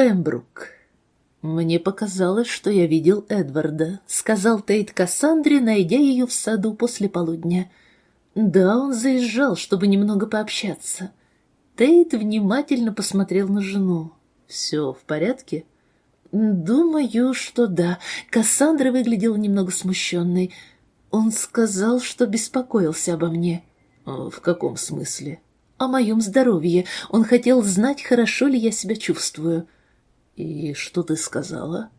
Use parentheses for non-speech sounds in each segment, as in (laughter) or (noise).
Пембрук. «Мне показалось, что я видел Эдварда», — сказал Тейт Кассандре, найдя ее в саду после полудня. «Да, он заезжал, чтобы немного пообщаться». Тейт внимательно посмотрел на жену. «Все в порядке?» «Думаю, что да». Кассандра выглядела немного смущенной. Он сказал, что беспокоился обо мне. «В каком смысле?» «О моем здоровье. Он хотел знать, хорошо ли я себя чувствую». «И что ты сказала?»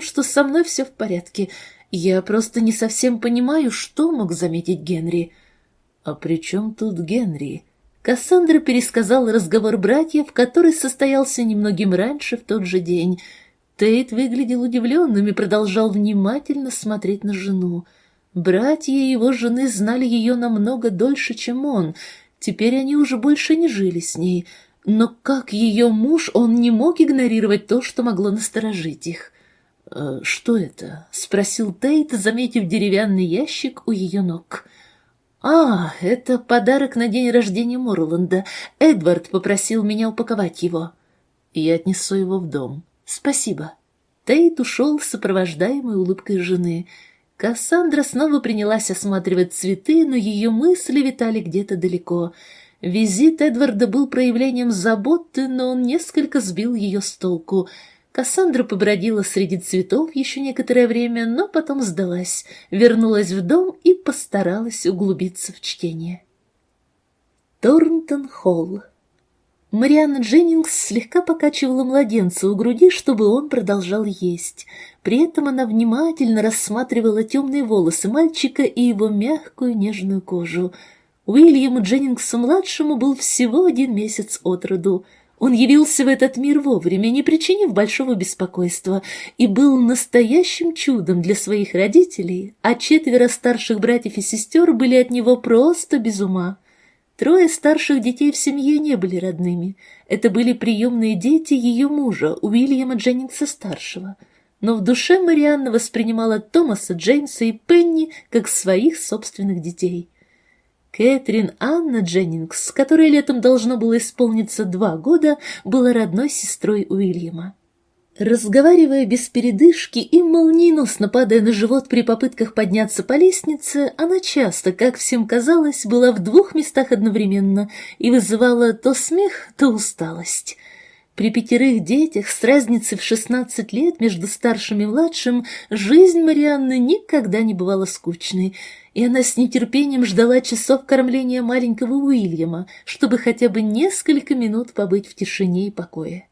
«Что со мной все в порядке. Я просто не совсем понимаю, что мог заметить Генри». «А при чем тут Генри?» Кассандра пересказала разговор братьев, который состоялся немногим раньше в тот же день. Тейт выглядел удивленным и продолжал внимательно смотреть на жену. Братья его жены знали ее намного дольше, чем он. Теперь они уже больше не жили с ней — но как ее муж, он не мог игнорировать то, что могло насторожить их. «Э, «Что это?» — спросил Тейт, заметив деревянный ящик у ее ног. «А, это подарок на день рождения Морланда. Эдвард попросил меня упаковать его. Я отнесу его в дом. Спасибо». Тейт ушел, сопровождаемый улыбкой жены. Кассандра снова принялась осматривать цветы, но ее мысли витали где-то далеко — Визит Эдварда был проявлением заботы, но он несколько сбил ее с толку. Кассандра побродила среди цветов еще некоторое время, но потом сдалась, вернулась в дом и постаралась углубиться в чтение. Торнтон-Холл Марианна Дженнингс слегка покачивала младенца у груди, чтобы он продолжал есть. При этом она внимательно рассматривала темные волосы мальчика и его мягкую нежную кожу — Уильяму Дженнингсу-младшему был всего один месяц от роду. Он явился в этот мир вовремя, не причинив большого беспокойства, и был настоящим чудом для своих родителей, а четверо старших братьев и сестер были от него просто без ума. Трое старших детей в семье не были родными. Это были приемные дети ее мужа, Уильяма Дженнингса-старшего. Но в душе Марианна воспринимала Томаса, Джеймса и Пенни как своих собственных детей. Кэтрин Анна Дженнингс, которой летом должно было исполниться два года, была родной сестрой Уильяма. Разговаривая без передышки и молниеносно падая на живот при попытках подняться по лестнице, она часто, как всем казалось, была в двух местах одновременно и вызывала то смех, то усталость. При пятерых детях с разницей в 16 лет между старшим и младшим жизнь Марианны никогда не бывала скучной, и она с нетерпением ждала часов кормления маленького Уильяма, чтобы хотя бы несколько минут побыть в тишине и покое.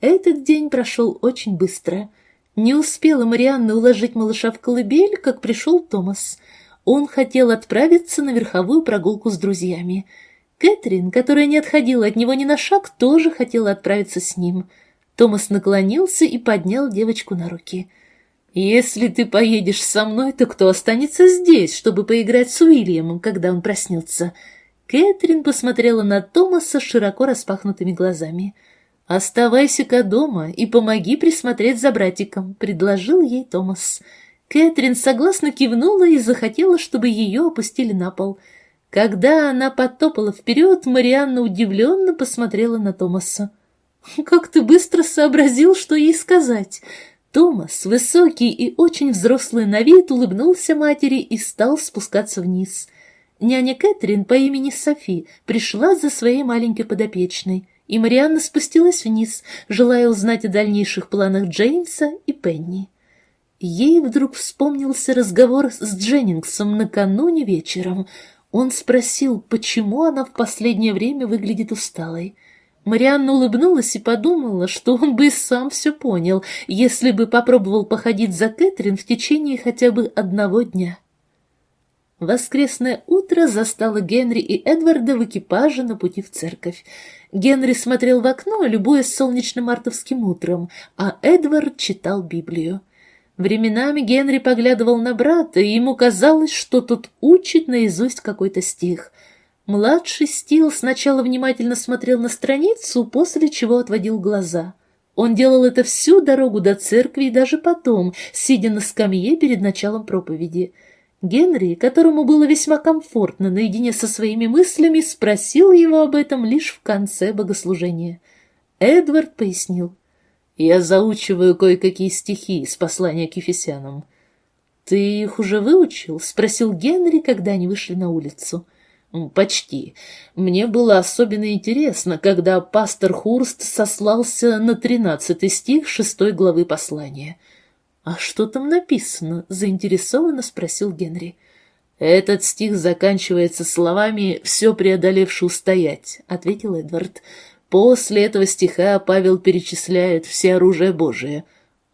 Этот день прошел очень быстро. Не успела Марианна уложить малыша в колыбель, как пришел Томас. Он хотел отправиться на верховую прогулку с друзьями. Кэтрин, которая не отходила от него ни на шаг, тоже хотела отправиться с ним. Томас наклонился и поднял девочку на руки — «Если ты поедешь со мной, то кто останется здесь, чтобы поиграть с Уильямом, когда он проснется?» Кэтрин посмотрела на Томаса широко распахнутыми глазами. «Оставайся-ка дома и помоги присмотреть за братиком», — предложил ей Томас. Кэтрин согласно кивнула и захотела, чтобы ее опустили на пол. Когда она потопала вперед, Марианна удивленно посмотрела на Томаса. «Как ты быстро сообразил, что ей сказать!» Томас, высокий и очень взрослый на вид, улыбнулся матери и стал спускаться вниз. Няня Кэтрин по имени Софи пришла за своей маленькой подопечной, и Марианна спустилась вниз, желая узнать о дальнейших планах Джеймса и Пенни. Ей вдруг вспомнился разговор с Дженнингсом накануне вечером. Он спросил, почему она в последнее время выглядит усталой. Марианна улыбнулась и подумала, что он бы и сам все понял, если бы попробовал походить за Кэтрин в течение хотя бы одного дня. Воскресное утро застало Генри и Эдварда в экипаже на пути в церковь. Генри смотрел в окно, любуясь солнечным мартовским утром, а Эдвард читал Библию. Временами Генри поглядывал на брата, и ему казалось, что тот учит наизусть какой-то стих — Младший Стил сначала внимательно смотрел на страницу, после чего отводил глаза. Он делал это всю дорогу до церкви и даже потом, сидя на скамье перед началом проповеди. Генри, которому было весьма комфортно наедине со своими мыслями, спросил его об этом лишь в конце богослужения. Эдвард пояснил. Я заучиваю кое-какие стихи из послания к Ефесянам. «Ты их уже выучил?» — спросил Генри, когда они вышли на улицу. «Почти. Мне было особенно интересно, когда пастор Хурст сослался на тринадцатый стих шестой главы послания». «А что там написано?» — заинтересованно спросил Генри. «Этот стих заканчивается словами «все преодолевший устоять», — ответил Эдвард. После этого стиха Павел перечисляет все оружие Божие.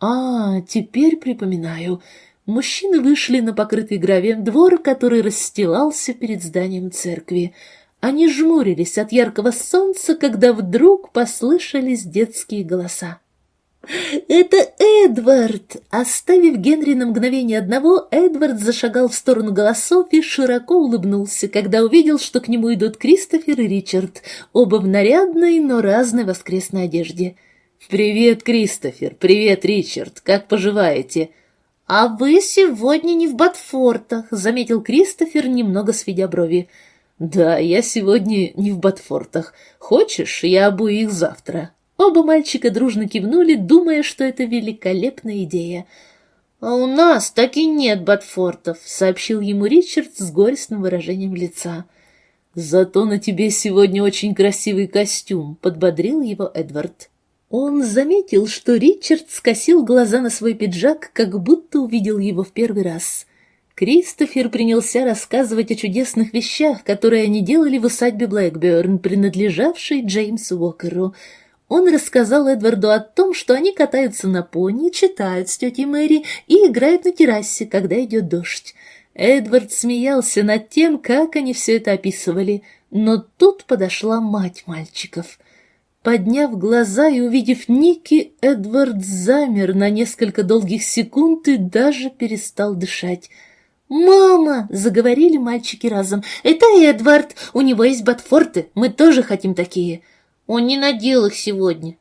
«А, теперь припоминаю. Мужчины вышли на покрытый гравием двор, который расстилался перед зданием церкви. Они жмурились от яркого солнца, когда вдруг послышались детские голоса. «Это Эдвард!» Оставив Генри на мгновение одного, Эдвард зашагал в сторону голосов и широко улыбнулся, когда увидел, что к нему идут Кристофер и Ричард, оба в нарядной, но разной воскресной одежде. «Привет, Кристофер! Привет, Ричард! Как поживаете?» «А вы сегодня не в Батфортах», — заметил Кристофер, немного сведя брови. «Да, я сегодня не в Батфортах. Хочешь, я обую их завтра?» Оба мальчика дружно кивнули, думая, что это великолепная идея. «А у нас так и нет Батфортов», — сообщил ему Ричард с горестным выражением лица. «Зато на тебе сегодня очень красивый костюм», — подбодрил его Эдвард. Он заметил, что Ричард скосил глаза на свой пиджак, как будто увидел его в первый раз. Кристофер принялся рассказывать о чудесных вещах, которые они делали в усадьбе Блэкберн, принадлежавшей Джеймсу Уокеру — он рассказал Эдварду о том, что они катаются на пони, читают с тетей Мэри и играют на террасе, когда идет дождь. Эдвард смеялся над тем, как они все это описывали, но тут подошла мать мальчиков. Подняв глаза и увидев Ники, Эдвард замер на несколько долгих секунд и даже перестал дышать. «Мама!» — заговорили мальчики разом. «Это Эдвард! У него есть ботфорты! Мы тоже хотим такие!» Он не надел их сегодня.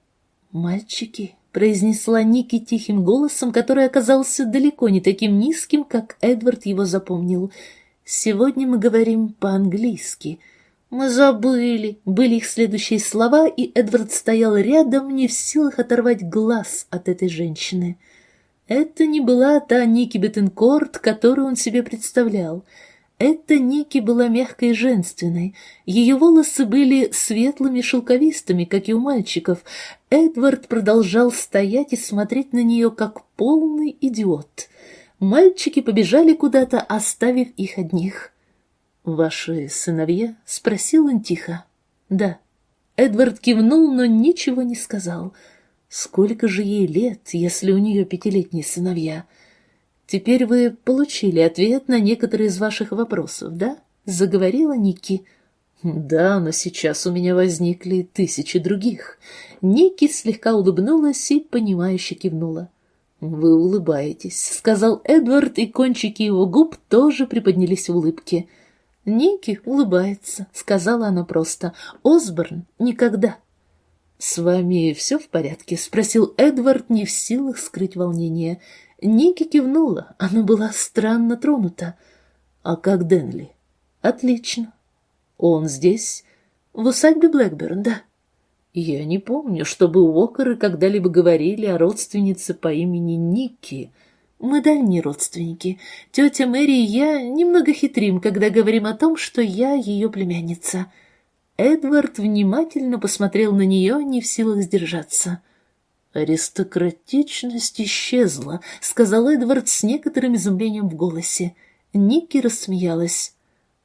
«Мальчики», — произнесла Ники тихим голосом, который оказался далеко не таким низким, как Эдвард его запомнил. «Сегодня мы говорим по-английски». «Мы забыли», — были их следующие слова, и Эдвард стоял рядом, не в силах оторвать глаз от этой женщины. Это не была та Ники Беттенкорт, которую он себе представлял — эта Ники была мягкой и женственной. Ее волосы были светлыми шелковистыми, как и у мальчиков. Эдвард продолжал стоять и смотреть на нее, как полный идиот. Мальчики побежали куда-то, оставив их одних. «Ваши сыновья?» — спросил он тихо. «Да». Эдвард кивнул, но ничего не сказал. «Сколько же ей лет, если у нее пятилетние сыновья?» «Теперь вы получили ответ на некоторые из ваших вопросов, да?» — заговорила Ники. «Да, но сейчас у меня возникли тысячи других». Ники слегка улыбнулась и, понимающе кивнула. «Вы улыбаетесь», — сказал Эдвард, и кончики его губ тоже приподнялись в улыбке. «Ники улыбается», — сказала она просто. «Осборн никогда». «С вами все в порядке?» — спросил Эдвард, не в силах скрыть волнение. Ники кивнула, она была странно тронута. «А как Денли?» «Отлично. Он здесь?» «В усадьбе Блэкберн, да». «Я не помню, чтобы Уокеры когда-либо говорили о родственнице по имени Ники. Мы дальние родственники. Тетя Мэри и я немного хитрим, когда говорим о том, что я ее племянница». Эдвард внимательно посмотрел на нее, не в силах сдержаться. «Аристократичность исчезла», — сказал Эдвард с некоторым изумлением в голосе. Ники рассмеялась.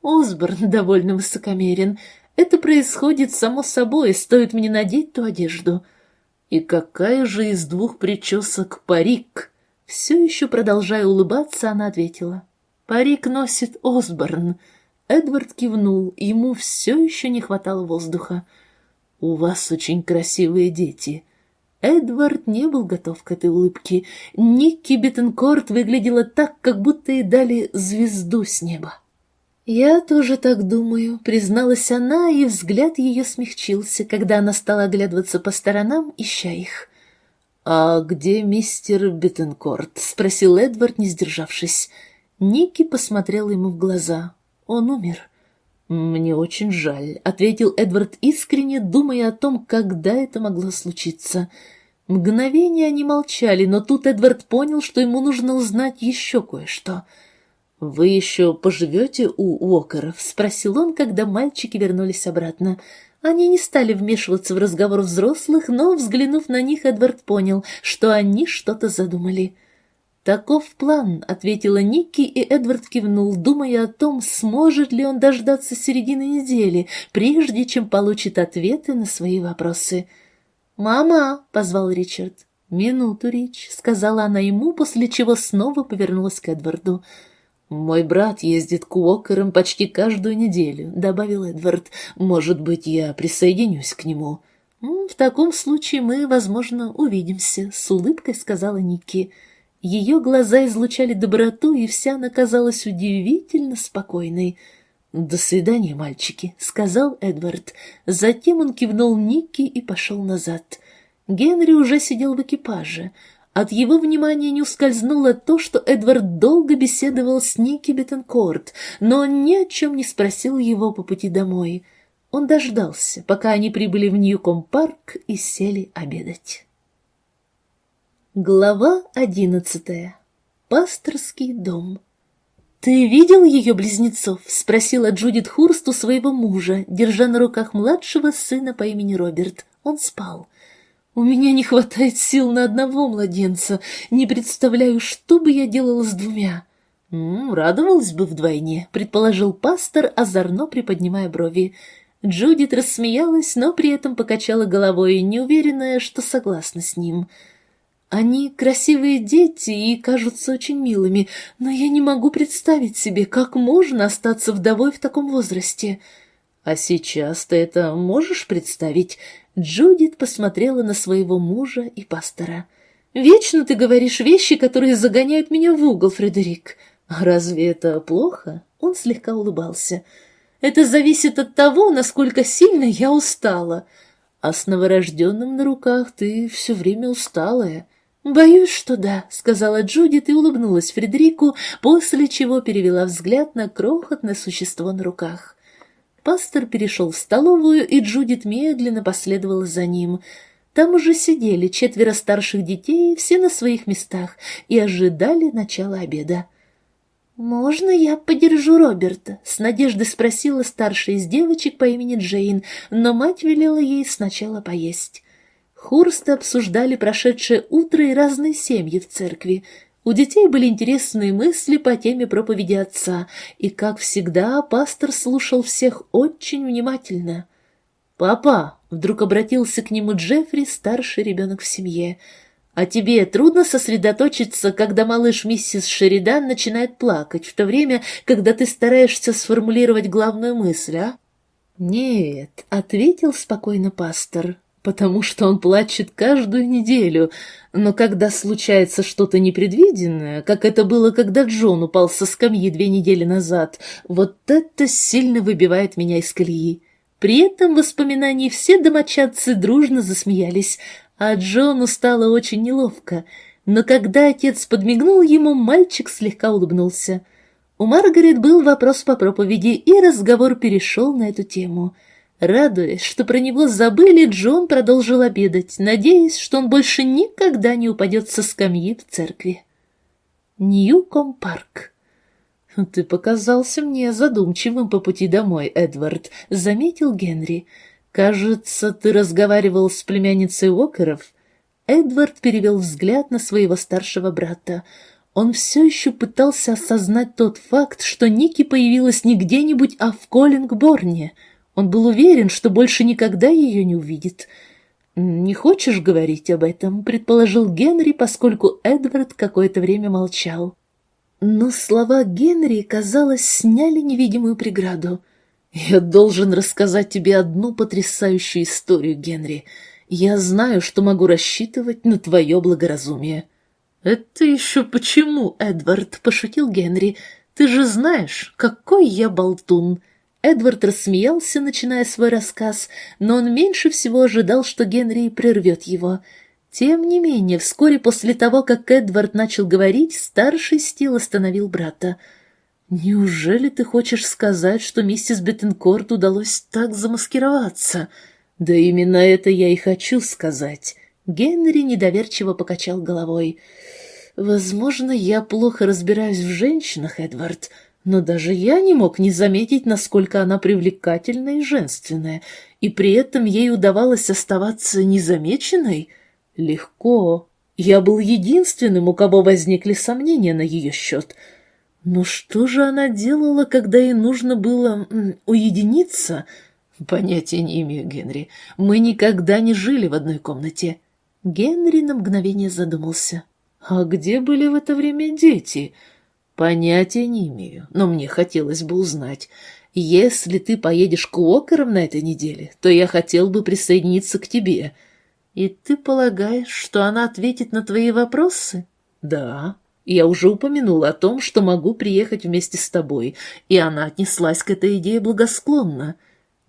«Осборн довольно высокомерен. Это происходит само собой, стоит мне надеть ту одежду». «И какая же из двух причесок парик?» Все еще продолжая улыбаться, она ответила. «Парик носит Осборн». Эдвард кивнул, ему все еще не хватало воздуха. «У вас очень красивые дети», Эдвард не был готов к этой улыбке. Никки Беттенкорт выглядела так, как будто ей дали звезду с неба. «Я тоже так думаю», — призналась она, и взгляд ее смягчился, когда она стала оглядываться по сторонам, ища их. «А где мистер Беттенкорт?» — спросил Эдвард, не сдержавшись. Никки посмотрел ему в глаза. «Он умер». «Мне очень жаль», — ответил Эдвард искренне, думая о том, когда это могло случиться. Мгновение они молчали, но тут Эдвард понял, что ему нужно узнать еще кое-что. «Вы еще поживете у Уокеров?» — спросил он, когда мальчики вернулись обратно. Они не стали вмешиваться в разговор взрослых, но, взглянув на них, Эдвард понял, что они что-то задумали. «Таков план», — ответила Никки, и Эдвард кивнул, думая о том, сможет ли он дождаться середины недели, прежде чем получит ответы на свои вопросы. «Мама!» — позвал Ричард. «Минуту, Рич», — сказала она ему, после чего снова повернулась к Эдварду. «Мой брат ездит к Уокерам почти каждую неделю», — добавил Эдвард. «Может быть, я присоединюсь к нему». «В таком случае мы, возможно, увидимся», — с улыбкой сказала Ники. Ее глаза излучали доброту, и вся она казалась удивительно спокойной. «До свидания, мальчики», — сказал Эдвард. Затем он кивнул Никки и пошел назад. Генри уже сидел в экипаже. От его внимания не ускользнуло то, что Эдвард долго беседовал с Ники Беттенкорт, но ни о чем не спросил его по пути домой. Он дождался, пока они прибыли в Ньюком-парк и сели обедать. Глава одиннадцатая. Пасторский дом. «Ты видел ее близнецов?» — спросила Джудит Хурст у своего мужа, держа на руках младшего сына по имени Роберт. Он спал. «У меня не хватает сил на одного младенца. Не представляю, что бы я делала с двумя». «М «Радовалась бы вдвойне», — предположил пастор, озорно приподнимая брови. Джудит рассмеялась, но при этом покачала головой, неуверенная, что согласна с ним. «М они красивые дети и кажутся очень милыми, но я не могу представить себе, как можно остаться вдовой в таком возрасте. А сейчас ты это можешь представить? Джудит посмотрела на своего мужа и пастора. Вечно ты говоришь вещи, которые загоняют меня в угол, Фредерик. Разве это плохо? Он слегка улыбался. Это зависит от того, насколько сильно я устала. А с новорожденным на руках ты все время усталая. «Боюсь, что да», — сказала Джудит и улыбнулась Фредерику, после чего перевела взгляд на крохотное существо на руках. Пастор перешел в столовую, и Джудит медленно последовала за ним. Там уже сидели четверо старших детей, все на своих местах, и ожидали начала обеда. «Можно я подержу Роберта?» — с надеждой спросила старшая из девочек по имени Джейн, но мать велела ей сначала поесть. Хурсты обсуждали прошедшее утро и разные семьи в церкви. У детей были интересные мысли по теме проповеди отца, и, как всегда, пастор слушал всех очень внимательно. «Папа!» — вдруг обратился к нему Джеффри, старший ребенок в семье. «А тебе трудно сосредоточиться, когда малыш миссис Шеридан начинает плакать, в то время, когда ты стараешься сформулировать главную мысль, а?» «Нет», — ответил спокойно пастор, потому что он плачет каждую неделю, но когда случается что-то непредвиденное, как это было, когда Джон упал со скамьи две недели назад, вот это сильно выбивает меня из колеи. При этом в воспоминании все домочадцы дружно засмеялись, а Джону стало очень неловко. Но когда отец подмигнул ему, мальчик слегка улыбнулся. У Маргарет был вопрос по проповеди, и разговор перешел на эту тему — Радуясь, что про него забыли, Джон продолжил обедать, надеясь, что он больше никогда не упадет со скамьи в церкви. Ньюком-парк. «Ты показался мне задумчивым по пути домой, Эдвард», — заметил Генри. «Кажется, ты разговаривал с племянницей Уокеров». Эдвард перевел взгляд на своего старшего брата. Он все еще пытался осознать тот факт, что Ники появилась не где-нибудь, а в Коллингборне — он был уверен, что больше никогда ее не увидит. «Не хочешь говорить об этом?» — предположил Генри, поскольку Эдвард какое-то время молчал. Но слова Генри, казалось, сняли невидимую преграду. «Я должен рассказать тебе одну потрясающую историю, Генри. Я знаю, что могу рассчитывать на твое благоразумие». «Это еще почему, Эдвард?» — пошутил Генри. «Ты же знаешь, какой я болтун!» Эдвард рассмеялся, начиная свой рассказ, но он меньше всего ожидал, что Генри прервет его. Тем не менее, вскоре после того, как Эдвард начал говорить, старший Стил остановил брата. «Неужели ты хочешь сказать, что миссис Беттенкорт удалось так замаскироваться?» «Да именно это я и хочу сказать. Генри недоверчиво покачал головой. «Возможно, я плохо разбираюсь в женщинах, Эдвард, но даже я не мог не заметить, насколько она привлекательная и женственная, и при этом ей удавалось оставаться незамеченной. Легко. Я был единственным, у кого возникли сомнения на ее счет. Но что же она делала, когда ей нужно было уединиться?» «Понятия не имею, Генри. Мы никогда не жили в одной комнате». Генри на мгновение задумался. «А где были в это время дети?» «Понятия не имею, но мне хотелось бы узнать. Если ты поедешь к Уокерам на этой неделе, то я хотел бы присоединиться к тебе». «И ты полагаешь, что она ответит на твои вопросы?» «Да. Я уже упомянула о том, что могу приехать вместе с тобой, и она отнеслась к этой идее благосклонно».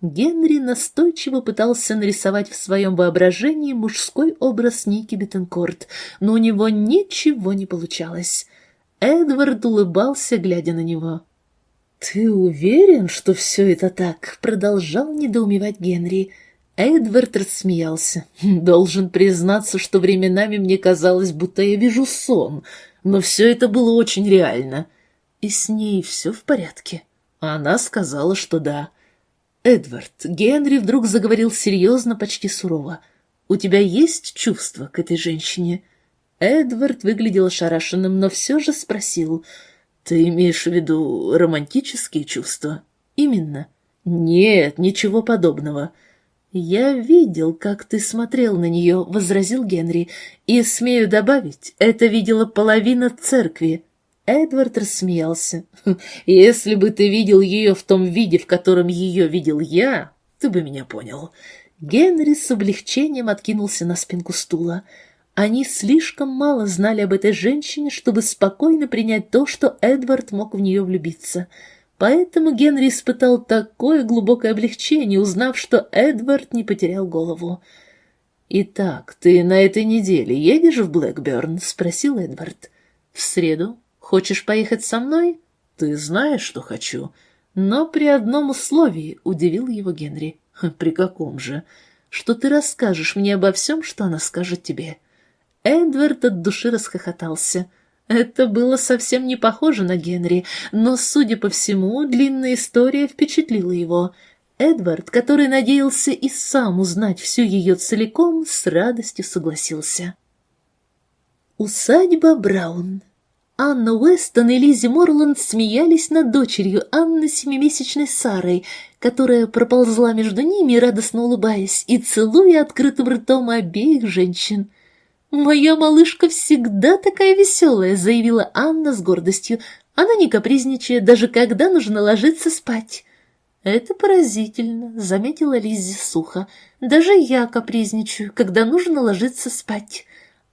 Генри настойчиво пытался нарисовать в своем воображении мужской образ Ники Беттенкорт, но у него ничего не получалось. Эдвард улыбался, глядя на него. «Ты уверен, что все это так?» — продолжал недоумевать Генри. Эдвард рассмеялся. «Должен признаться, что временами мне казалось, будто я вижу сон, но все это было очень реально. И с ней все в порядке?» Она сказала, что да. «Эдвард», Генри вдруг заговорил серьезно, почти сурово. «У тебя есть чувство к этой женщине?» Эдвард выглядел ошарашенным, но все же спросил. «Ты имеешь в виду романтические чувства?» «Именно». «Нет, ничего подобного». «Я видел, как ты смотрел на нее», — возразил Генри, «и, смею добавить, это видела половина церкви». Эдвард рассмеялся. «Если бы ты видел ее в том виде, в котором ее видел я, ты бы меня понял». Генри с облегчением откинулся на спинку стула. Они слишком мало знали об этой женщине, чтобы спокойно принять то, что Эдвард мог в нее влюбиться. Поэтому Генри испытал такое глубокое облегчение, узнав, что Эдвард не потерял голову. «Итак, ты на этой неделе едешь в Блэкберн?» — спросил Эдвард. «В среду», Хочешь поехать со мной? Ты знаешь, что хочу. Но при одном условии, — удивил его Генри. При каком же? Что ты расскажешь мне обо всем, что она скажет тебе. Эдвард от души расхохотался. Это было совсем не похоже на Генри, но, судя по всему, длинная история впечатлила его. Эдвард, который надеялся и сам узнать всю ее целиком, с радостью согласился. Усадьба Браун Анна Уэстон и Лиззи Морланд смеялись над дочерью Анны семимесячной Сарой, которая проползла между ними, радостно улыбаясь и целуя открытым ртом обеих женщин. «Моя малышка всегда такая веселая», — заявила Анна с гордостью. «Она не капризничает, даже когда нужно ложиться спать». «Это поразительно», — заметила Лиззи сухо. «Даже я капризничаю, когда нужно ложиться спать».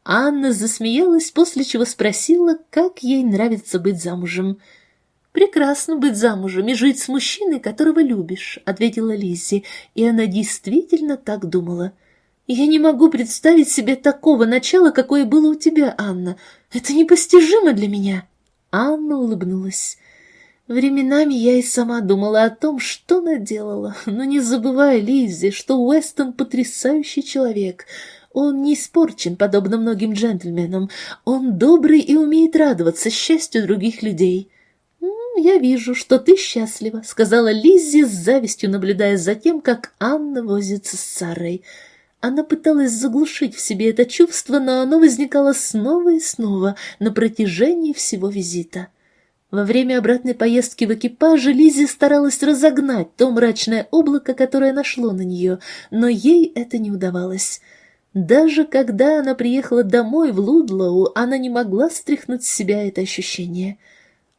Анна засмеялась, после чего спросила, как ей нравится быть замужем. «Прекрасно быть замужем и жить с мужчиной, которого любишь», — ответила Лиззи, и она действительно так думала. «Я не могу представить себе такого начала, какое было у тебя, Анна. Это непостижимо для меня». Анна улыбнулась. Временами я и сама думала о том, что наделала, но не забывая, Лиззи, что Уэстон потрясающий человек — он не испорчен, подобно многим джентльменам. Он добрый и умеет радоваться счастью других людей. «Я вижу, что ты счастлива», — сказала Лиззи с завистью, наблюдая за тем, как Анна возится с Сарой. Она пыталась заглушить в себе это чувство, но оно возникало снова и снова на протяжении всего визита. Во время обратной поездки в экипаже Лиззи старалась разогнать то мрачное облако, которое нашло на нее, но ей это не удавалось. Даже когда она приехала домой в Лудлоу, она не могла стряхнуть с себя это ощущение.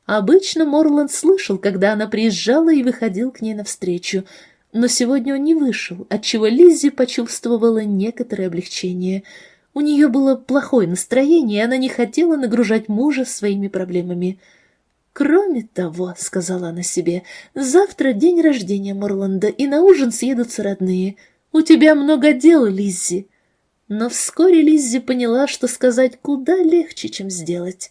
Обычно Морланд слышал, когда она приезжала и выходил к ней навстречу, но сегодня он не вышел, отчего Лиззи почувствовала некоторое облегчение. У нее было плохое настроение, и она не хотела нагружать мужа своими проблемами. «Кроме того», — сказала она себе, — «завтра день рождения Морланда, и на ужин съедутся родные. У тебя много дел, Лиззи». Но вскоре Лиззи поняла, что сказать куда легче, чем сделать.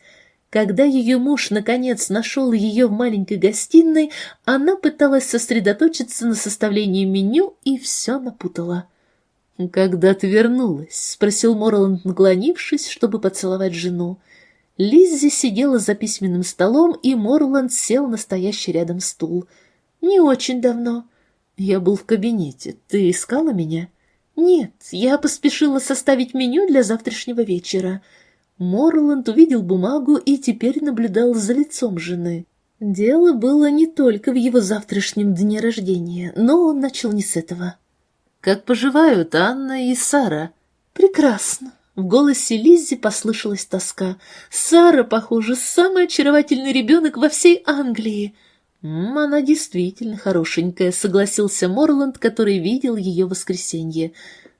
Когда ее муж наконец нашел ее в маленькой гостиной, она пыталась сосредоточиться на составлении меню и все напутала. «Когда ты вернулась?» — спросил Морланд, наклонившись, чтобы поцеловать жену. Лиззи сидела за письменным столом, и Морланд сел на стоящий рядом стул. «Не очень давно. Я был в кабинете. Ты искала меня?» «Нет, я поспешила составить меню для завтрашнего вечера». Морланд увидел бумагу и теперь наблюдал за лицом жены. Дело было не только в его завтрашнем дне рождения, но он начал не с этого. «Как поживают Анна и Сара?» «Прекрасно». В голосе Лиззи послышалась тоска. «Сара, похоже, самый очаровательный ребенок во всей Англии». «М, «Она действительно хорошенькая», — согласился Морланд, который видел ее в воскресенье.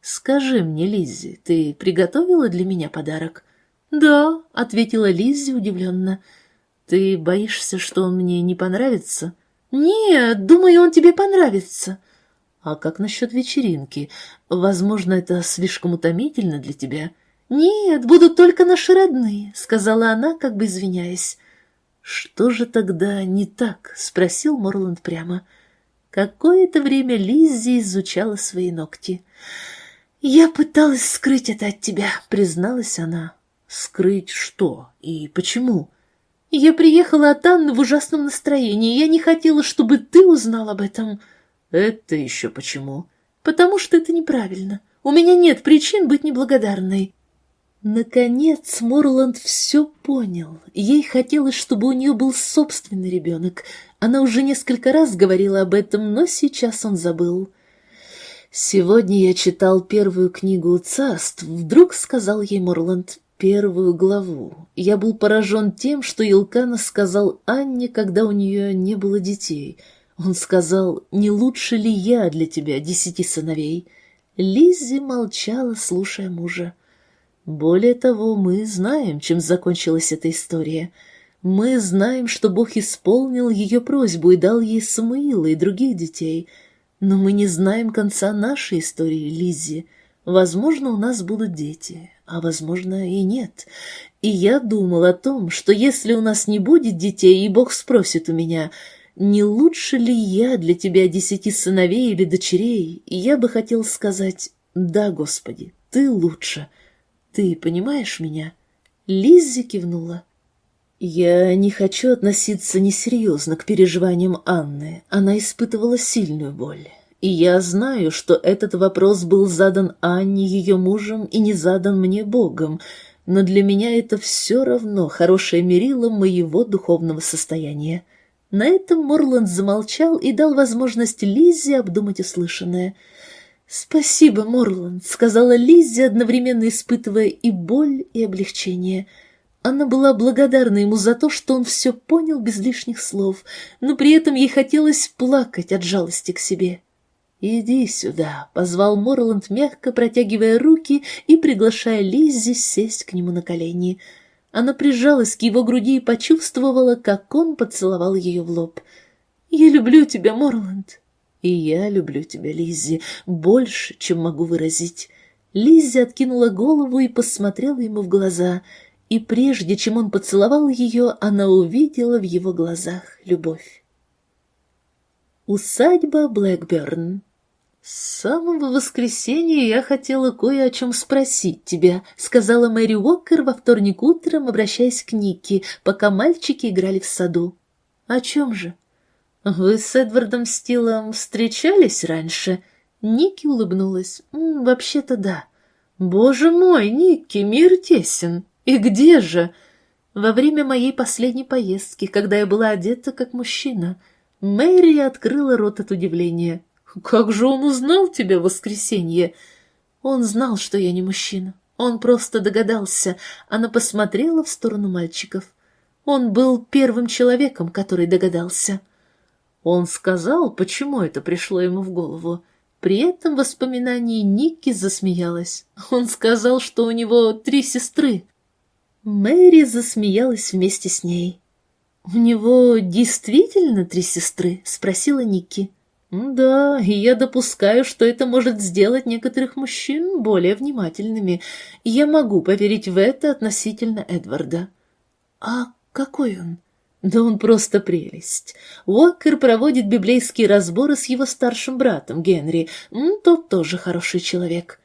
«Скажи мне, Лиззи, ты приготовила для меня подарок?» «Да», — ответила Лиззи удивленно. «Ты боишься, что он мне не понравится?» «Нет, думаю, он тебе понравится». «А как насчет вечеринки? Возможно, это слишком утомительно для тебя?» «Нет, будут только наши родные», — сказала она, как бы извиняясь. «Что же тогда не так?» — спросил Морланд прямо. Какое-то время Лиззи изучала свои ногти. «Я пыталась скрыть это от тебя», — призналась она. «Скрыть что и почему?» «Я приехала от Анны в ужасном настроении. Я не хотела, чтобы ты узнал об этом». «Это еще почему?» «Потому что это неправильно. У меня нет причин быть неблагодарной». Наконец Морланд все понял. Ей хотелось, чтобы у нее был собственный ребенок. Она уже несколько раз говорила об этом, но сейчас он забыл. «Сегодня я читал первую книгу царств», — вдруг сказал ей Морланд, — «первую главу. Я был поражен тем, что Илкана сказал Анне, когда у нее не было детей. Он сказал, не лучше ли я для тебя десяти сыновей?» Лиззи молчала, слушая мужа. Более того, мы знаем, чем закончилась эта история. Мы знаем, что Бог исполнил ее просьбу и дал ей Самуила и других детей. Но мы не знаем конца нашей истории, Лиззи. Возможно, у нас будут дети, а возможно и нет. И я думал о том, что если у нас не будет детей, и Бог спросит у меня, не лучше ли я для тебя десяти сыновей или дочерей, я бы хотел сказать, да, Господи, ты лучше. Ты понимаешь меня? Лиззи кивнула. Я не хочу относиться несерьезно к переживаниям Анны. Она испытывала сильную боль. И я знаю, что этот вопрос был задан Анне ее мужем и не задан мне Богом, но для меня это все равно хорошее мерило моего духовного состояния. На этом Морланд замолчал и дал возможность Лиззи обдумать услышанное — «Спасибо, Морланд», — сказала Лиззи, одновременно испытывая и боль, и облегчение. Она была благодарна ему за то, что он все понял без лишних слов, но при этом ей хотелось плакать от жалости к себе. «Иди сюда», — позвал Морланд, мягко протягивая руки и приглашая Лиззи сесть к нему на колени. Она прижалась к его груди и почувствовала, как он поцеловал ее в лоб. «Я люблю тебя, Морланд», и я люблю тебя, Лиззи, больше, чем могу выразить. Лиззи откинула голову и посмотрела ему в глаза, и прежде чем он поцеловал ее, она увидела в его глазах любовь. Усадьба Блэкберн «С самого воскресенья я хотела кое о чем спросить тебя», — сказала Мэри Уокер во вторник утром, обращаясь к Никки, пока мальчики играли в саду. «О чем же?» «Вы с Эдвардом Стилом встречались раньше?» Ники улыбнулась. «Вообще-то да». «Боже мой, Ники, мир тесен. И где же?» «Во время моей последней поездки, когда я была одета как мужчина». Мэри открыла рот от удивления. «Как же он узнал тебя в воскресенье?» «Он знал, что я не мужчина. Он просто догадался». Она посмотрела в сторону мальчиков. Он был первым человеком, который догадался. Он сказал, почему это пришло ему в голову. При этом воспоминании Никки засмеялась. Он сказал, что у него три сестры. Мэри засмеялась вместе с ней. «У него действительно три сестры?» — спросила Никки. «Да, и я допускаю, что это может сделать некоторых мужчин более внимательными. Я могу поверить в это относительно Эдварда». «А какой он?» Да он просто прелесть. Уокер проводит библейские разборы с его старшим братом Генри. Тот тоже хороший человек.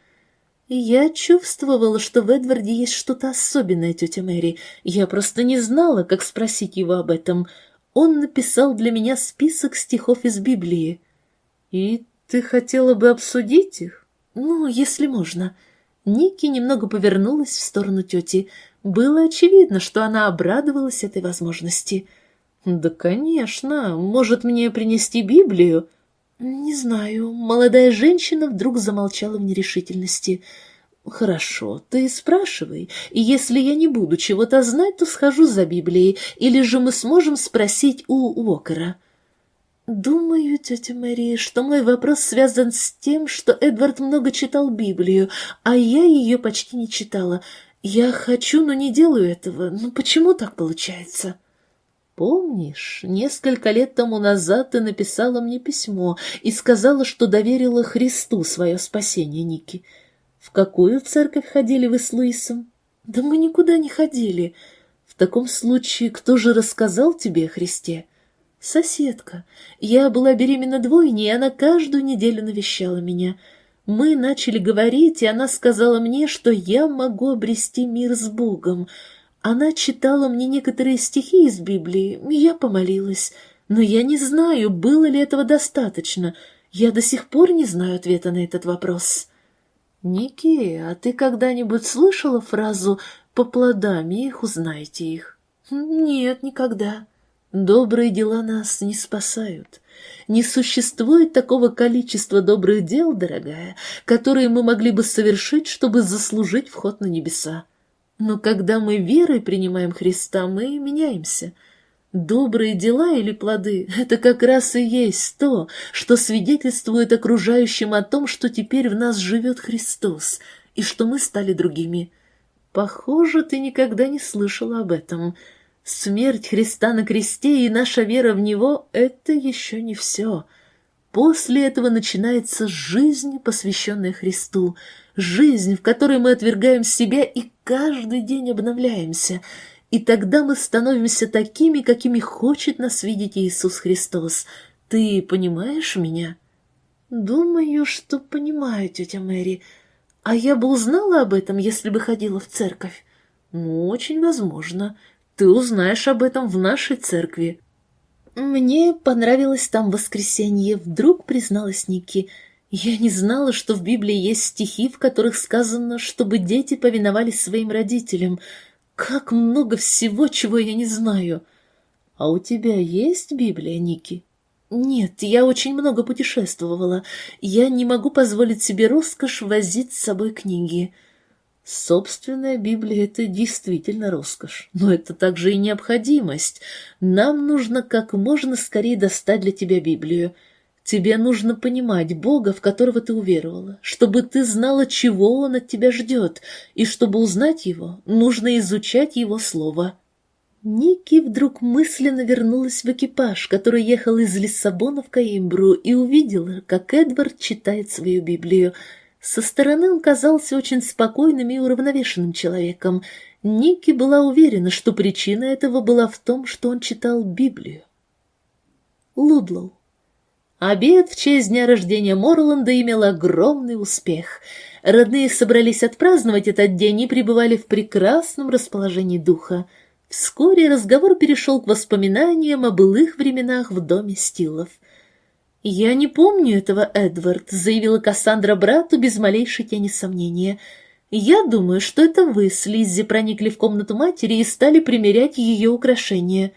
Я чувствовала, что в Эдварде есть что-то особенное, тетя Мэри. Я просто не знала, как спросить его об этом. Он написал для меня список стихов из Библии. И ты хотела бы обсудить их? Ну, если можно. Ники немного повернулась в сторону тети. Было очевидно, что она обрадовалась этой возможности. «Да, конечно. Может, мне принести Библию?» «Не знаю». Молодая женщина вдруг замолчала в нерешительности. «Хорошо, ты спрашивай, и если я не буду чего-то знать, то схожу за Библией, или же мы сможем спросить у Уокера». «Думаю, тетя Мэри, что мой вопрос связан с тем, что Эдвард много читал Библию, а я ее почти не читала. Я хочу, но не делаю этого. Ну почему так получается?» Помнишь, несколько лет тому назад ты написала мне письмо и сказала, что доверила Христу свое спасение, Ники. В какую церковь ходили вы с Луисом? Да мы никуда не ходили. В таком случае, кто же рассказал тебе о Христе? Соседка. Я была беременна двойней, и она каждую неделю навещала меня. Мы начали говорить, и она сказала мне, что я могу обрести мир с Богом — она читала мне некоторые стихи из Библии, и я помолилась. Но я не знаю, было ли этого достаточно. Я до сих пор не знаю ответа на этот вопрос. Ники, а ты когда-нибудь слышала фразу «по плодам их узнаете их»? Нет, никогда. Добрые дела нас не спасают. Не существует такого количества добрых дел, дорогая, которые мы могли бы совершить, чтобы заслужить вход на небеса. Но когда мы верой принимаем Христа, мы меняемся. Добрые дела или плоды — это как раз и есть то, что свидетельствует окружающим о том, что теперь в нас живет Христос, и что мы стали другими. Похоже, ты никогда не слышала об этом. Смерть Христа на кресте и наша вера в Него — это еще не все — После этого начинается жизнь, посвященная Христу, жизнь, в которой мы отвергаем себя и каждый день обновляемся, и тогда мы становимся такими, какими хочет нас видеть Иисус Христос. Ты понимаешь меня? Думаю, что понимаю, тетя Мэри. А я бы узнала об этом, если бы ходила в церковь. Ну, очень возможно. Ты узнаешь об этом в нашей церкви. «Мне понравилось там воскресенье», — вдруг призналась Ники. «Я не знала, что в Библии есть стихи, в которых сказано, чтобы дети повиновались своим родителям. Как много всего, чего я не знаю!» «А у тебя есть Библия, Ники?» «Нет, я очень много путешествовала. Я не могу позволить себе роскошь возить с собой книги». Собственная Библия — это действительно роскошь, но это также и необходимость. Нам нужно как можно скорее достать для тебя Библию. Тебе нужно понимать Бога, в которого ты уверовала, чтобы ты знала, чего Он от тебя ждет, и чтобы узнать Его, нужно изучать Его Слово. Ники вдруг мысленно вернулась в экипаж, который ехал из Лиссабона в Каимбру, и увидела, как Эдвард читает свою Библию — со стороны он казался очень спокойным и уравновешенным человеком. Ники была уверена, что причина этого была в том, что он читал Библию. Лудлоу. Обед в честь дня рождения Морланда имел огромный успех. Родные собрались отпраздновать этот день и пребывали в прекрасном расположении духа. Вскоре разговор перешел к воспоминаниям о былых временах в доме Стилов. «Я не помню этого, Эдвард», — заявила Кассандра брату без малейшей тени сомнения. «Я думаю, что это вы с Лиззи проникли в комнату матери и стали примерять ее украшения».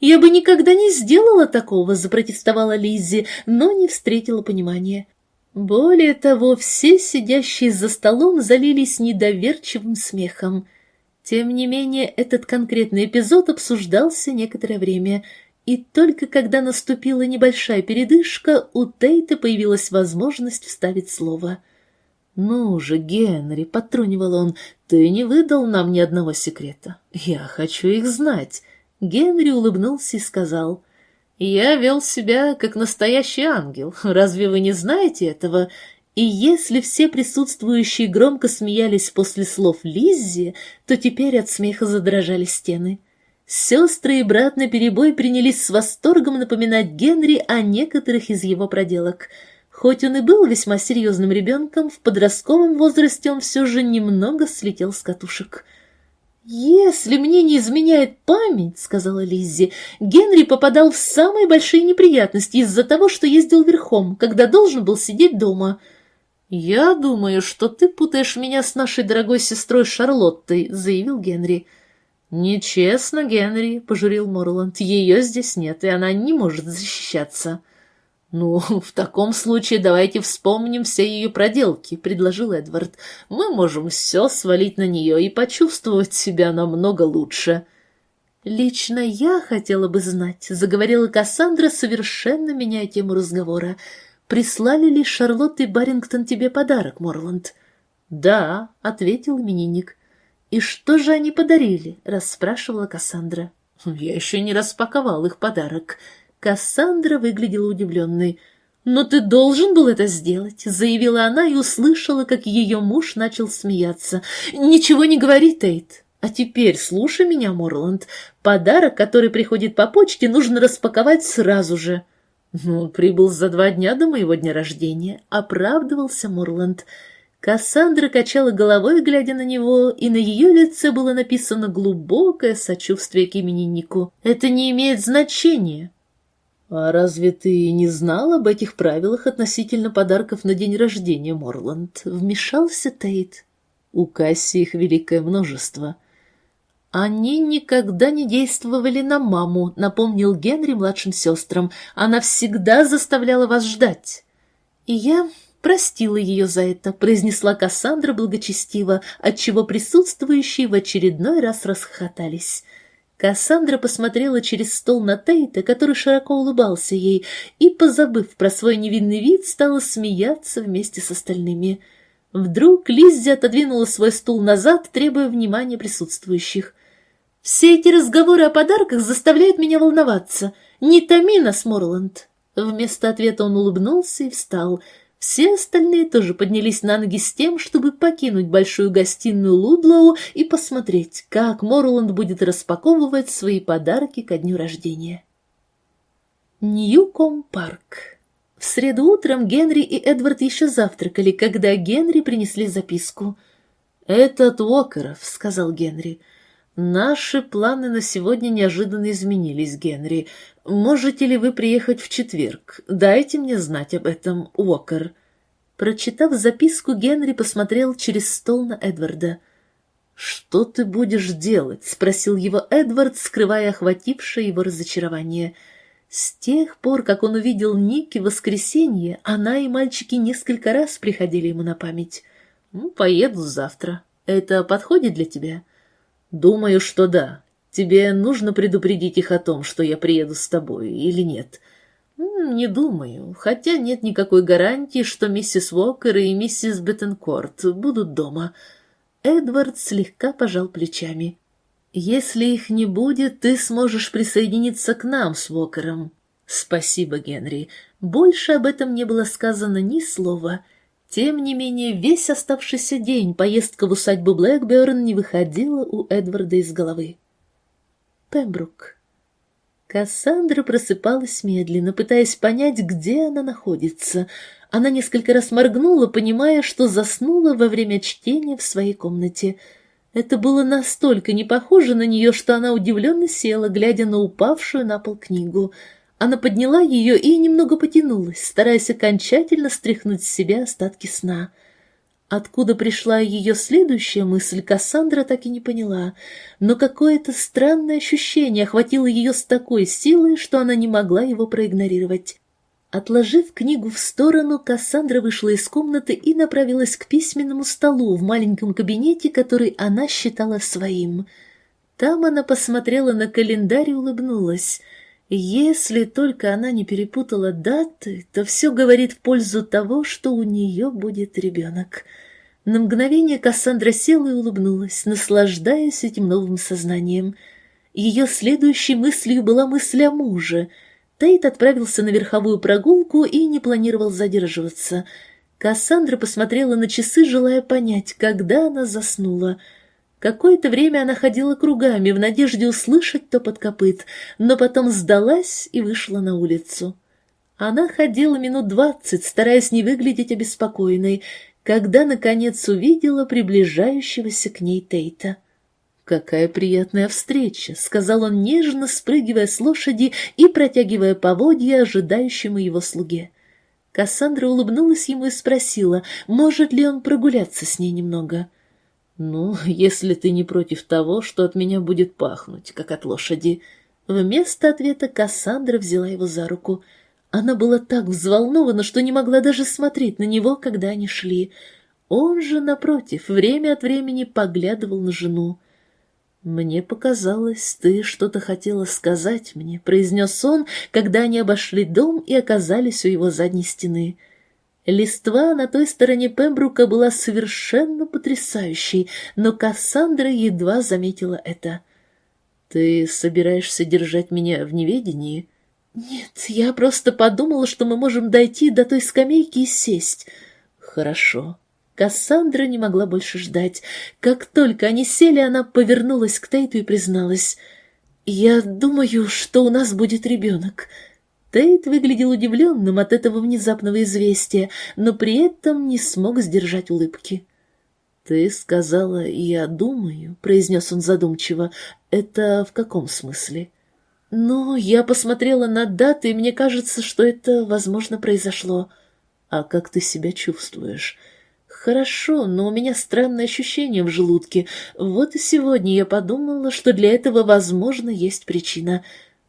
«Я бы никогда не сделала такого», — запротестовала Лиззи, но не встретила понимания. Более того, все сидящие за столом залились недоверчивым смехом. Тем не менее, этот конкретный эпизод обсуждался некоторое время — и только когда наступила небольшая передышка, у Тейта появилась возможность вставить слово. «Ну же, Генри», — потрунивал он, — «ты не выдал нам ни одного секрета. Я хочу их знать». Генри улыбнулся и сказал, «Я вел себя как настоящий ангел. Разве вы не знаете этого?» И если все присутствующие громко смеялись после слов Лиззи, то теперь от смеха задрожали стены. Сестры и брат наперебой принялись с восторгом напоминать Генри о некоторых из его проделок. Хоть он и был весьма серьезным ребенком, в подростковом возрасте он все же немного слетел с катушек. «Если мне не изменяет память, — сказала Лиззи, — Генри попадал в самые большие неприятности из-за того, что ездил верхом, когда должен был сидеть дома». «Я думаю, что ты путаешь меня с нашей дорогой сестрой Шарлоттой», — заявил Генри. «Нечестно, Генри», — пожурил Морланд. «Ее здесь нет, и она не может защищаться». «Ну, в таком случае давайте вспомним все ее проделки», — предложил Эдвард. «Мы можем все свалить на нее и почувствовать себя намного лучше». «Лично я хотела бы знать», — заговорила Кассандра, совершенно меняя тему разговора. «Прислали ли Шарлотт и Барингтон тебе подарок, Морланд?» «Да», — ответил именинник. «И что же они подарили?» — расспрашивала Кассандра. «Я еще не распаковал их подарок», Кассандра выглядела удивленной. «Но ты должен был это сделать», — заявила она и услышала, как ее муж начал смеяться. «Ничего не говори, Тейт. А теперь слушай меня, Морланд. Подарок, который приходит по почте, нужно распаковать сразу же». «Ну, прибыл за два дня до моего дня рождения», — оправдывался Морланд. Кассандра качала головой, глядя на него, и на ее лице было написано глубокое сочувствие к имениннику. «Это не имеет значения. «А разве ты не знал об этих правилах относительно подарков на день рождения, Морланд?» — вмешался Тейт. «У Касси их великое множество». «Они никогда не действовали на маму», — напомнил Генри младшим сестрам. «Она всегда заставляла вас ждать». «И я простила ее за это», — произнесла Кассандра благочестиво, отчего присутствующие в очередной раз расхохотались. Кассандра посмотрела через стол на Тейта, который широко улыбался ей, и, позабыв про свой невинный вид, стала смеяться вместе с остальными. Вдруг Лиззи отодвинула свой стул назад, требуя внимания присутствующих. «Все эти разговоры о подарках заставляют меня волноваться. Не томи нас, Морланд!» Вместо ответа он улыбнулся и встал — все остальные тоже поднялись на ноги с тем, чтобы покинуть большую гостиную Лудлоу и посмотреть, как Морланд будет распаковывать свои подарки ко дню рождения. Ньюком парк. В среду утром Генри и Эдвард еще завтракали, когда Генри принесли записку. «Это от Уокеров», — сказал Генри. «Наши планы на сегодня неожиданно изменились, Генри. Можете ли вы приехать в четверг? Дайте мне знать об этом, Уокер». Прочитав записку, Генри посмотрел через стол на Эдварда. «Что ты будешь делать?» — спросил его Эдвард, скрывая охватившее его разочарование. С тех пор, как он увидел Ники в воскресенье, она и мальчики несколько раз приходили ему на память. «Ну, поеду завтра. Это подходит для тебя?» «Думаю, что да. Тебе нужно предупредить их о том, что я приеду с тобой, или нет?» «Не думаю, хотя нет никакой гарантии, что миссис Уокер и миссис Беттенкорт будут дома». Эдвард слегка пожал плечами. «Если их не будет, ты сможешь присоединиться к нам с Уокером». «Спасибо, Генри. Больше об этом не было сказано ни слова». Тем не менее, весь оставшийся день поездка в усадьбу Блэкберн не выходила у Эдварда из головы. Пембрук. Кассандра просыпалась медленно, пытаясь понять, где она находится. Она несколько раз моргнула, понимая, что заснула во время чтения в своей комнате. Это было настолько не похоже на нее, что она удивленно села, глядя на упавшую на пол книгу — она подняла ее и немного потянулась, стараясь окончательно стряхнуть с себя остатки сна. Откуда пришла ее следующая мысль, Кассандра так и не поняла, но какое-то странное ощущение охватило ее с такой силой, что она не могла его проигнорировать. Отложив книгу в сторону, Кассандра вышла из комнаты и направилась к письменному столу в маленьком кабинете, который она считала своим. Там она посмотрела на календарь и улыбнулась — если только она не перепутала даты, то все говорит в пользу того, что у нее будет ребенок. На мгновение Кассандра села и улыбнулась, наслаждаясь этим новым сознанием. Ее следующей мыслью была мысль о муже. Тейт отправился на верховую прогулку и не планировал задерживаться. Кассандра посмотрела на часы, желая понять, когда она заснула — Какое-то время она ходила кругами в надежде услышать топот копыт, но потом сдалась и вышла на улицу. Она ходила минут двадцать, стараясь не выглядеть обеспокоенной, когда, наконец, увидела приближающегося к ней Тейта. «Какая приятная встреча!» — сказал он нежно, спрыгивая с лошади и протягивая поводья ожидающему его слуге. Кассандра улыбнулась ему и спросила, может ли он прогуляться с ней немного. «Ну, (laughs) если ты не против того, что от меня будет пахнуть, как от лошади». Вместо ответа Кассандра взяла его за руку. Она была так взволнована, что не могла даже смотреть на него, когда они шли. Он же, напротив, время от времени поглядывал на жену. «Мне показалось, ты что-то хотела сказать мне», — произнес он, когда они обошли дом и оказались у его задней стены. Листва на той стороне Пембрука была совершенно потрясающей, но Кассандра едва заметила это. «Ты собираешься держать меня в неведении?» «Нет, я просто подумала, что мы можем дойти до той скамейки и сесть». «Хорошо», Кассандра не могла больше ждать. Как только они сели, она повернулась к Тейту и призналась. «Я думаю, что у нас будет ребенок». Тейт выглядел удивленным от этого внезапного известия, но при этом не смог сдержать улыбки. «Ты сказала «я думаю», — произнес он задумчиво. «Это в каком смысле?» «Ну, я посмотрела на даты, и мне кажется, что это, возможно, произошло». «А как ты себя чувствуешь?» Хорошо, но у меня странное ощущение в желудке. Вот и сегодня я подумала, что для этого, возможно, есть причина.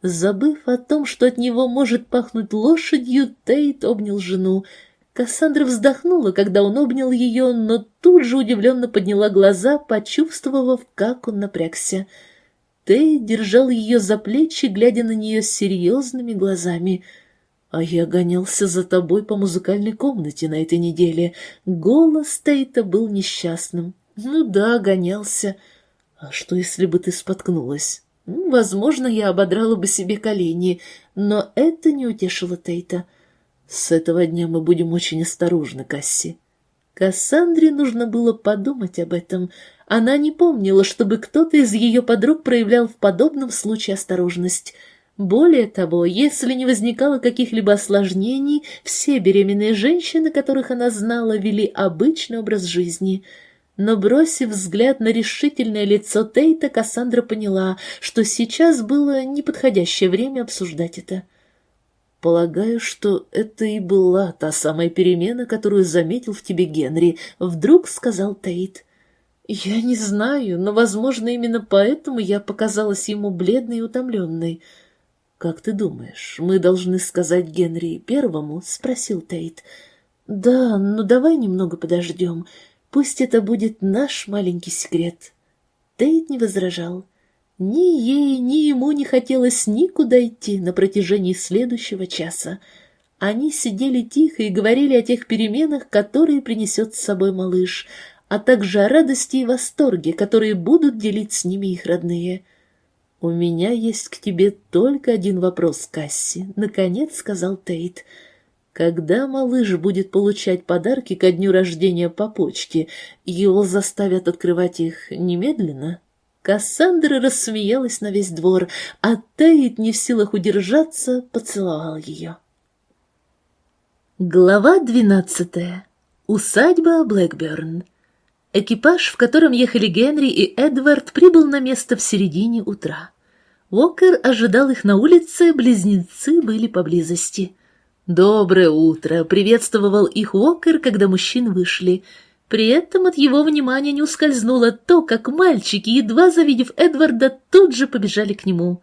Забыв о том, что от него может пахнуть лошадью, Тейт обнял жену. Кассандра вздохнула, когда он обнял ее, но тут же удивленно подняла глаза, почувствовав, как он напрягся. Тейт держал ее за плечи, глядя на нее серьезными глазами — а я гонялся за тобой по музыкальной комнате на этой неделе. Голос Тейта был несчастным. Ну да, гонялся. А что, если бы ты споткнулась? Возможно, я ободрала бы себе колени, но это не утешило Тейта. С этого дня мы будем очень осторожны, Касси. Кассандре нужно было подумать об этом. Она не помнила, чтобы кто-то из ее подруг проявлял в подобном случае осторожность — более того, если не возникало каких-либо осложнений, все беременные женщины, которых она знала, вели обычный образ жизни. Но, бросив взгляд на решительное лицо Тейта, Кассандра поняла, что сейчас было неподходящее время обсуждать это. «Полагаю, что это и была та самая перемена, которую заметил в тебе Генри», — вдруг сказал Тейт. «Я не знаю, но, возможно, именно поэтому я показалась ему бледной и утомленной». «Как ты думаешь, мы должны сказать Генри первому?» — спросил Тейт. «Да, но давай немного подождем. Пусть это будет наш маленький секрет». Тейт не возражал. Ни ей, ни ему не хотелось никуда идти на протяжении следующего часа. Они сидели тихо и говорили о тех переменах, которые принесет с собой малыш, а также о радости и восторге, которые будут делить с ними их родные. «У меня есть к тебе только один вопрос, Касси», — наконец сказал Тейт. «Когда малыш будет получать подарки ко дню рождения по почте, его заставят открывать их немедленно?» Кассандра рассмеялась на весь двор, а Тейт, не в силах удержаться, поцеловал ее. Глава двенадцатая. Усадьба Блэкберн. Экипаж, в котором ехали Генри и Эдвард, прибыл на место в середине утра. Уокер ожидал их на улице, близнецы были поблизости. «Доброе утро!» — приветствовал их Уокер, когда мужчины вышли. При этом от его внимания не ускользнуло то, как мальчики, едва завидев Эдварда, тут же побежали к нему.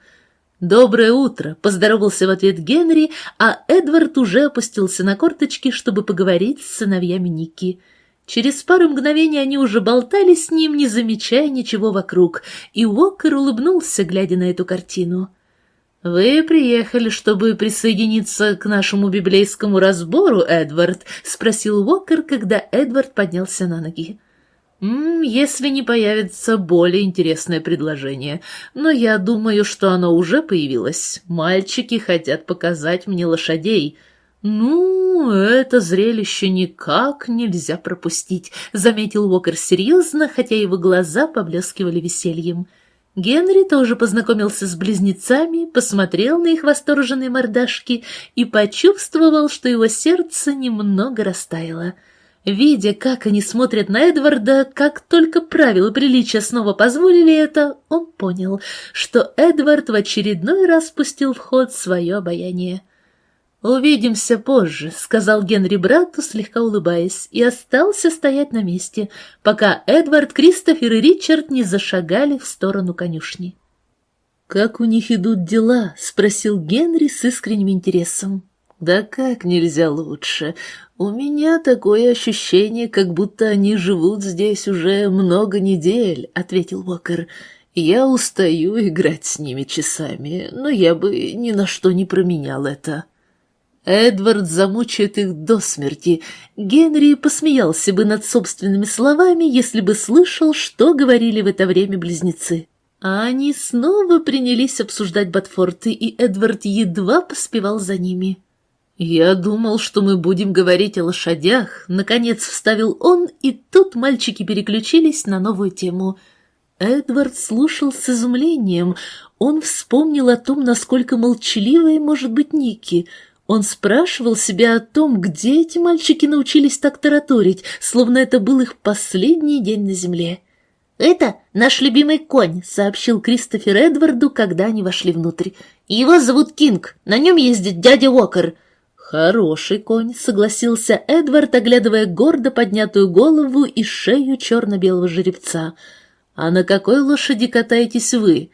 «Доброе утро!» — поздоровался в ответ Генри, а Эдвард уже опустился на корточки, чтобы поговорить с сыновьями Ники. Через пару мгновений они уже болтали с ним, не замечая ничего вокруг, и Уокер улыбнулся, глядя на эту картину. «Вы приехали, чтобы присоединиться к нашему библейскому разбору, Эдвард?» — спросил Уокер, когда Эдвард поднялся на ноги. «М -м, «Если не появится более интересное предложение, но я думаю, что оно уже появилось. Мальчики хотят показать мне лошадей». «Ну, это зрелище никак нельзя пропустить», — заметил Уокер серьезно, хотя его глаза поблескивали весельем. Генри тоже познакомился с близнецами, посмотрел на их восторженные мордашки и почувствовал, что его сердце немного растаяло. Видя, как они смотрят на Эдварда, как только правила приличия снова позволили это, он понял, что Эдвард в очередной раз пустил в ход свое обаяние. «Увидимся позже», — сказал Генри брату, слегка улыбаясь, и остался стоять на месте, пока Эдвард, Кристофер и Ричард не зашагали в сторону конюшни. «Как у них идут дела?» — спросил Генри с искренним интересом. «Да как нельзя лучше. У меня такое ощущение, как будто они живут здесь уже много недель», — ответил Уокер. «Я устаю играть с ними часами, но я бы ни на что не променял это». Эдвард замучает их до смерти. Генри посмеялся бы над собственными словами, если бы слышал, что говорили в это время близнецы. А они снова принялись обсуждать Батфорты, и Эдвард едва поспевал за ними. «Я думал, что мы будем говорить о лошадях», — наконец вставил он, и тут мальчики переключились на новую тему. Эдвард слушал с изумлением. Он вспомнил о том, насколько молчаливой может быть Ники — он спрашивал себя о том, где эти мальчики научились так тараторить, словно это был их последний день на земле. «Это наш любимый конь», — сообщил Кристофер Эдварду, когда они вошли внутрь. «Его зовут Кинг, на нем ездит дядя Уокер». «Хороший конь», — согласился Эдвард, оглядывая гордо поднятую голову и шею черно-белого жеребца. «А на какой лошади катаетесь вы?»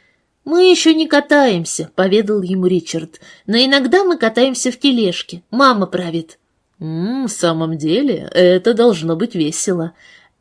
«Мы еще не катаемся», — поведал ему Ричард. «Но иногда мы катаемся в тележке. Мама правит». «М -м, «В самом деле, это должно быть весело».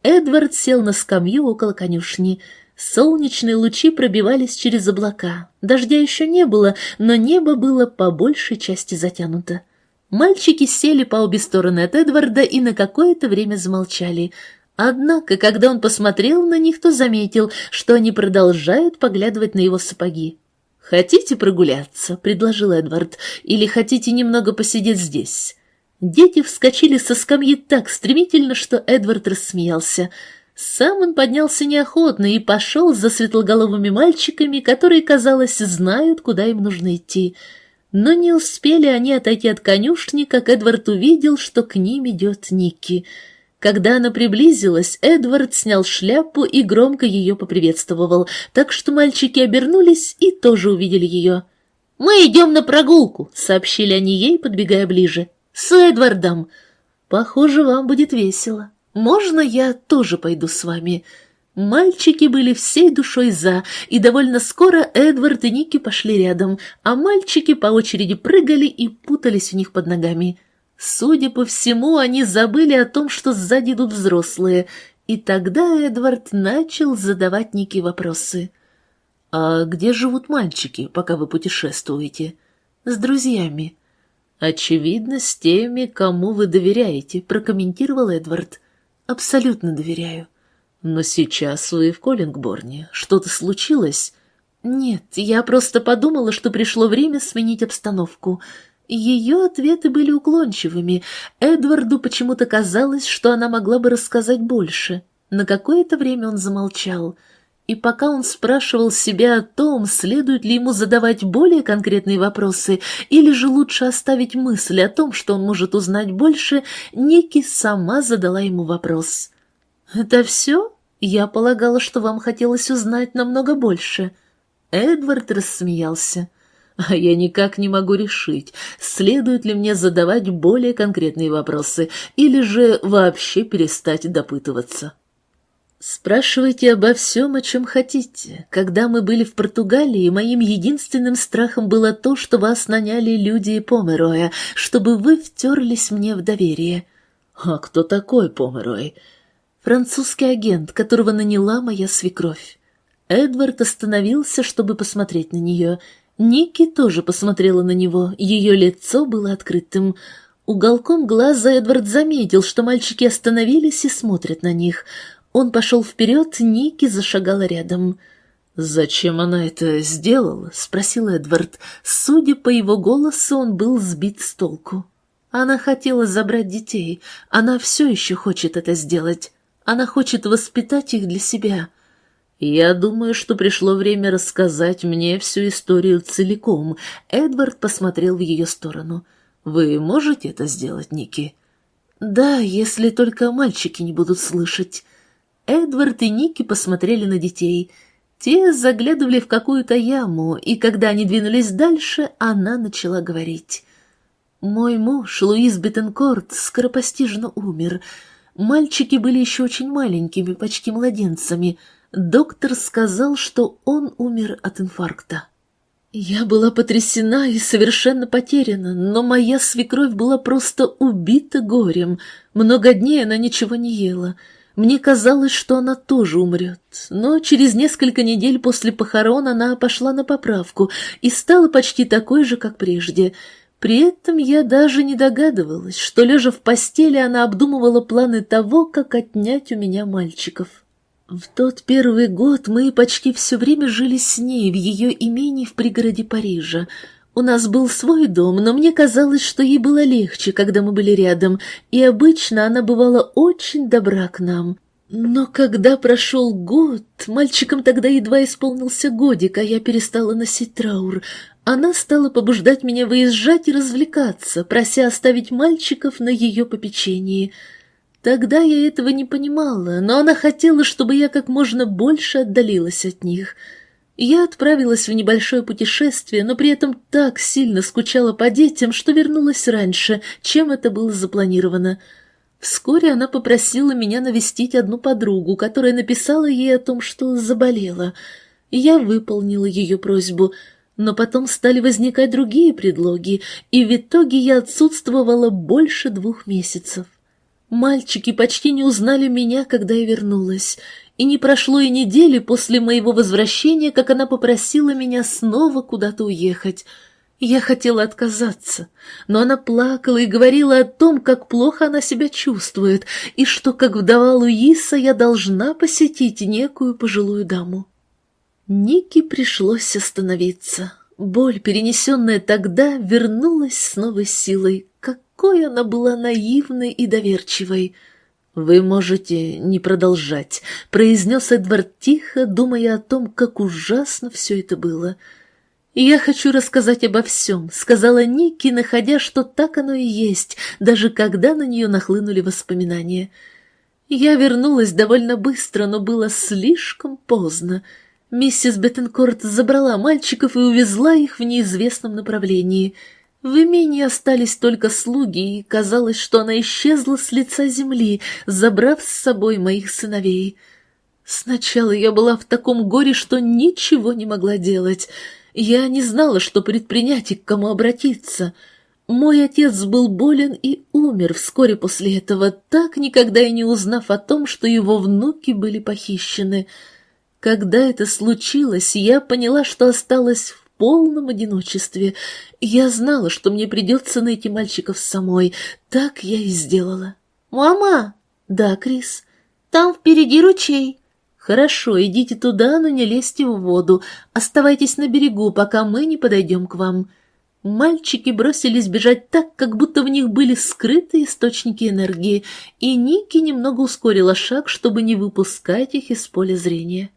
Эдвард сел на скамью около конюшни. Солнечные лучи пробивались через облака. Дождя еще не было, но небо было по большей части затянуто. Мальчики сели по обе стороны от Эдварда и на какое-то время замолчали — Однако, когда он посмотрел на них, то заметил, что они продолжают поглядывать на его сапоги. «Хотите прогуляться?» — предложил Эдвард. «Или хотите немного посидеть здесь?» Дети вскочили со скамьи так стремительно, что Эдвард рассмеялся. Сам он поднялся неохотно и пошел за светлоголовыми мальчиками, которые, казалось, знают, куда им нужно идти. Но не успели они отойти от конюшни, как Эдвард увидел, что к ним идет Никки — когда она приблизилась, Эдвард снял шляпу и громко ее поприветствовал, так что мальчики обернулись и тоже увидели ее. «Мы идем на прогулку», — сообщили они ей, подбегая ближе. «С Эдвардом». «Похоже, вам будет весело. Можно я тоже пойду с вами?» Мальчики были всей душой за, и довольно скоро Эдвард и Ники пошли рядом, а мальчики по очереди прыгали и путались у них под ногами. Судя по всему, они забыли о том, что сзади идут взрослые, и тогда Эдвард начал задавать Нике вопросы. «А где живут мальчики, пока вы путешествуете?» «С друзьями». «Очевидно, с теми, кому вы доверяете», — прокомментировал Эдвард. «Абсолютно доверяю». «Но сейчас вы в Коллингборне. Что-то случилось?» «Нет, я просто подумала, что пришло время сменить обстановку. Ее ответы были уклончивыми. Эдварду почему-то казалось, что она могла бы рассказать больше. На какое-то время он замолчал. И пока он спрашивал себя о том, следует ли ему задавать более конкретные вопросы, или же лучше оставить мысль о том, что он может узнать больше, Ники сама задала ему вопрос. «Это все? Я полагала, что вам хотелось узнать намного больше». Эдвард рассмеялся. А я никак не могу решить, следует ли мне задавать более конкретные вопросы или же вообще перестать допытываться. Спрашивайте обо всем, о чем хотите. Когда мы были в Португалии, моим единственным страхом было то, что вас наняли люди Помероя, чтобы вы втерлись мне в доверие. А кто такой Померой? Французский агент, которого наняла моя свекровь. Эдвард остановился, чтобы посмотреть на нее — Ники тоже посмотрела на него, ее лицо было открытым. Уголком глаза Эдвард заметил, что мальчики остановились и смотрят на них. Он пошел вперед, Ники зашагала рядом. «Зачем она это сделала?» — спросил Эдвард. Судя по его голосу, он был сбит с толку. Она хотела забрать детей. Она все еще хочет это сделать. Она хочет воспитать их для себя. «Я думаю, что пришло время рассказать мне всю историю целиком». Эдвард посмотрел в ее сторону. «Вы можете это сделать, Ники?» «Да, если только мальчики не будут слышать». Эдвард и Ники посмотрели на детей. Те заглядывали в какую-то яму, и когда они двинулись дальше, она начала говорить. «Мой муж, Луис Бетенкорт, скоропостижно умер. Мальчики были еще очень маленькими, почти младенцами. Доктор сказал, что он умер от инфаркта». Я была потрясена и совершенно потеряна, но моя свекровь была просто убита горем. Много дней она ничего не ела. Мне казалось, что она тоже умрет, но через несколько недель после похорон она пошла на поправку и стала почти такой же, как прежде. При этом я даже не догадывалась, что, лежа в постели, она обдумывала планы того, как отнять у меня мальчиков. В тот первый год мы почти все время жили с ней в ее имении в пригороде Парижа. У нас был свой дом, но мне казалось, что ей было легче, когда мы были рядом, и обычно она бывала очень добра к нам. Но когда прошел год, мальчикам тогда едва исполнился годик, а я перестала носить траур, она стала побуждать меня выезжать и развлекаться, прося оставить мальчиков на ее попечении. Тогда я этого не понимала, но она хотела, чтобы я как можно больше отдалилась от них — я отправилась в небольшое путешествие, но при этом так сильно скучала по детям, что вернулась раньше, чем это было запланировано. Вскоре она попросила меня навестить одну подругу, которая написала ей о том, что заболела. Я выполнила ее просьбу, но потом стали возникать другие предлоги, и в итоге я отсутствовала больше двух месяцев. Мальчики почти не узнали меня, когда я вернулась, и не прошло и недели после моего возвращения, как она попросила меня снова куда-то уехать. Я хотела отказаться, но она плакала и говорила о том, как плохо она себя чувствует, и что, как вдова Луиса, я должна посетить некую пожилую даму. Нике пришлось остановиться. Боль, перенесенная тогда, вернулась с новой силой. Какой она была наивной и доверчивой! «Вы можете не продолжать», — произнес Эдвард тихо, думая о том, как ужасно все это было. «Я хочу рассказать обо всем», — сказала Ники, находя, что так оно и есть, даже когда на нее нахлынули воспоминания. Я вернулась довольно быстро, но было слишком поздно. Миссис Беттенкорт забрала мальчиков и увезла их в неизвестном направлении — в имении остались только слуги, и казалось, что она исчезла с лица земли, забрав с собой моих сыновей. Сначала я была в таком горе, что ничего не могла делать. Я не знала, что предпринять и к кому обратиться. Мой отец был болен и умер вскоре после этого, так никогда и не узнав о том, что его внуки были похищены. Когда это случилось, я поняла, что осталась в полном одиночестве. Я знала, что мне придется найти мальчиков самой. Так я и сделала. «Мама!» «Да, Крис?» «Там впереди ручей». «Хорошо, идите туда, но не лезьте в воду. Оставайтесь на берегу, пока мы не подойдем к вам». Мальчики бросились бежать так, как будто в них были скрытые источники энергии, и Ники немного ускорила шаг, чтобы не выпускать их из поля зрения.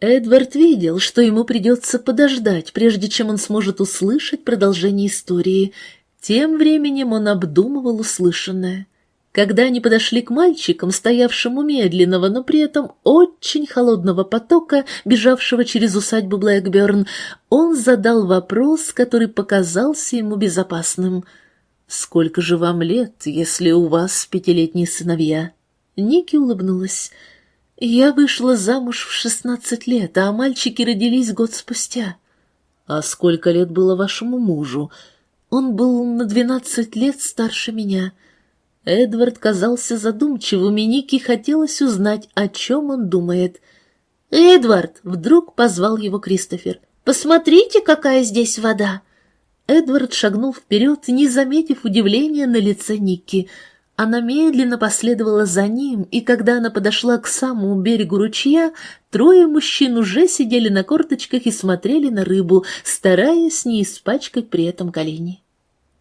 Эдвард видел, что ему придется подождать, прежде чем он сможет услышать продолжение истории. Тем временем он обдумывал услышанное. Когда они подошли к мальчикам, стоявшим у медленного, но при этом очень холодного потока, бежавшего через усадьбу Блэкберн, он задал вопрос, который показался ему безопасным. «Сколько же вам лет, если у вас пятилетние сыновья?» Ники улыбнулась. Я вышла замуж в шестнадцать лет, а мальчики родились год спустя. А сколько лет было вашему мужу? Он был на двенадцать лет старше меня. Эдвард казался задумчивым, и Нике хотелось узнать, о чем он думает. «Эдвард!» — вдруг позвал его Кристофер. «Посмотрите, какая здесь вода!» Эдвард шагнул вперед, не заметив удивления на лице Никки — она медленно последовала за ним, и когда она подошла к самому берегу ручья, трое мужчин уже сидели на корточках и смотрели на рыбу, стараясь не испачкать при этом колени.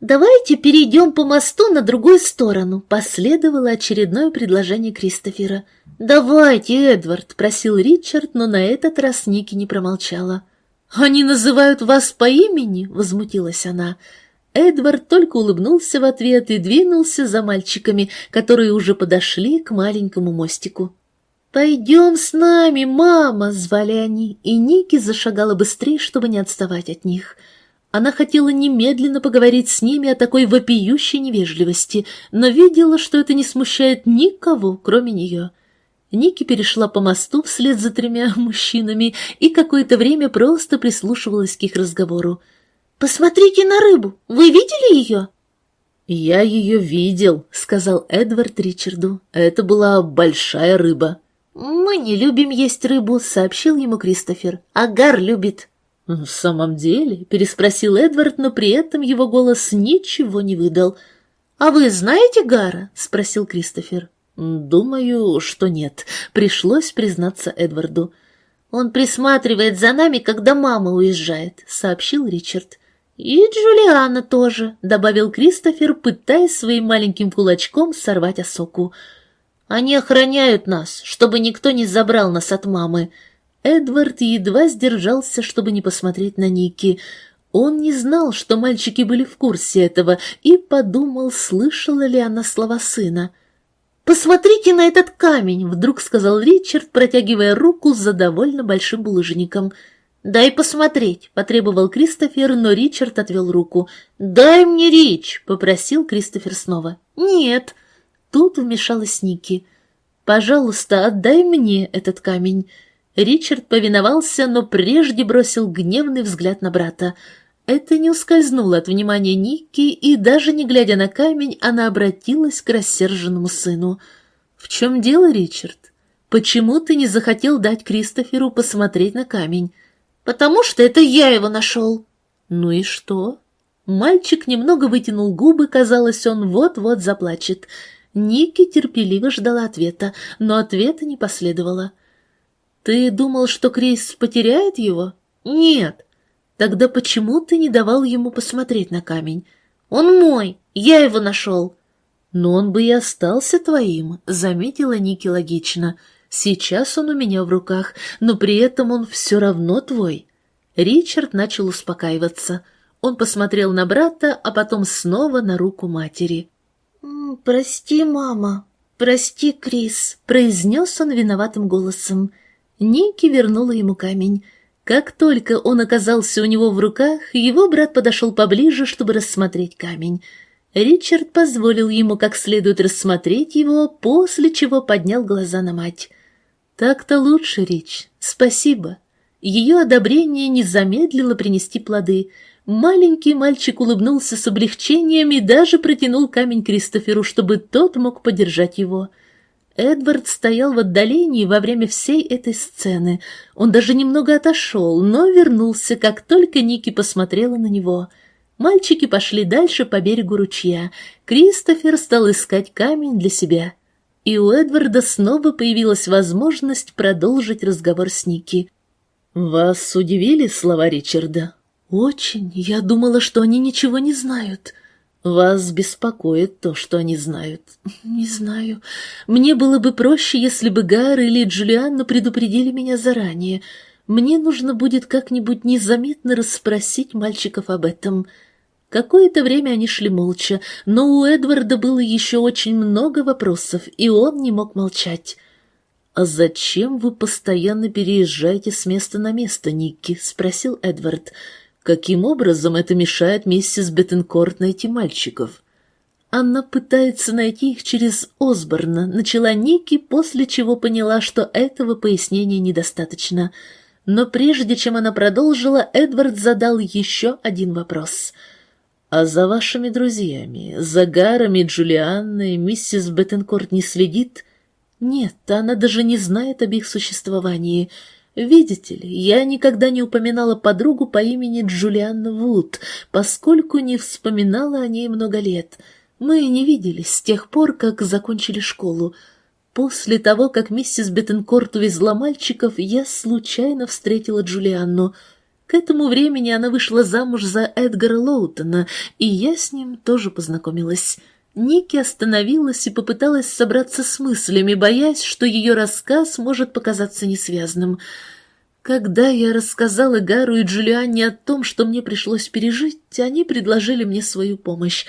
«Давайте перейдем по мосту на другую сторону», — последовало очередное предложение Кристофера. «Давайте, Эдвард», — просил Ричард, но на этот раз Ники не промолчала. «Они называют вас по имени?» — возмутилась она. Эдвард только улыбнулся в ответ и двинулся за мальчиками, которые уже подошли к маленькому мостику. «Пойдем с нами, мама!» — звали они, и Ники зашагала быстрее, чтобы не отставать от них — она хотела немедленно поговорить с ними о такой вопиющей невежливости, но видела, что это не смущает никого, кроме нее. Ники перешла по мосту вслед за тремя (laughs) мужчинами и какое-то время просто прислушивалась к их разговору. «Посмотрите на рыбу! Вы видели ее?» «Я ее видел», — сказал Эдвард Ричарду. «Это была большая рыба». «Мы не любим есть рыбу», — сообщил ему Кристофер. «Агар любит». «В самом деле?» — переспросил Эдвард, но при этом его голос ничего не выдал. «А вы знаете Гара?» — спросил Кристофер. «Думаю, что нет», — пришлось признаться Эдварду. «Он присматривает за нами, когда мама уезжает», — сообщил Ричард. «И Джулиана тоже», — добавил Кристофер, пытаясь своим маленьким кулачком сорвать осоку. «Они охраняют нас, чтобы никто не забрал нас от мамы», Эдвард едва сдержался, чтобы не посмотреть на Ники. Он не знал, что мальчики были в курсе этого, и подумал, слышала ли она слова сына. «Посмотрите на этот камень!» — вдруг сказал Ричард, протягивая руку за довольно большим булыжником. «Дай посмотреть!» — потребовал Кристофер, но Ричард отвел руку. «Дай мне Рич!» — попросил Кристофер снова. «Нет!» Тут вмешалась Ники. «Пожалуйста, отдай мне этот камень!» Ричард повиновался, но прежде бросил гневный взгляд на брата. Это не ускользнуло от внимания Ники, и даже не глядя на камень, она обратилась к рассерженному сыну. «В чем дело, Ричард? Почему ты не захотел дать Кристоферу посмотреть на камень?» «Потому что это я его нашел». «Ну и что?» Мальчик немного вытянул губы, казалось, он вот-вот заплачет. Ники терпеливо ждала ответа, но ответа не последовало. «Ты думал, что Крис потеряет его?» «Нет». «Тогда почему ты не давал ему посмотреть на камень?» «Он мой, я его нашел». «Но он бы и остался твоим», — заметила Ники логично. «Сейчас он у меня в руках, но при этом он все равно твой». Ричард начал успокаиваться. Он посмотрел на брата, а потом снова на руку матери. «Прости, мама, прости, Крис», — произнес он виноватым голосом. Ники вернула ему камень. Как только он оказался у него в руках, его брат подошел поближе, чтобы рассмотреть камень. Ричард позволил ему как следует рассмотреть его, после чего поднял глаза на мать. «Так-то лучше, Рич. Спасибо». Ее одобрение не замедлило принести плоды. Маленький мальчик улыбнулся с облегчением и даже протянул камень Кристоферу, чтобы тот мог подержать его. — Эдвард стоял в отдалении во время всей этой сцены. Он даже немного отошел, но вернулся, как только Ники посмотрела на него. Мальчики пошли дальше по берегу ручья. Кристофер стал искать камень для себя. И у Эдварда снова появилась возможность продолжить разговор с Ники. «Вас удивили слова Ричарда?» «Очень. Я думала, что они ничего не знают». Вас беспокоит то, что они знают? Не знаю. Мне было бы проще, если бы Гар или Джулианна предупредили меня заранее. Мне нужно будет как-нибудь незаметно расспросить мальчиков об этом. Какое-то время они шли молча, но у Эдварда было еще очень много вопросов, и он не мог молчать. «А зачем вы постоянно переезжаете с места на место, Никки?» — спросил Эдвард. Каким образом это мешает миссис Беттенкорт найти мальчиков? Она пытается найти их через Осборна, начала Ники, после чего поняла, что этого пояснения недостаточно. Но прежде чем она продолжила, Эдвард задал еще один вопрос. «А за вашими друзьями, за Гарами, Джулианной, миссис Беттенкорт не следит?» «Нет, она даже не знает об их существовании». Видите ли, я никогда не упоминала подругу по имени Джулианна Вуд, поскольку не вспоминала о ней много лет. Мы не виделись с тех пор, как закончили школу. После того, как миссис Беттенкорт увезла мальчиков, я случайно встретила Джулианну. К этому времени она вышла замуж за Эдгара Лоутона, и я с ним тоже познакомилась. Ники остановилась и попыталась собраться с мыслями, боясь, что ее рассказ может показаться несвязным. Когда я рассказала Гару и Джулианне о том, что мне пришлось пережить, они предложили мне свою помощь.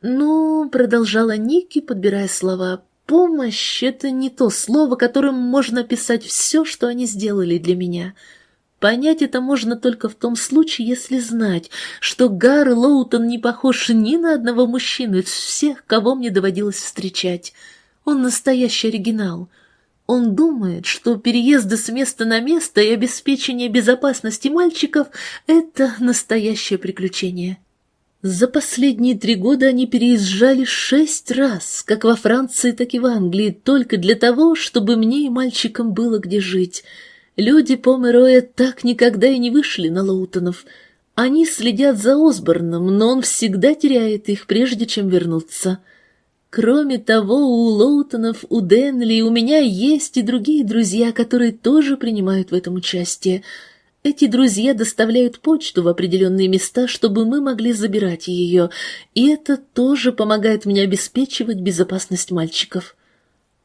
«Ну», — продолжала Ники, подбирая слова, — «помощь — это не то слово, которым можно описать все, что они сделали для меня». Понять это можно только в том случае, если знать, что Гар Лоутон не похож ни на одного мужчину из всех, кого мне доводилось встречать. Он настоящий оригинал. Он думает, что переезды с места на место и обеспечение безопасности мальчиков — это настоящее приключение. За последние три года они переезжали шесть раз, как во Франции, так и в Англии, только для того, чтобы мне и мальчикам было где жить — Люди Помероя так никогда и не вышли на Лоутонов. Они следят за Осборном, но он всегда теряет их, прежде чем вернуться. Кроме того, у Лоутонов, у Денли, у меня есть и другие друзья, которые тоже принимают в этом участие. Эти друзья доставляют почту в определенные места, чтобы мы могли забирать ее, и это тоже помогает мне обеспечивать безопасность мальчиков.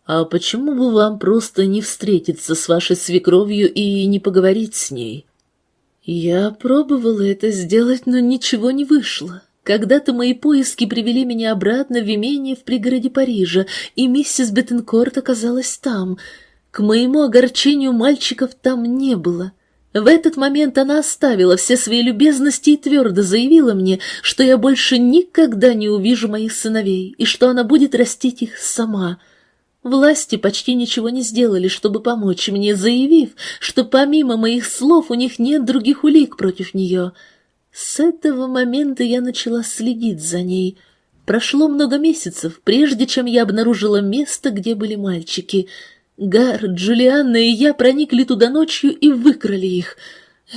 «А почему бы вам просто не встретиться с вашей свекровью и не поговорить с ней?» «Я пробовала это сделать, но ничего не вышло. Когда-то мои поиски привели меня обратно в имение в пригороде Парижа, и миссис Беттенкорт оказалась там. К моему огорчению мальчиков там не было». В этот момент она оставила все свои любезности и твердо заявила мне, что я больше никогда не увижу моих сыновей и что она будет растить их сама — Власти почти ничего не сделали, чтобы помочь мне, заявив, что помимо моих слов у них нет других улик против нее. С этого момента я начала следить за ней. Прошло много месяцев, прежде чем я обнаружила место, где были мальчики. Гар, Джулианна и я проникли туда ночью и выкрали их.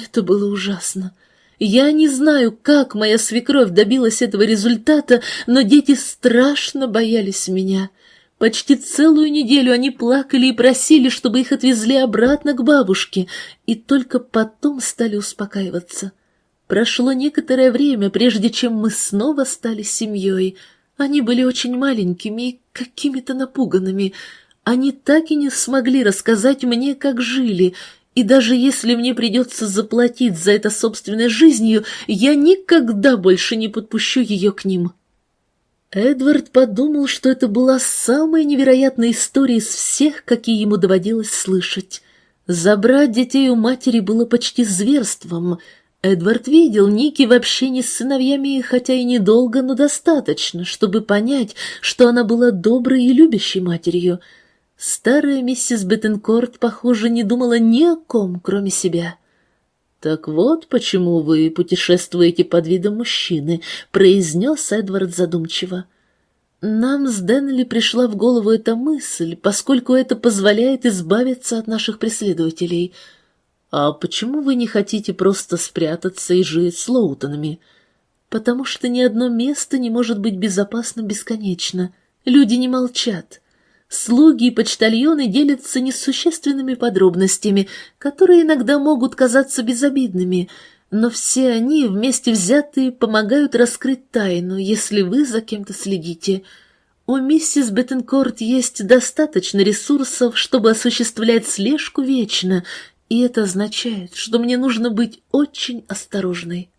Это было ужасно. Я не знаю, как моя свекровь добилась этого результата, но дети страшно боялись меня. Почти целую неделю они плакали и просили, чтобы их отвезли обратно к бабушке, и только потом стали успокаиваться. Прошло некоторое время, прежде чем мы снова стали семьей. Они были очень маленькими и какими-то напуганными. Они так и не смогли рассказать мне, как жили, и даже если мне придется заплатить за это собственной жизнью, я никогда больше не подпущу ее к ним». Эдвард подумал, что это была самая невероятная история из всех, какие ему доводилось слышать. Забрать детей у матери было почти зверством. Эдвард видел Ники в общении с сыновьями, хотя и недолго, но достаточно, чтобы понять, что она была доброй и любящей матерью. Старая миссис Беттенкорт, похоже, не думала ни о ком, кроме себя. «Так вот почему вы путешествуете под видом мужчины», — произнес Эдвард задумчиво. «Нам с Денли пришла в голову эта мысль, поскольку это позволяет избавиться от наших преследователей. А почему вы не хотите просто спрятаться и жить с Лоутонами? Потому что ни одно место не может быть безопасным бесконечно. Люди не молчат». Слуги и почтальоны делятся несущественными подробностями, которые иногда могут казаться безобидными, но все они, вместе взятые, помогают раскрыть тайну, если вы за кем-то следите. У миссис Беттенкорт есть достаточно ресурсов, чтобы осуществлять слежку вечно, и это означает, что мне нужно быть очень осторожной.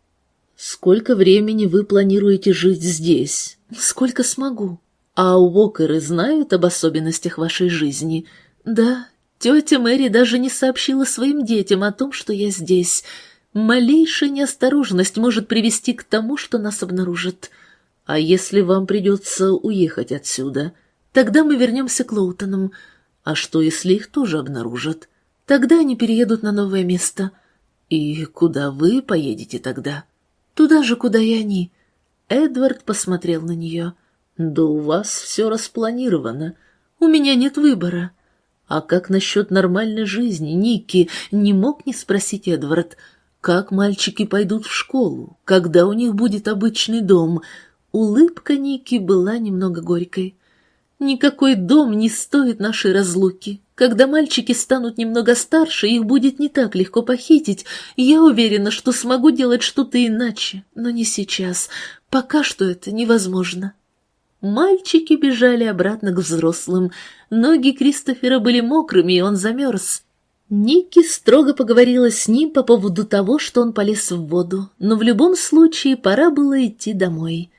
Сколько времени вы планируете жить здесь? Сколько смогу. «А Уокеры знают об особенностях вашей жизни?» «Да, тетя Мэри даже не сообщила своим детям о том, что я здесь. Малейшая неосторожность может привести к тому, что нас обнаружат. А если вам придется уехать отсюда? Тогда мы вернемся к Лоутонам. А что, если их тоже обнаружат? Тогда они переедут на новое место. И куда вы поедете тогда? Туда же, куда и они». Эдвард посмотрел на нее. — «Да у вас все распланировано. У меня нет выбора». «А как насчет нормальной жизни, Ники?» — не мог не спросить Эдвард. «Как мальчики пойдут в школу? Когда у них будет обычный дом?» Улыбка Ники была немного горькой. «Никакой дом не стоит нашей разлуки. Когда мальчики станут немного старше, их будет не так легко похитить. Я уверена, что смогу делать что-то иначе, но не сейчас. Пока что это невозможно. Мальчики бежали обратно к взрослым. Ноги Кристофера были мокрыми, и он замерз. Ники строго поговорила с ним по поводу того, что он полез в воду, но в любом случае пора было идти домой.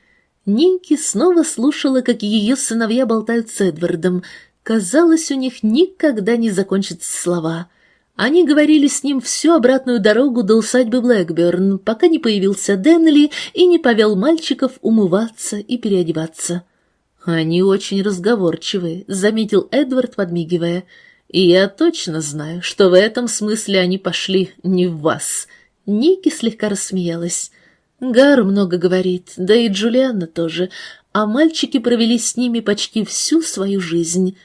Ники снова слушала, как ее сыновья болтают с Эдвардом. Казалось, у них никогда не закончатся слова. Они говорили с ним всю обратную дорогу до усадьбы Блэкберн, пока не появился Денли и не повел мальчиков умываться и переодеваться. «Они очень разговорчивые», — заметил Эдвард, подмигивая. И я точно знаю, что в этом смысле они пошли не в вас. Ники слегка рассмеялась. Гар много говорит, да и Джулианна тоже, а мальчики провели с ними почти всю свою жизнь.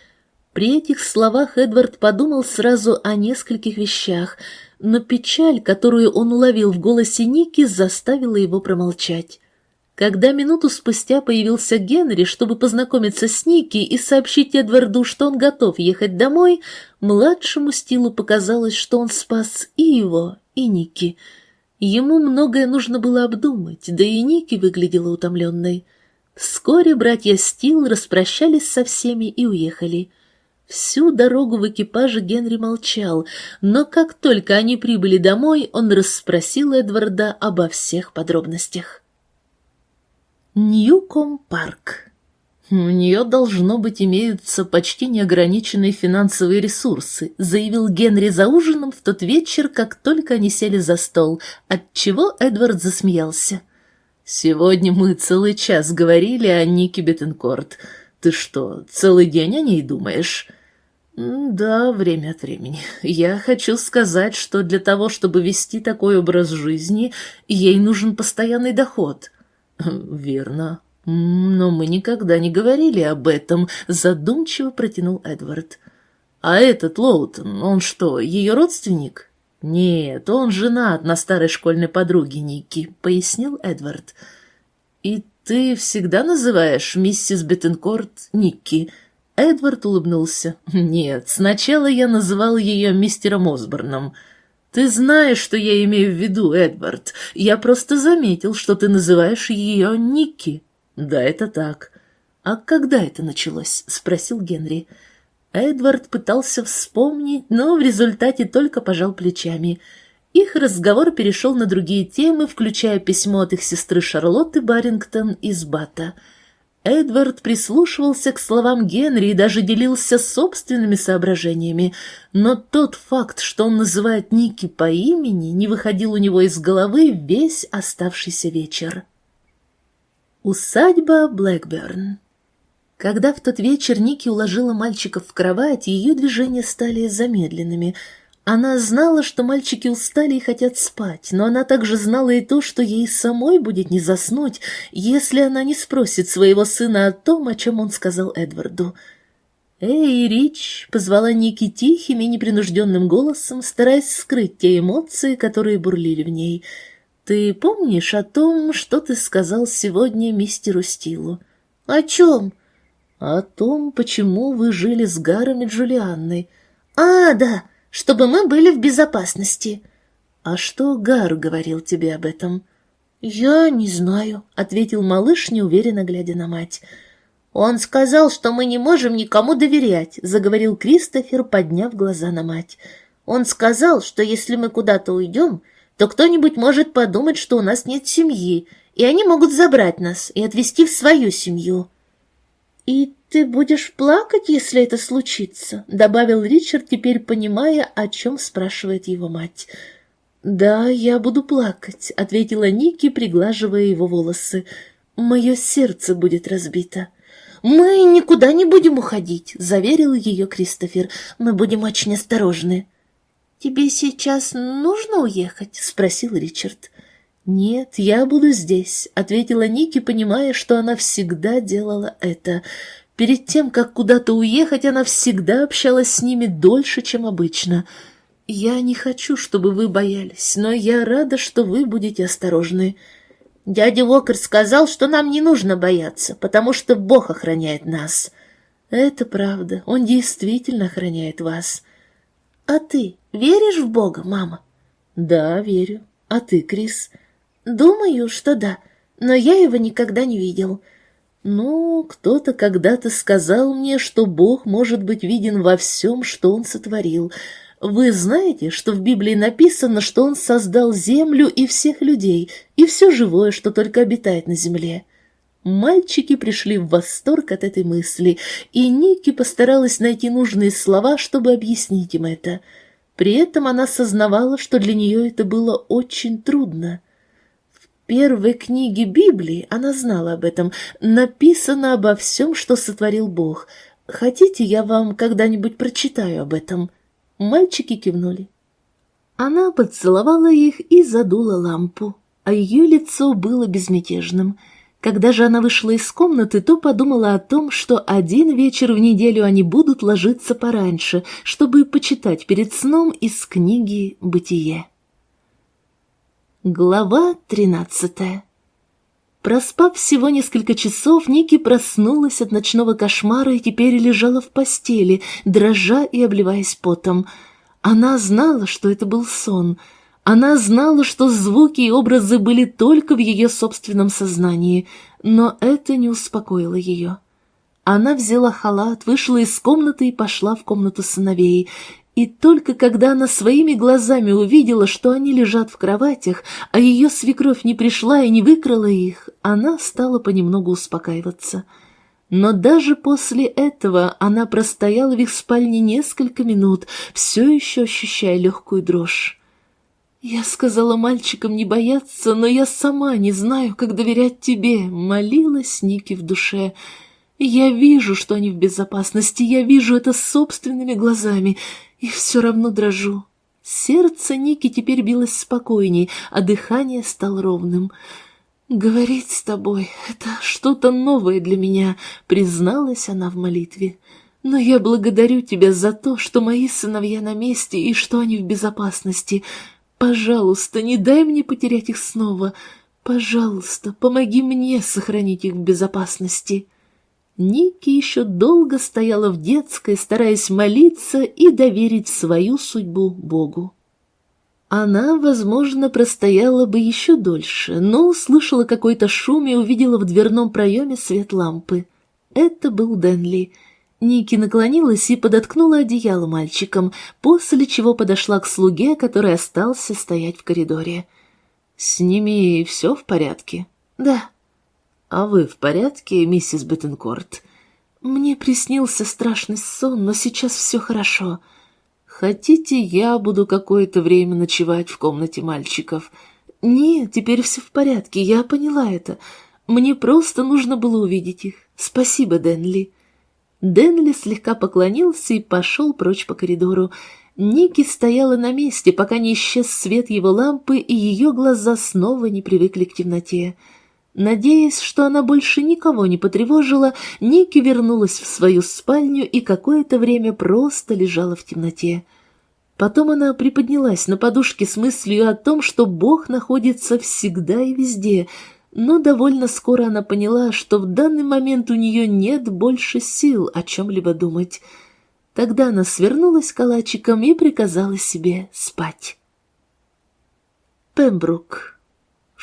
При этих словах Эдвард подумал сразу о нескольких вещах, но печаль, которую он уловил в голосе Ники, заставила его промолчать. Когда минуту спустя появился Генри, чтобы познакомиться с Ники и сообщить Эдварду, что он готов ехать домой, младшему Стилу показалось, что он спас и его, и Ники. Ему многое нужно было обдумать, да и Ники выглядела утомленной. Вскоре братья Стил распрощались со всеми и уехали. Всю дорогу в экипаже Генри молчал, но как только они прибыли домой, он расспросил Эдварда обо всех подробностях. Ньюком-парк. У нее, должно быть, имеются почти неограниченные финансовые ресурсы, заявил Генри за ужином в тот вечер, как только они сели за стол, отчего Эдвард засмеялся. «Сегодня мы целый час говорили о Нике Беттенкорт. Ты что, целый день о ней думаешь?» «Да, время от времени. Я хочу сказать, что для того, чтобы вести такой образ жизни, ей нужен постоянный доход». «Верно. Но мы никогда не говорили об этом», — задумчиво протянул Эдвард. «А этот Лоутон, он что, ее родственник?» «Нет, он женат на старой школьной подруге Ники», — пояснил Эдвард. «И ты всегда называешь миссис Беттенкорт Никки?» Эдвард улыбнулся. «Нет, сначала я называл ее мистером Осборном». «Ты знаешь, что я имею в виду, Эдвард. Я просто заметил, что ты называешь ее Никки». «Да, это так». «А когда это началось?» — спросил Генри. Эдвард пытался вспомнить, но в результате только пожал плечами. Их разговор перешел на другие темы, включая письмо от их сестры Шарлотты Барингтон из Бата — Эдвард прислушивался к словам Генри и даже делился собственными соображениями, но тот факт, что он называет Ники по имени, не выходил у него из головы весь оставшийся вечер. Усадьба Блэкберн Когда в тот вечер Ники уложила мальчиков в кровать, ее движения стали замедленными — она знала, что мальчики устали и хотят спать, но она также знала и то, что ей самой будет не заснуть, если она не спросит своего сына о том, о чем он сказал Эдварду. «Эй, Рич!» — позвала Ники тихим и непринужденным голосом, стараясь скрыть те эмоции, которые бурлили в ней. «Ты помнишь о том, что ты сказал сегодня мистеру Стилу?» «О чем?» «О том, почему вы жили с Гаром и Джулианной». «А, да!» Чтобы мы были в безопасности. А что Гар говорил тебе об этом? Я не знаю, ответил малыш, неуверенно глядя на мать. Он сказал, что мы не можем никому доверять, заговорил Кристофер, подняв глаза на мать. Он сказал, что если мы куда-то уйдем, то кто-нибудь может подумать, что у нас нет семьи, и они могут забрать нас и отвезти в свою семью. И «Ты будешь плакать, если это случится», — добавил Ричард, теперь понимая, о чем спрашивает его мать. «Да, я буду плакать», — ответила Ники, приглаживая его волосы. «Мое сердце будет разбито». «Мы никуда не будем уходить», — заверил ее Кристофер. «Мы будем очень осторожны». «Тебе сейчас нужно уехать?» — спросил Ричард. «Нет, я буду здесь», — ответила Ники, понимая, что она всегда делала это. Перед тем, как куда-то уехать, она всегда общалась с ними дольше, чем обычно. Я не хочу, чтобы вы боялись, но я рада, что вы будете осторожны. Дядя Уокер сказал, что нам не нужно бояться, потому что Бог охраняет нас. Это правда, он действительно охраняет вас. А ты веришь в Бога, мама? Да, верю. А ты, Крис? Думаю, что да, но я его никогда не видел. Ну, кто-то когда-то сказал мне, что Бог может быть виден во всем, что Он сотворил. Вы знаете, что в Библии написано, что Он создал землю и всех людей, и все живое, что только обитает на земле. Мальчики пришли в восторг от этой мысли, и Ники постаралась найти нужные слова, чтобы объяснить им это. При этом она сознавала, что для нее это было очень трудно первой книге Библии, она знала об этом, написано обо всем, что сотворил Бог. Хотите, я вам когда-нибудь прочитаю об этом?» Мальчики кивнули. Она поцеловала их и задула лампу, а ее лицо было безмятежным. Когда же она вышла из комнаты, то подумала о том, что один вечер в неделю они будут ложиться пораньше, чтобы почитать перед сном из книги «Бытие». Глава тринадцатая Проспав всего несколько часов, Ники проснулась от ночного кошмара и теперь лежала в постели, дрожа и обливаясь потом. Она знала, что это был сон. Она знала, что звуки и образы были только в ее собственном сознании, но это не успокоило ее. Она взяла халат, вышла из комнаты и пошла в комнату сыновей. И только когда она своими глазами увидела, что они лежат в кроватях, а ее свекровь не пришла и не выкрала их, она стала понемногу успокаиваться. Но даже после этого она простояла в их спальне несколько минут, все еще ощущая легкую дрожь. «Я сказала мальчикам не бояться, но я сама не знаю, как доверять тебе», — молилась Ники в душе. «Я вижу, что они в безопасности, я вижу это собственными глазами, и все равно дрожу. Сердце Ники теперь билось спокойней, а дыхание стало ровным. «Говорить с тобой — это что-то новое для меня», — призналась она в молитве. «Но я благодарю тебя за то, что мои сыновья на месте и что они в безопасности. Пожалуйста, не дай мне потерять их снова. Пожалуйста, помоги мне сохранить их в безопасности». Ники еще долго стояла в детской, стараясь молиться и доверить свою судьбу Богу. Она, возможно, простояла бы еще дольше, но услышала какой-то шум и увидела в дверном проеме свет лампы. Это был Денли. Ники наклонилась и подоткнула одеяло мальчиком, после чего подошла к слуге, который остался стоять в коридоре. «С ними все в порядке?» «Да», «А вы в порядке, миссис Беттенкорт?» «Мне приснился страшный сон, но сейчас все хорошо. Хотите, я буду какое-то время ночевать в комнате мальчиков?» «Нет, теперь все в порядке, я поняла это. Мне просто нужно было увидеть их. Спасибо, Денли». Денли слегка поклонился и пошел прочь по коридору. Ники стояла на месте, пока не исчез свет его лампы, и ее глаза снова не привыкли к темноте. Надеясь, что она больше никого не потревожила, Ники вернулась в свою спальню и какое-то время просто лежала в темноте. Потом она приподнялась на подушке с мыслью о том, что Бог находится всегда и везде, но довольно скоро она поняла, что в данный момент у нее нет больше сил о чем-либо думать. Тогда она свернулась калачиком и приказала себе спать. Пембрук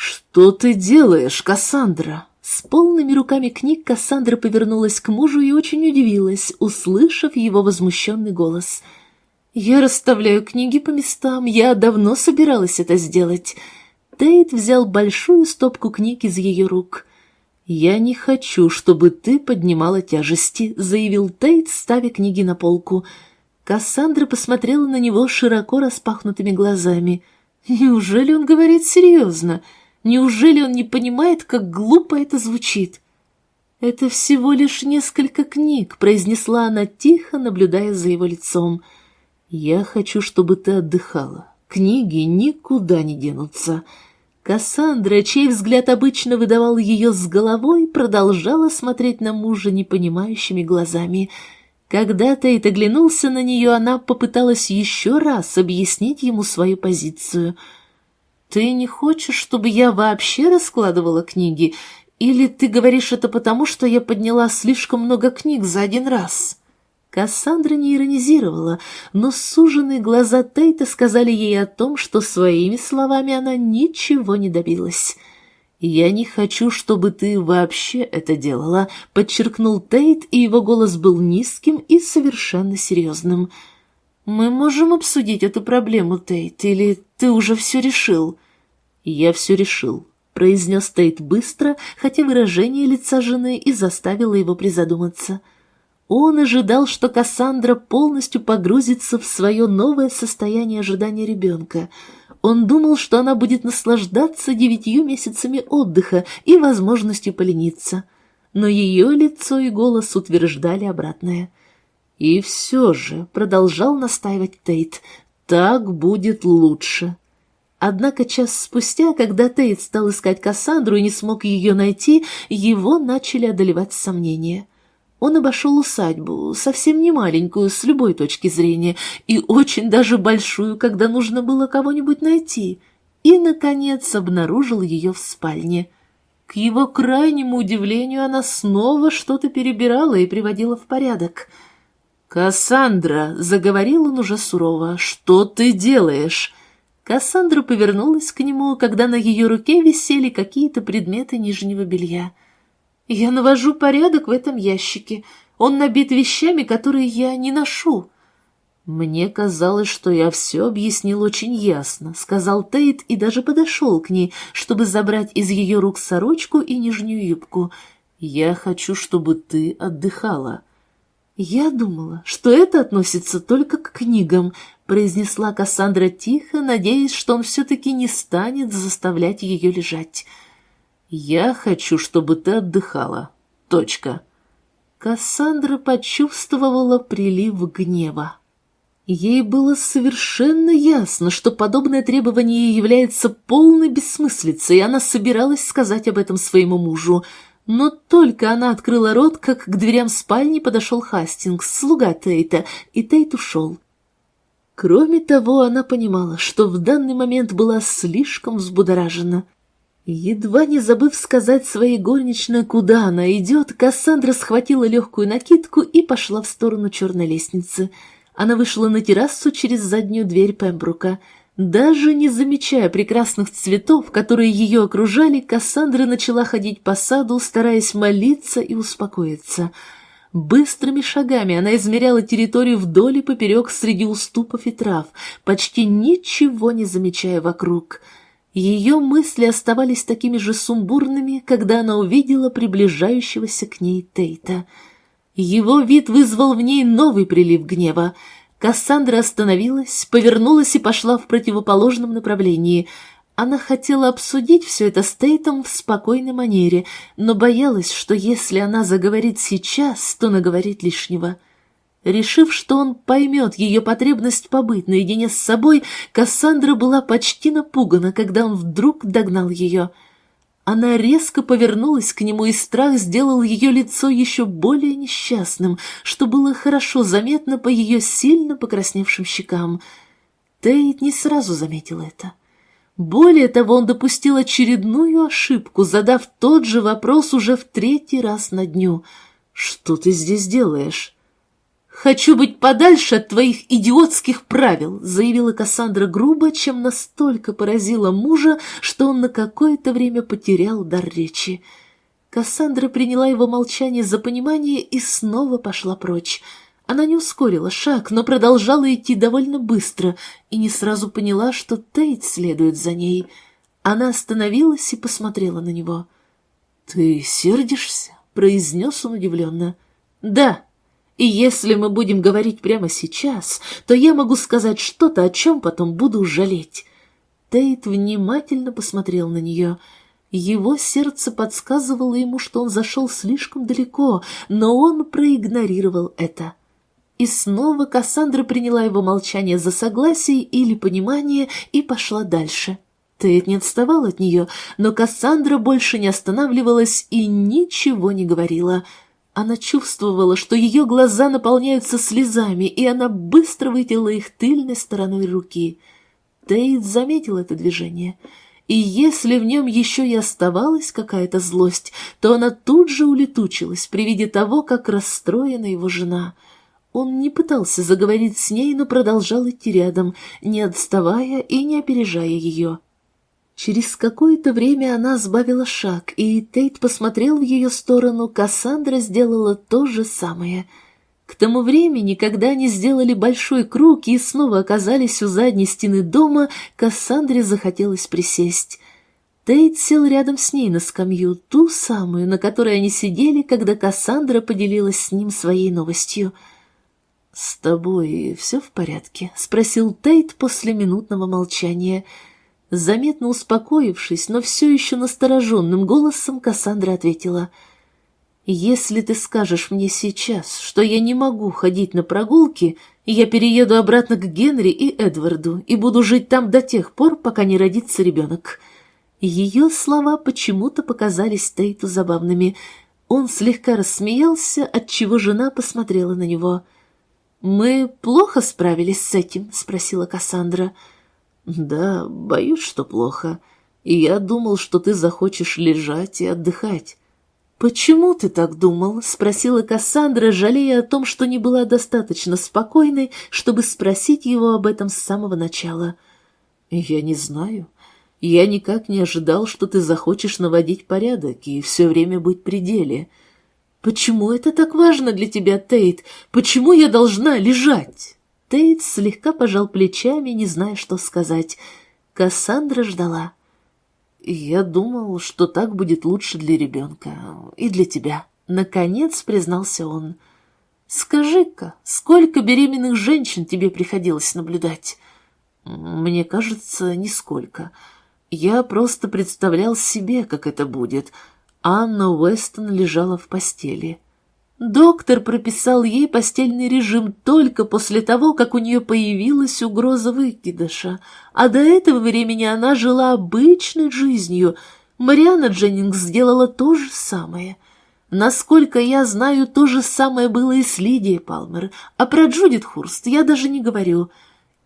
«Что ты делаешь, Кассандра?» С полными руками книг Кассандра повернулась к мужу и очень удивилась, услышав его возмущенный голос. «Я расставляю книги по местам, я давно собиралась это сделать». Тейт взял большую стопку книг из ее рук. «Я не хочу, чтобы ты поднимала тяжести», — заявил Тейт, ставя книги на полку. Кассандра посмотрела на него широко распахнутыми глазами. «Неужели он говорит серьезно?» Неужели он не понимает, как глупо это звучит? «Это всего лишь несколько книг», — произнесла она тихо, наблюдая за его лицом. «Я хочу, чтобы ты отдыхала. Книги никуда не денутся». Кассандра, чей взгляд обычно выдавал ее с головой, продолжала смотреть на мужа непонимающими глазами. Когда Тейт оглянулся на нее, она попыталась еще раз объяснить ему свою позицию — «Ты не хочешь, чтобы я вообще раскладывала книги? Или ты говоришь это потому, что я подняла слишком много книг за один раз?» Кассандра не иронизировала, но суженные глаза Тейта сказали ей о том, что своими словами она ничего не добилась. «Я не хочу, чтобы ты вообще это делала», — подчеркнул Тейт, и его голос был низким и совершенно серьезным. «Мы можем обсудить эту проблему, Тейт, или ты уже все решил?» «Я все решил», — произнес Тейт быстро, хотя выражение лица жены и заставило его призадуматься. Он ожидал, что Кассандра полностью погрузится в свое новое состояние ожидания ребенка — он думал, что она будет наслаждаться девятью месяцами отдыха и возможностью полениться. Но ее лицо и голос утверждали обратное. «И все же», — продолжал настаивать Тейт, — «так будет лучше». Однако час спустя, когда Тейт стал искать Кассандру и не смог ее найти, его начали одолевать сомнения. Он обошел усадьбу, совсем не маленькую с любой точки зрения, и очень даже большую, когда нужно было кого-нибудь найти, и, наконец, обнаружил ее в спальне. К его крайнему удивлению она снова что-то перебирала и приводила в порядок. «Кассандра!» — заговорил он уже сурово. «Что ты делаешь?» Кассандра повернулась к нему, когда на ее руке висели какие-то предметы нижнего белья. Я навожу порядок в этом ящике. Он набит вещами, которые я не ношу. Мне казалось, что я все объяснил очень ясно, сказал Тейт и даже подошел к ней, чтобы забрать из ее рук сорочку и нижнюю юбку. Я хочу, чтобы ты отдыхала. Я думала, что это относится только к книгам, произнесла Кассандра тихо, надеясь, что он все-таки не станет заставлять ее лежать. «Я хочу, чтобы ты отдыхала. Точка». Кассандра почувствовала прилив гнева. Ей было совершенно ясно, что подобное требование является полной бессмыслицей, и она собиралась сказать об этом своему мужу. Но только она открыла рот, как к дверям спальни подошел Хастингс, слуга Тейта, и Тейт ушел. Кроме того, она понимала, что в данный момент была слишком взбудоражена. Едва не забыв сказать своей горничной, куда она идет, Кассандра схватила легкую накидку и пошла в сторону черной лестницы. Она вышла на террасу через заднюю дверь Пембрука. Даже не замечая прекрасных цветов, которые ее окружали, Кассандра начала ходить по саду, стараясь молиться и успокоиться. Быстрыми шагами она измеряла территорию вдоль и поперек среди уступов и трав, почти ничего не замечая вокруг — ее мысли оставались такими же сумбурными, когда она увидела приближающегося к ней Тейта. Его вид вызвал в ней новый прилив гнева. Кассандра остановилась, повернулась и пошла в противоположном направлении. Она хотела обсудить все это с Тейтом в спокойной манере, но боялась, что если она заговорит сейчас, то наговорит лишнего. — Решив, что он поймет ее потребность побыть наедине с собой, Кассандра была почти напугана, когда он вдруг догнал ее. Она резко повернулась к нему, и страх сделал ее лицо еще более несчастным, что было хорошо заметно по ее сильно покрасневшим щекам. Тейт не сразу заметил это. Более того, он допустил очередную ошибку, задав тот же вопрос уже в третий раз на дню. «Что ты здесь делаешь?» «Хочу быть подальше от твоих идиотских правил», — заявила Кассандра грубо, чем настолько поразила мужа, что он на какое-то время потерял дар речи. Кассандра приняла его молчание за понимание и снова пошла прочь. Она не ускорила шаг, но продолжала идти довольно быстро и не сразу поняла, что Тейт следует за ней. Она остановилась и посмотрела на него. «Ты сердишься?» — произнес он удивленно. «Да», и если мы будем говорить прямо сейчас, то я могу сказать что-то, о чем потом буду жалеть». Тейт внимательно посмотрел на нее. Его сердце подсказывало ему, что он зашел слишком далеко, но он проигнорировал это. И снова Кассандра приняла его молчание за согласие или понимание и пошла дальше. Тейт не отставал от нее, но Кассандра больше не останавливалась и ничего не говорила — она чувствовала, что ее глаза наполняются слезами, и она быстро вытерла их тыльной стороной руки. Тейт заметил это движение. и если в нем еще и оставалась какая-то злость, то она тут же улетучилась при виде того, как расстроена его жена. Он не пытался заговорить с ней, но продолжал идти рядом, не отставая и не опережая ее. Через какое-то время она сбавила шаг, и Тейт посмотрел в ее сторону, Кассандра сделала то же самое — к тому времени, когда они сделали большой круг и снова оказались у задней стены дома, Кассандре захотелось присесть. Тейт сел рядом с ней на скамью, ту самую, на которой они сидели, когда Кассандра поделилась с ним своей новостью. «С тобой все в порядке?» — спросил Тейт после минутного молчания. Заметно успокоившись, но все еще настороженным голосом Кассандра ответила — если ты скажешь мне сейчас, что я не могу ходить на прогулки, я перееду обратно к Генри и Эдварду и буду жить там до тех пор, пока не родится ребенок». Ее слова почему-то показались Тейту забавными. Он слегка рассмеялся, отчего жена посмотрела на него. «Мы плохо справились с этим?» — спросила Кассандра. «Да, боюсь, что плохо. И я думал, что ты захочешь лежать и отдыхать. «Почему ты так думал?» — спросила Кассандра, жалея о том, что не была достаточно спокойной, чтобы спросить его об этом с самого начала. «Я не знаю. Я никак не ожидал, что ты захочешь наводить порядок и все время быть при деле. Почему это так важно для тебя, Тейт? Почему я должна лежать?» Тейт слегка пожал плечами, не зная, что сказать. Кассандра ждала. «Я думал, что так будет лучше для ребенка и для тебя», — наконец признался он. «Скажи-ка, сколько беременных женщин тебе приходилось наблюдать?» «Мне кажется, нисколько. Я просто представлял себе, как это будет. Анна Уэстон лежала в постели». Доктор прописал ей постельный режим только после того, как у нее появилась угроза выкидыша, а до этого времени она жила обычной жизнью. Мариана Дженнингс сделала то же самое. Насколько я знаю, то же самое было и с Лидией Палмер, а про Джудит Хурст я даже не говорю.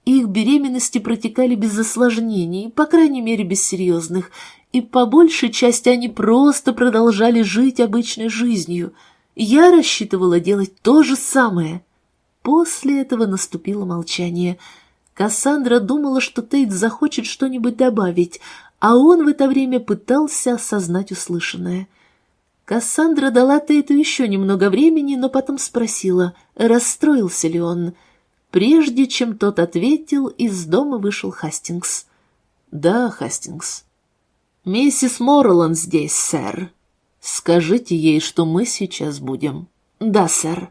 Их беременности протекали без осложнений, по крайней мере, без серьезных, и по большей части они просто продолжали жить обычной жизнью — я рассчитывала делать то же самое. После этого наступило молчание. Кассандра думала, что Тейт захочет что-нибудь добавить, а он в это время пытался осознать услышанное. Кассандра дала Тейту еще немного времени, но потом спросила, расстроился ли он. Прежде чем тот ответил, из дома вышел Хастингс. «Да, Хастингс». «Миссис Морланд здесь, сэр», «Скажите ей, что мы сейчас будем». «Да, сэр».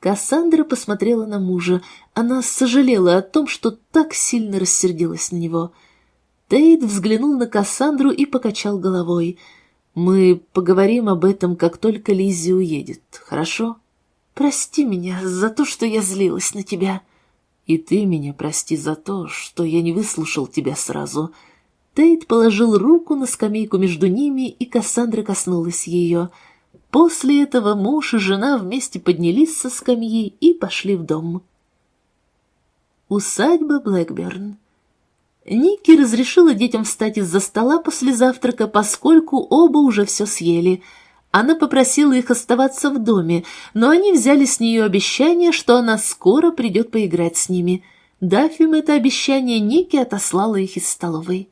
Кассандра посмотрела на мужа. Она сожалела о том, что так сильно рассердилась на него. Тейт взглянул на Кассандру и покачал головой. «Мы поговорим об этом, как только Лиззи уедет, хорошо?» «Прости меня за то, что я злилась на тебя». «И ты меня прости за то, что я не выслушал тебя сразу». Тейт положил руку на скамейку между ними, и Кассандра коснулась ее. После этого муж и жена вместе поднялись со скамьи и пошли в дом. Усадьба Блэкберн. Ники разрешила детям встать из-за стола после завтрака, поскольку оба уже все съели. Она попросила их оставаться в доме, но они взяли с нее обещание, что она скоро придет поиграть с ними. Дав им это обещание, Ники отослала их из столовой.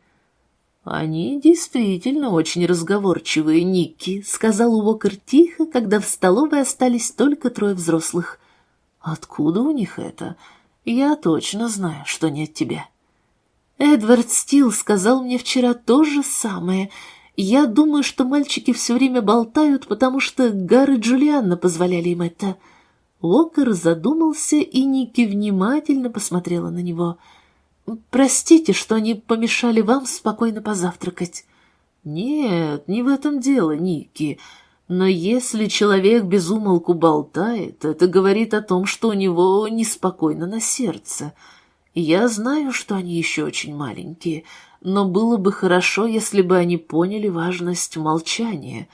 «Они действительно очень разговорчивые, Никки», — сказал Уокер тихо, когда в столовой остались только трое взрослых. «Откуда у них это? Я точно знаю, что нет тебя». «Эдвард Стил сказал мне вчера то же самое. Я думаю, что мальчики все время болтают, потому что Гар и Джулианна позволяли им это». Уокер задумался, и Никки внимательно посмотрела на него — Простите, что они помешали вам спокойно позавтракать. Нет, не в этом дело, Ники. Но если человек без умолку болтает, это говорит о том, что у него неспокойно на сердце. Я знаю, что они еще очень маленькие, но было бы хорошо, если бы они поняли важность молчания.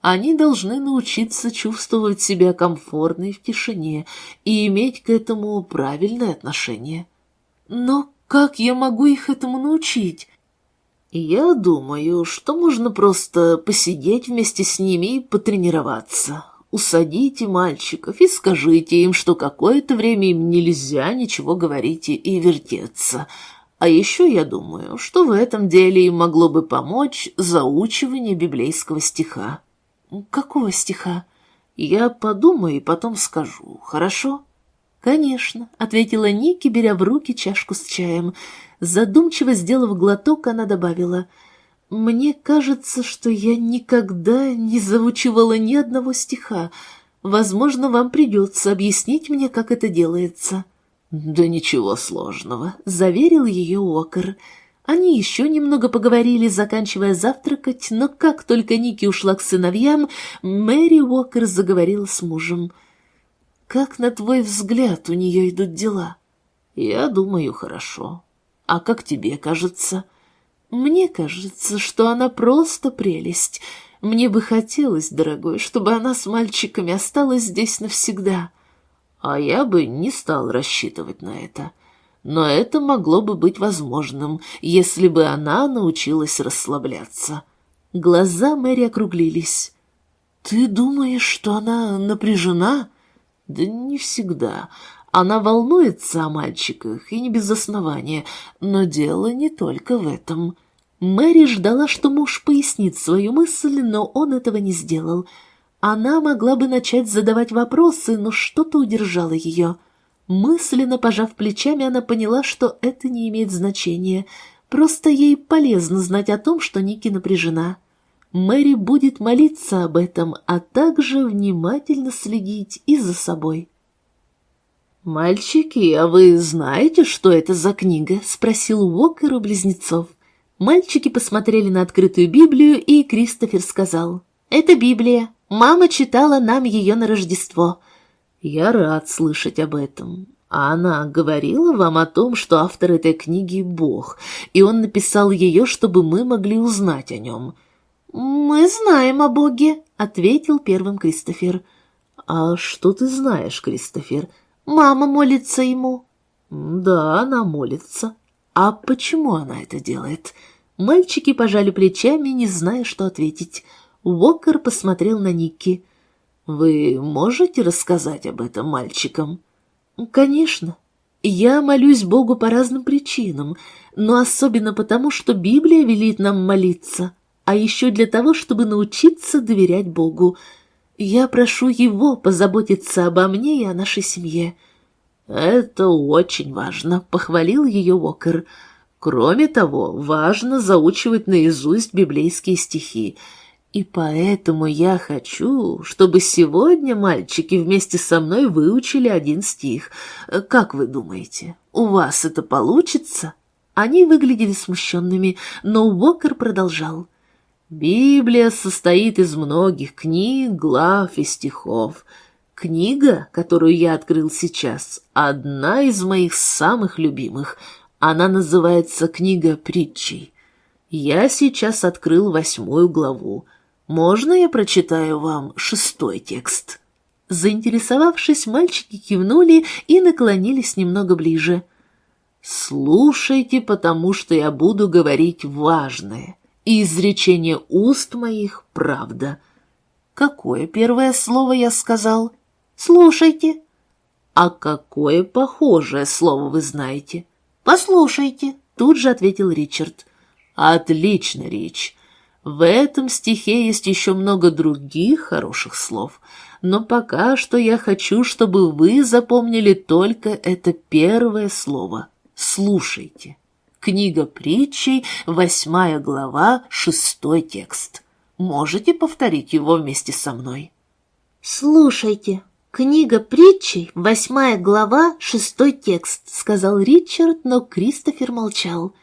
Они должны научиться чувствовать себя комфортно и в тишине и иметь к этому правильное отношение. Но как я могу их этому научить? Я думаю, что можно просто посидеть вместе с ними и потренироваться. Усадите мальчиков и скажите им, что какое-то время им нельзя ничего говорить и вертеться. А еще я думаю, что в этом деле им могло бы помочь заучивание библейского стиха. Какого стиха? Я подумаю и потом скажу, хорошо? Конечно, ответила Ники, беря в руки чашку с чаем. Задумчиво сделав глоток, она добавила, «Мне кажется, что я никогда не заучивала ни одного стиха. Возможно, вам придется объяснить мне, как это делается». «Да ничего сложного», — заверил ее Уокер. Они еще немного поговорили, заканчивая завтракать, но как только Ники ушла к сыновьям, Мэри Уокер заговорила с мужем. «Как, на твой взгляд, у нее идут дела?» «Я думаю, хорошо. А как тебе кажется? Мне кажется, что она просто прелесть. Мне бы хотелось, дорогой, чтобы она с мальчиками осталась здесь навсегда. А я бы не стал рассчитывать на это. Но это могло бы быть возможным, если бы она научилась расслабляться. Глаза Мэри округлились. «Ты думаешь, что она напряжена?» «Да не всегда. Она волнуется о мальчиках, и не без основания, но дело не только в этом. Мэри ждала, что муж пояснит свою мысль, но он этого не сделал. Она могла бы начать задавать вопросы, но что-то удержало ее. Мысленно пожав плечами, она поняла, что это не имеет значения. Просто ей полезно знать о том, что Ники напряжена. Мэри будет молиться об этом, а также внимательно следить и за собой. «Мальчики, а вы знаете, что это за книга?» — спросил Уокер у близнецов. Мальчики посмотрели на открытую Библию, и Кристофер сказал. «Это Библия. Мама читала нам ее на Рождество». «Я рад слышать об этом. А она говорила вам о том, что автор этой книги — Бог, и он написал ее, чтобы мы могли узнать о нем». «Мы знаем о Боге», — ответил первым Кристофер. «А что ты знаешь, Кристофер?» Мама молится ему. Да, она молится. А почему она это делает? Мальчики пожали плечами, не зная, что ответить. Уокер посмотрел на Никки. «Вы можете рассказать об этом мальчикам?» «Конечно. Я молюсь Богу по разным причинам, но особенно потому, что Библия велит нам молиться, а еще для того, чтобы научиться доверять Богу. Я прошу его позаботиться обо мне и о нашей семье». «Это очень важно», — похвалил ее Уокер. «Кроме того, важно заучивать наизусть библейские стихи. И поэтому я хочу, чтобы сегодня мальчики вместе со мной выучили один стих. Как вы думаете, у вас это получится?» Они выглядели смущенными, но Уокер продолжал. Библия состоит из многих книг, глав и стихов. Книга, которую я открыл сейчас, одна из моих самых любимых. Она называется «Книга притчей». Я сейчас открыл восьмую главу. Можно я прочитаю вам шестой текст?» Заинтересовавшись, мальчики кивнули и наклонились немного ближе. «Слушайте, потому что я буду говорить важное» и изречение уст моих — правда. Какое первое слово я сказал? Слушайте. А какое похожее слово вы знаете? Послушайте, тут же ответил Ричард. Отлично, Рич. В этом стихе есть еще много других хороших слов, но пока что я хочу, чтобы вы запомнили только это первое слово. Слушайте. Книга притчей, восьмая глава, шестой текст. Можете повторить его вместе со мной? «Слушайте, книга притчей, восьмая глава, шестой текст», — сказал Ричард, но Кристофер молчал.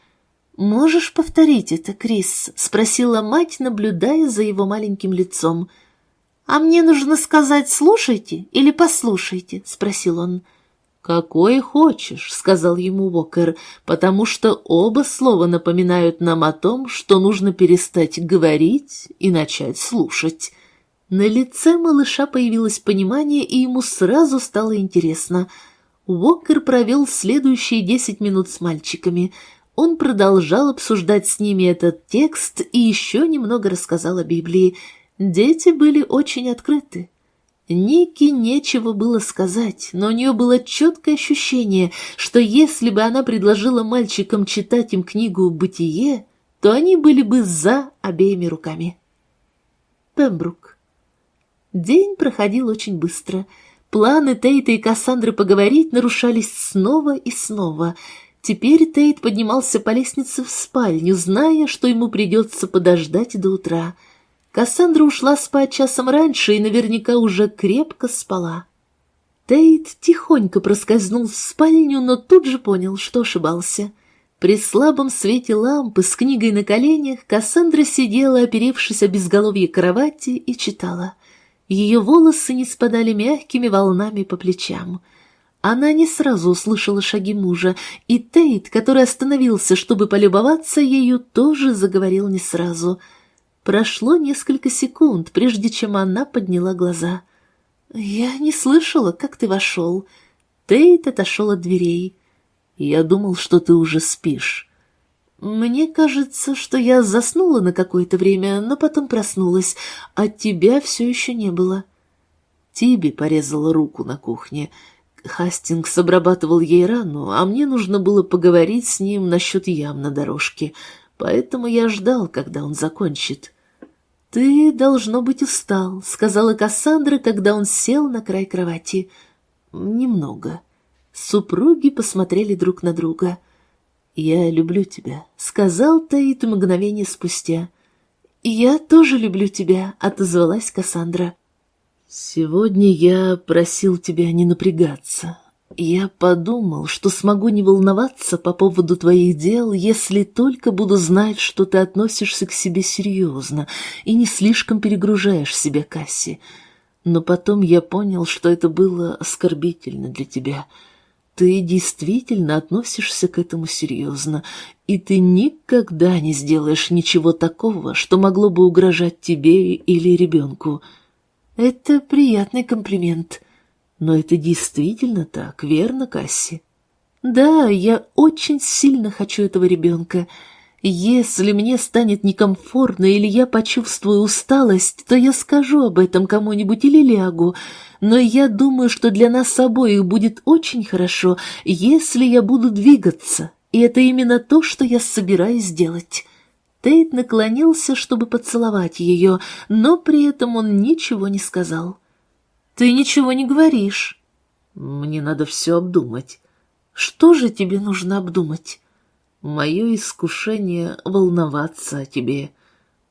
«Можешь повторить это, Крис?» — спросила мать, наблюдая за его маленьким лицом. «А мне нужно сказать «слушайте» или «послушайте», — спросил он. «Какое хочешь», — сказал ему Уокер, «потому что оба слова напоминают нам о том, что нужно перестать говорить и начать слушать». На лице малыша появилось понимание, и ему сразу стало интересно. Уокер провел следующие десять минут с мальчиками. Он продолжал обсуждать с ними этот текст и еще немного рассказал о Библии. Дети были очень открыты. Нике нечего было сказать, но у нее было четкое ощущение, что если бы она предложила мальчикам читать им книгу «Бытие», то они были бы за обеими руками. Пембрук. День проходил очень быстро. Планы Тейта и Кассандры поговорить нарушались снова и снова — Теперь Тейт поднимался по лестнице в спальню, зная, что ему придется подождать до утра. Кассандра ушла спать часом раньше и наверняка уже крепко спала. Тейт тихонько проскользнул в спальню, но тут же понял, что ошибался. При слабом свете лампы с книгой на коленях Кассандра сидела, оперевшись о безголовье кровати, и читала. Ее волосы не спадали мягкими волнами по плечам — она не сразу услышала шаги мужа, и Тейт, который остановился, чтобы полюбоваться ею, тоже заговорил не сразу. Прошло несколько секунд, прежде чем она подняла глаза. «Я не слышала, как ты вошел». Тейт отошел от дверей. «Я думал, что ты уже спишь». «Мне кажется, что я заснула на какое-то время, но потом проснулась, а тебя все еще не было». Тиби порезала руку на кухне — Хастингс обрабатывал ей рану, а мне нужно было поговорить с ним насчет ям на дорожке, поэтому я ждал, когда он закончит. «Ты, должно быть, устал», — сказала Кассандра, когда он сел на край кровати. «Немного». Супруги посмотрели друг на друга. «Я люблю тебя», — сказал Таит мгновение спустя. «Я тоже люблю тебя», — отозвалась Кассандра. «Сегодня я просил тебя не напрягаться. Я подумал, что смогу не волноваться по поводу твоих дел, если только буду знать, что ты относишься к себе серьезно и не слишком перегружаешь себя, Касси. Но потом я понял, что это было оскорбительно для тебя. Ты действительно относишься к этому серьезно, и ты никогда не сделаешь ничего такого, что могло бы угрожать тебе или ребенку». Это приятный комплимент. Но это действительно так, верно, Касси? Да, я очень сильно хочу этого ребенка. Если мне станет некомфортно или я почувствую усталость, то я скажу об этом кому-нибудь или лягу. Но я думаю, что для нас обоих будет очень хорошо, если я буду двигаться. И это именно то, что я собираюсь сделать. Тейт наклонился, чтобы поцеловать ее, но при этом он ничего не сказал. «Ты ничего не говоришь». «Мне надо все обдумать». «Что же тебе нужно обдумать?» «Мое искушение волноваться о тебе».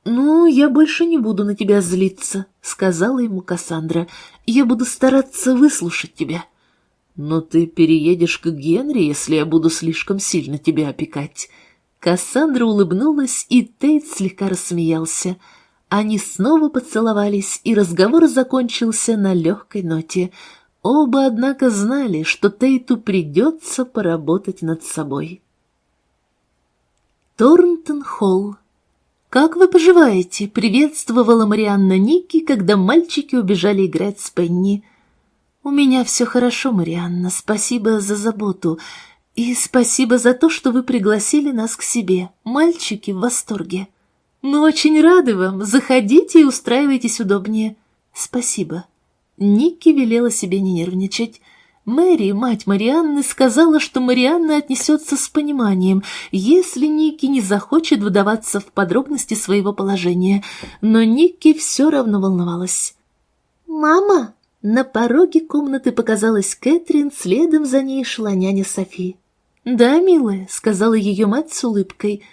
«Ну, я больше не буду на тебя злиться», — сказала ему Кассандра. «Я буду стараться выслушать тебя». «Но ты переедешь к Генри, если я буду слишком сильно тебя опекать». Кассандра улыбнулась, и Тейт слегка рассмеялся. Они снова поцеловались, и разговор закончился на легкой ноте. Оба, однако, знали, что Тейту придется поработать над собой. Торнтон-Холл. «Как вы поживаете?» — приветствовала Марианна Ники, когда мальчики убежали играть с Пенни. «У меня все хорошо, Марианна, спасибо за заботу. И спасибо за то, что вы пригласили нас к себе. Мальчики в восторге. Мы очень рады вам. Заходите и устраивайтесь удобнее. Спасибо. Никки велела себе не нервничать. Мэри, мать Марианны, сказала, что Марианна отнесется с пониманием, если Никки не захочет вдаваться в подробности своего положения. Но Никки все равно волновалась. «Мама!» На пороге комнаты показалась Кэтрин, следом за ней шла няня Софи. «Да, милая», — сказала ее мать с улыбкой.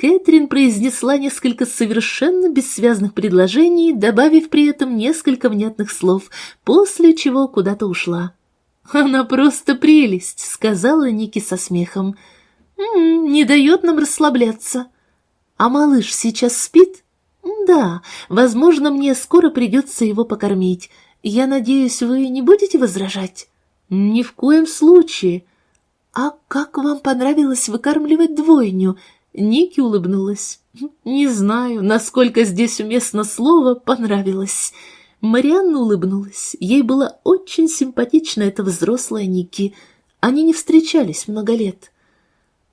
Кэтрин произнесла несколько совершенно бессвязных предложений, добавив при этом несколько внятных слов, после чего куда-то ушла. «Она просто прелесть», — сказала Ники со смехом. «М -м, «Не дает нам расслабляться». «А малыш сейчас спит?» «Да, возможно, мне скоро придется его покормить. Я надеюсь, вы не будете возражать?» «Ни в коем случае. «А как вам понравилось выкармливать двойню?» Ники улыбнулась. «Не знаю, насколько здесь уместно слово «понравилось». Марианна улыбнулась. Ей была очень симпатична эта взрослая Ники. Они не встречались много лет.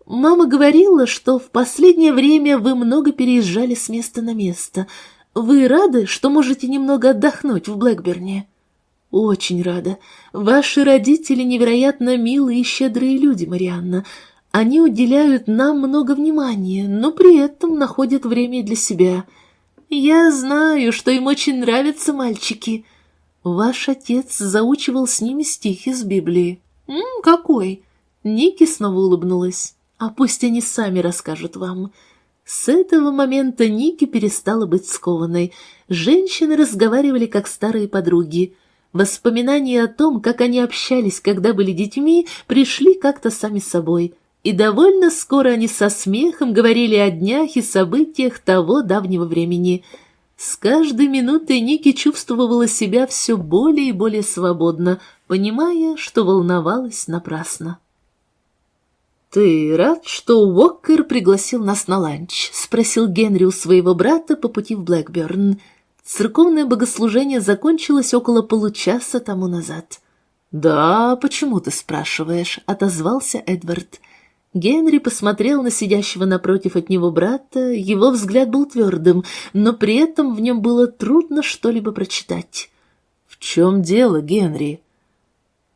Мама говорила, что в последнее время вы много переезжали с места на место. Вы рады, что можете немного отдохнуть в Блэкберне?» «Очень рада. Ваши родители невероятно милые и щедрые люди, Марианна. Они уделяют нам много внимания, но при этом находят время для себя. Я знаю, что им очень нравятся мальчики. Ваш отец заучивал с ними стихи из Библии. М, какой? Ники снова улыбнулась. А пусть они сами расскажут вам. С этого момента Ники перестала быть скованной. Женщины разговаривали как старые подруги. Воспоминания о том, как они общались, когда были детьми, пришли как-то сами собой — и довольно скоро они со смехом говорили о днях и событиях того давнего времени. С каждой минутой Ники чувствовала себя все более и более свободно, понимая, что волновалась напрасно. «Ты рад, что Уоккер пригласил нас на ланч?» — спросил Генри у своего брата по пути в Блэкберн. Церковное богослужение закончилось около получаса тому назад. «Да, почему ты спрашиваешь?» — отозвался Эдвард. Генри посмотрел на сидящего напротив от него брата, его взгляд был твердым, но при этом в нем было трудно что-либо прочитать. «В чем дело, Генри?»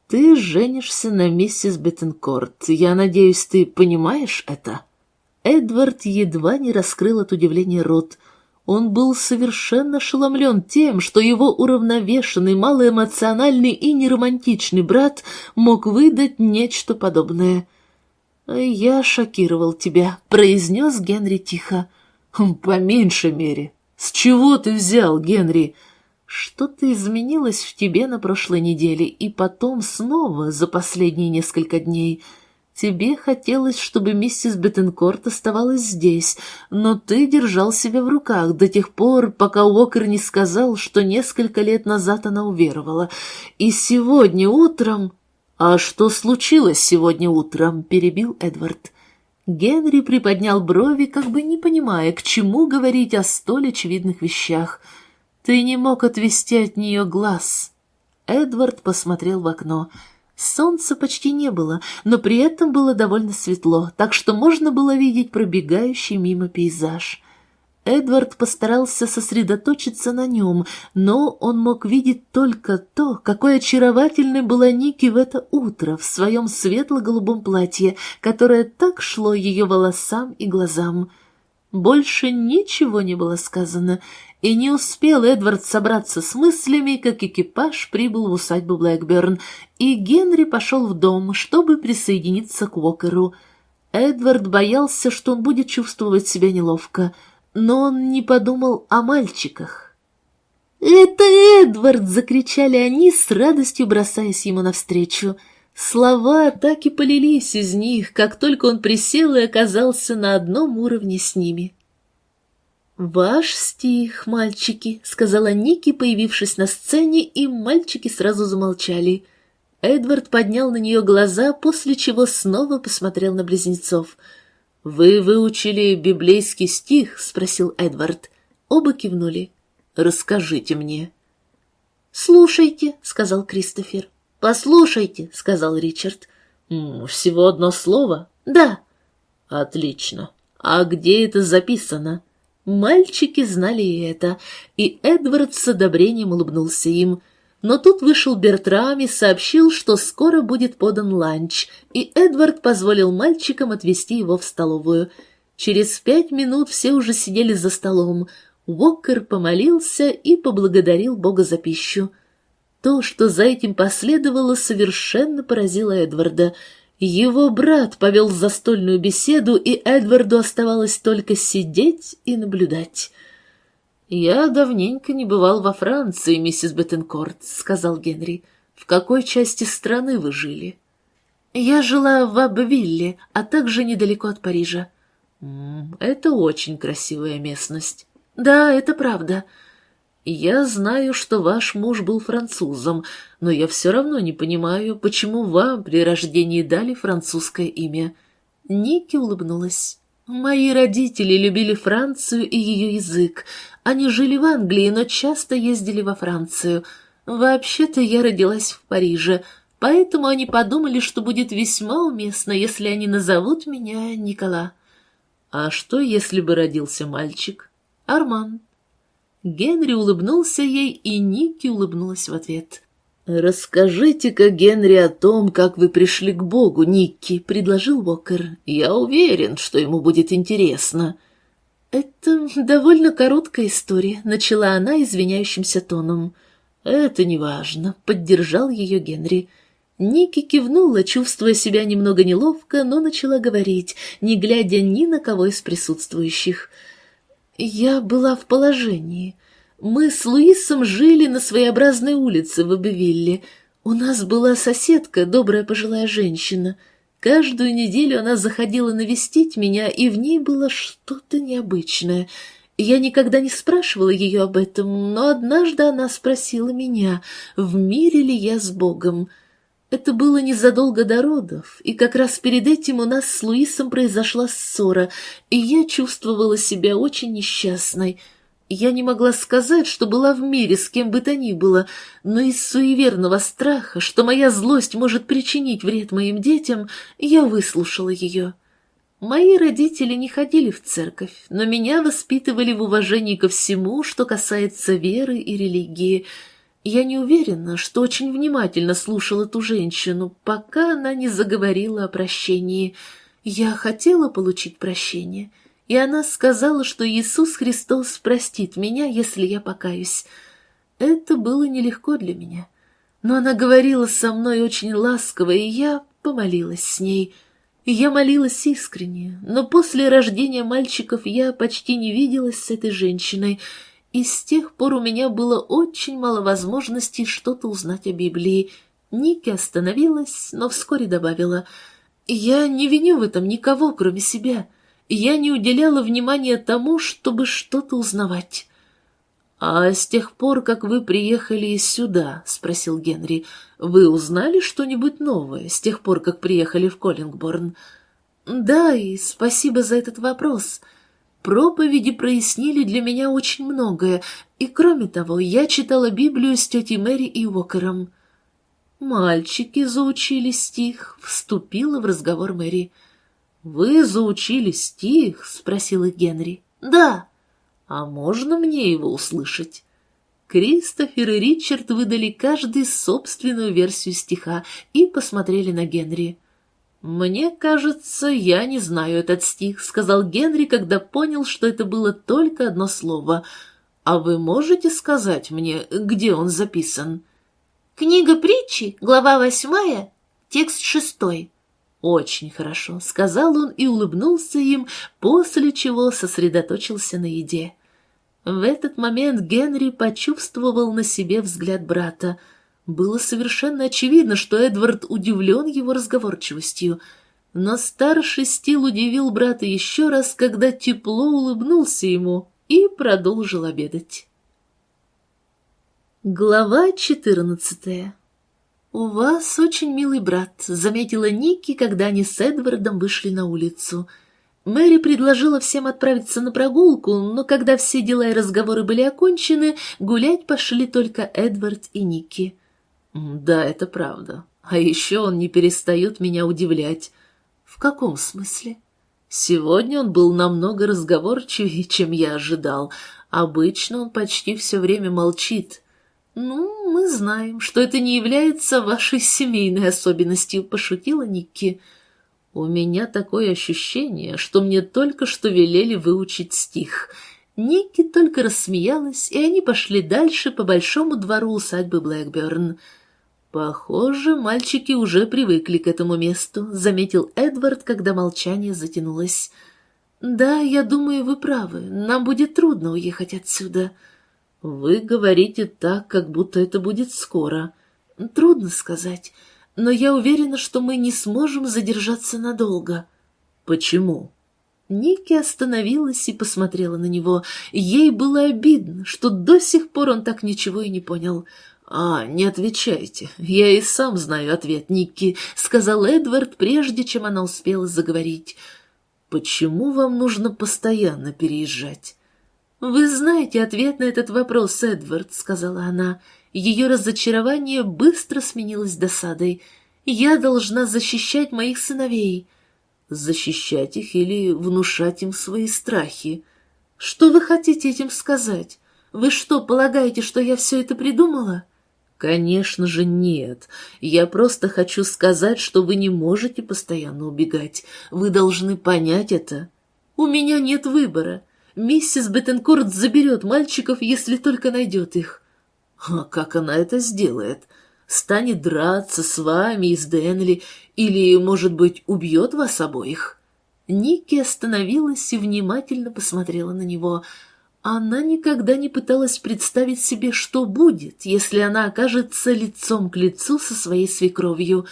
«Ты женишься на миссис Беттенкорт. Я надеюсь, ты понимаешь это?» Эдвард едва не раскрыл от удивления рот. Он был совершенно ошеломлен тем, что его уравновешенный, малоэмоциональный и неромантичный брат мог выдать нечто подобное — «Я шокировал тебя», — произнес Генри тихо. «Хм, «По меньшей мере. С чего ты взял, Генри?» «Что-то изменилось в тебе на прошлой неделе, и потом снова за последние несколько дней. Тебе хотелось, чтобы миссис Беттенкорт оставалась здесь, но ты держал себя в руках до тех пор, пока Уокер не сказал, что несколько лет назад она уверовала. И сегодня утром...» «А что случилось сегодня утром?» — перебил Эдвард. Генри приподнял брови, как бы не понимая, к чему говорить о столь очевидных вещах. «Ты не мог отвести от нее глаз». Эдвард посмотрел в окно. Солнца почти не было, но при этом было довольно светло, так что можно было видеть пробегающий мимо пейзаж. Эдвард постарался сосредоточиться на нем, но он мог видеть только то, какой очаровательной была Ники в это утро в своем светло-голубом платье, которое так шло ее волосам и глазам. Больше ничего не было сказано, и не успел Эдвард собраться с мыслями, как экипаж прибыл в усадьбу Блэкберн, и Генри пошел в дом, чтобы присоединиться к Уокеру. Эдвард боялся, что он будет чувствовать себя неловко — но он не подумал о мальчиках. «Это Эдвард!» — закричали они, с радостью бросаясь ему навстречу. Слова так и полились из них, как только он присел и оказался на одном уровне с ними. «Ваш стих, мальчики», — сказала Ники, появившись на сцене, и мальчики сразу замолчали. Эдвард поднял на нее глаза, после чего снова посмотрел на близнецов — «Вы выучили библейский стих?» — спросил Эдвард. Оба кивнули. «Расскажите мне». «Слушайте», — сказал Кристофер. «Послушайте», — сказал Ричард. «Всего одно слово?» «Да». «Отлично. А где это записано?» Мальчики знали и это, и Эдвард с одобрением улыбнулся им. Но тут вышел Бертрам и сообщил, что скоро будет подан ланч, и Эдвард позволил мальчикам отвезти его в столовую. Через пять минут все уже сидели за столом. Уокер помолился и поблагодарил Бога за пищу. То, что за этим последовало, совершенно поразило Эдварда. Его брат повел застольную беседу, и Эдварду оставалось только сидеть и наблюдать. «Я давненько не бывал во Франции, миссис Беттенкорт», — сказал Генри. «В какой части страны вы жили?» «Я жила в Абвилле, а также недалеко от Парижа». «Это очень красивая местность». «Да, это правда». «Я знаю, что ваш муж был французом, но я все равно не понимаю, почему вам при рождении дали французское имя». Ники улыбнулась. «Мои родители любили Францию и ее язык. Они жили в Англии, но часто ездили во Францию. Вообще-то я родилась в Париже, поэтому они подумали, что будет весьма уместно, если они назовут меня Никола. А что, если бы родился мальчик? Арман. Генри улыбнулся ей, и Ники улыбнулась в ответ. «Расскажите-ка, Генри, о том, как вы пришли к Богу, Никки», — предложил Уокер. «Я уверен, что ему будет интересно». «Это довольно короткая история», — начала она извиняющимся тоном. «Это неважно», — поддержал ее Генри. Ники кивнула, чувствуя себя немного неловко, но начала говорить, не глядя ни на кого из присутствующих. «Я была в положении. Мы с Луисом жили на своеобразной улице в Эбевилле. У нас была соседка, добрая пожилая женщина. Каждую неделю она заходила навестить меня, и в ней было что-то необычное — я никогда не спрашивала ее об этом, но однажды она спросила меня, в мире ли я с Богом. Это было незадолго до родов, и как раз перед этим у нас с Луисом произошла ссора, и я чувствовала себя очень несчастной. Я не могла сказать, что была в мире с кем бы то ни было, но из суеверного страха, что моя злость может причинить вред моим детям, я выслушала ее. Мои родители не ходили в церковь, но меня воспитывали в уважении ко всему, что касается веры и религии. Я не уверена, что очень внимательно слушала ту женщину, пока она не заговорила о прощении. Я хотела получить прощение, и она сказала, что Иисус Христос простит меня, если я покаюсь. Это было нелегко для меня, но она говорила со мной очень ласково, и я помолилась с ней — я молилась искренне, но после рождения мальчиков я почти не виделась с этой женщиной, и с тех пор у меня было очень мало возможностей что-то узнать о Библии. Ники остановилась, но вскоре добавила, «Я не виню в этом никого, кроме себя. Я не уделяла внимания тому, чтобы что-то узнавать». «А с тех пор, как вы приехали сюда, — спросил Генри, — вы узнали что-нибудь новое с тех пор, как приехали в Коллингборн?» «Да, и спасибо за этот вопрос. Проповеди прояснили для меня очень многое, и, кроме того, я читала Библию с тетей Мэри и Уокером». «Мальчики заучили стих», — вступила в разговор Мэри. «Вы заучили стих?» — спросил их Генри. «Да». «А можно мне его услышать?» Кристофер и Ричард выдали каждый собственную версию стиха и посмотрели на Генри. «Мне кажется, я не знаю этот стих», — сказал Генри, когда понял, что это было только одно слово. «А вы можете сказать мне, где он записан?» «Книга притчи, глава восьмая, текст шестой». «Очень хорошо», — сказал он и улыбнулся им, после чего сосредоточился на еде. В этот момент Генри почувствовал на себе взгляд брата. Было совершенно очевидно, что Эдвард удивлен его разговорчивостью. Но старший Стил удивил брата еще раз, когда тепло улыбнулся ему и продолжил обедать. Глава четырнадцатая «У вас очень милый брат», — заметила Ники, когда они с Эдвардом вышли на улицу — Мэри предложила всем отправиться на прогулку, но когда все дела и разговоры были окончены, гулять пошли только Эдвард и Ники. «Да, это правда. А еще он не перестает меня удивлять». «В каком смысле?» «Сегодня он был намного разговорчивее, (laughs) чем я ожидал. Обычно он почти все время молчит». «Ну, мы знаем, что это не является вашей семейной особенностью», — пошутила Никки. «Никки». У меня такое ощущение, что мне только что велели выучить стих. Ники только рассмеялась, и они пошли дальше по большому двору усадьбы Блэкберн. «Похоже, мальчики уже привыкли к этому месту», — заметил Эдвард, когда молчание затянулось. «Да, я думаю, вы правы. Нам будет трудно уехать отсюда». «Вы говорите так, как будто это будет скоро». «Трудно сказать но я уверена, что мы не сможем задержаться надолго». «Почему?» Ники остановилась и посмотрела на него. Ей было обидно, что до сих пор он так ничего и не понял. «А, не отвечайте. Я и сам знаю ответ, Никки», — сказал Эдвард, прежде чем она успела заговорить. «Почему вам нужно постоянно переезжать?» «Вы знаете ответ на этот вопрос, Эдвард», — сказала она. Ее разочарование быстро сменилось досадой. «Я должна защищать моих сыновей». «Защищать их или внушать им свои страхи?» «Что вы хотите этим сказать? Вы что, полагаете, что я все это придумала?» «Конечно же нет. Я просто хочу сказать, что вы не можете постоянно убегать. Вы должны понять это. У меня нет выбора. Миссис Беттенкорт заберет мальчиков, если только найдет их». «А как она это сделает? Станет драться с вами и с Денли, или, может быть, убьет вас обоих?» Ники остановилась и внимательно посмотрела на него – она никогда не пыталась представить себе, что будет, если она окажется лицом к лицу со своей свекровью.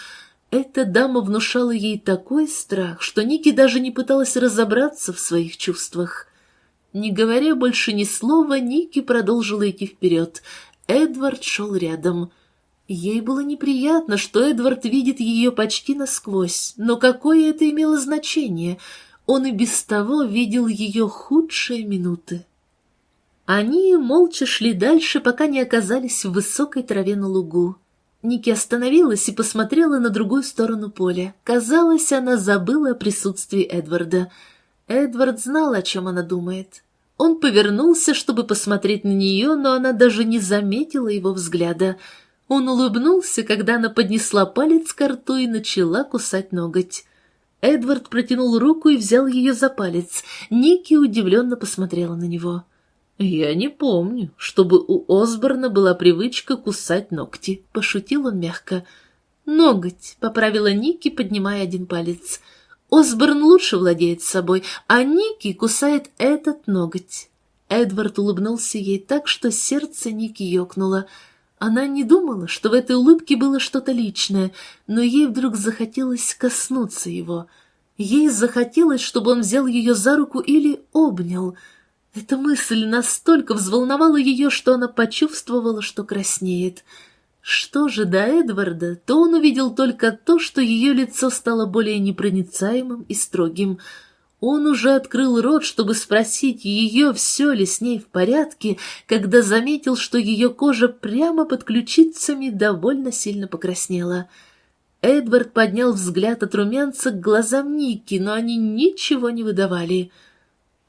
Эта дама внушала ей такой страх, что Ники даже не пыталась разобраться в своих чувствах. Не говоря больше ни слова, Ники продолжила идти вперед. Эдвард шел рядом. Ей было неприятно, что Эдвард видит ее почти насквозь, но какое это имело значение? Он и без того видел ее худшие минуты. Они молча шли дальше, пока не оказались в высокой траве на лугу. Ники остановилась и посмотрела на другую сторону поля. Казалось, она забыла о присутствии Эдварда. Эдвард знал, о чем она думает. Он повернулся, чтобы посмотреть на нее, но она даже не заметила его взгляда. Он улыбнулся, когда она поднесла палец к рту и начала кусать ноготь. Эдвард протянул руку и взял ее за палец. Ники удивленно посмотрела на него. — «Я не помню, чтобы у Осборна была привычка кусать ногти», — пошутил он мягко. «Ноготь», — поправила Ники, поднимая один палец. «Осборн лучше владеет собой, а Ники кусает этот ноготь». Эдвард улыбнулся ей так, что сердце Ники ёкнуло. Она не думала, что в этой улыбке было что-то личное, но ей вдруг захотелось коснуться его. Ей захотелось, чтобы он взял ее за руку или обнял — эта мысль настолько взволновала ее, что она почувствовала, что краснеет. Что же до Эдварда, то он увидел только то, что ее лицо стало более непроницаемым и строгим. Он уже открыл рот, чтобы спросить ее, все ли с ней в порядке, когда заметил, что ее кожа прямо под ключицами довольно сильно покраснела. Эдвард поднял взгляд от румянца к глазам Ники, но они ничего не выдавали —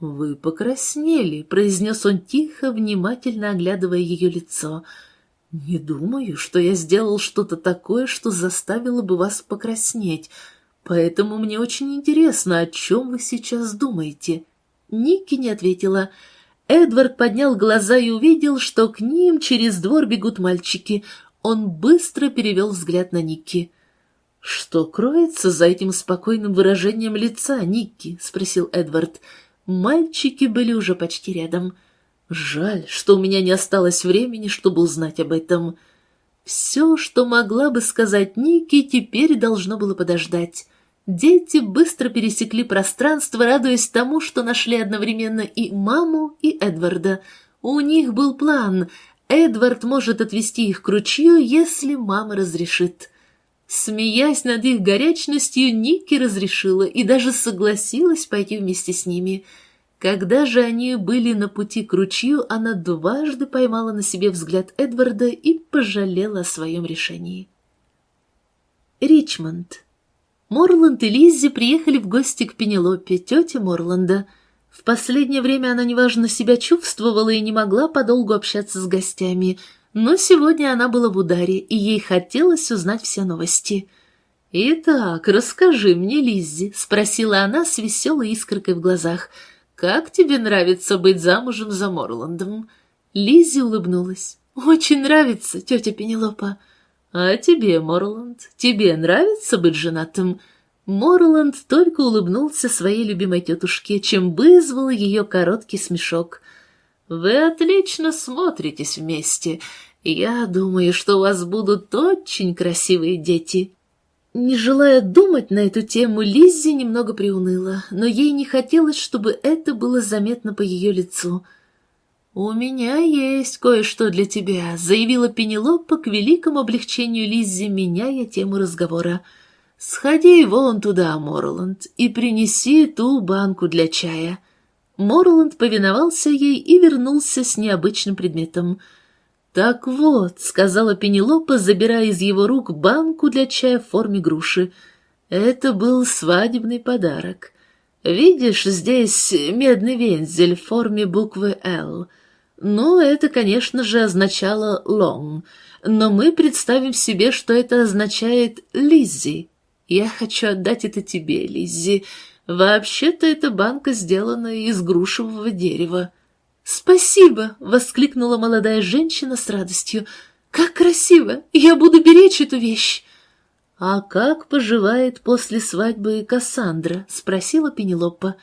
«Вы покраснели», — произнес он тихо, внимательно оглядывая ее лицо. «Не думаю, что я сделал что-то такое, что заставило бы вас покраснеть, поэтому мне очень интересно, о чем вы сейчас думаете». Ники не ответила. Эдвард поднял глаза и увидел, что к ним через двор бегут мальчики. Он быстро перевел взгляд на Ники. «Что кроется за этим спокойным выражением лица, Никки?» — спросил. «Эдвард». Мальчики были уже почти рядом. Жаль, что у меня не осталось времени, чтобы узнать об этом. Все, что могла бы сказать Ники, теперь должно было подождать. Дети быстро пересекли пространство, радуясь тому, что нашли одновременно и маму, и Эдварда. У них был план. Эдвард может отвезти их к ручью, если мама разрешит. Смеясь над их горячностью, Ники разрешила и даже согласилась пойти вместе с ними. Когда же они были на пути к ручью, она дважды поймала на себе взгляд Эдварда и пожалела о своем решении. Ричмонд. Морланд и Лиззи приехали в гости к Пенелопе, тете Морланда. В последнее время она неважно себя чувствовала и не могла подолгу общаться с гостями – но сегодня она была в ударе, и ей хотелось узнать все новости. «Итак, расскажи мне, Лиззи», — спросила она с веселой искоркой в глазах, «как тебе нравится быть замужем за Морландом?» Лиззи улыбнулась. «Очень нравится, тетя Пенелопа». «А тебе, Морланд, тебе нравится быть женатым?» Морланд только улыбнулся своей любимой тетушке, чем вызвал ее короткий смешок. Вы отлично смотритесь вместе. Я думаю, что у вас будут очень красивые дети». Не желая думать на эту тему, Лиззи немного приуныла, но ей не хотелось, чтобы это было заметно по ее лицу. «У меня есть кое-что для тебя», — заявила Пенелопа к великому облегчению Лиззи, меняя тему разговора. «Сходи вон туда, Морланд, и принеси ту банку для чая». Морланд повиновался ей и вернулся с необычным предметом. «Так вот», — сказала Пенелопа, забирая из его рук банку для чая в форме груши, — «это был свадебный подарок. Видишь, здесь медный вензель в форме буквы «Л». Ну, это, конечно же, означало «long», но мы представим себе, что это означает «Лиззи». Я хочу отдать это тебе, Лиззи. Вообще-то эта банка сделана из грушевого дерева. «Спасибо!» — воскликнула молодая женщина с радостью. «Как красиво! Я буду беречь эту вещь!» «А как поживает после свадьбы Кассандра?» — спросила Пенелопа.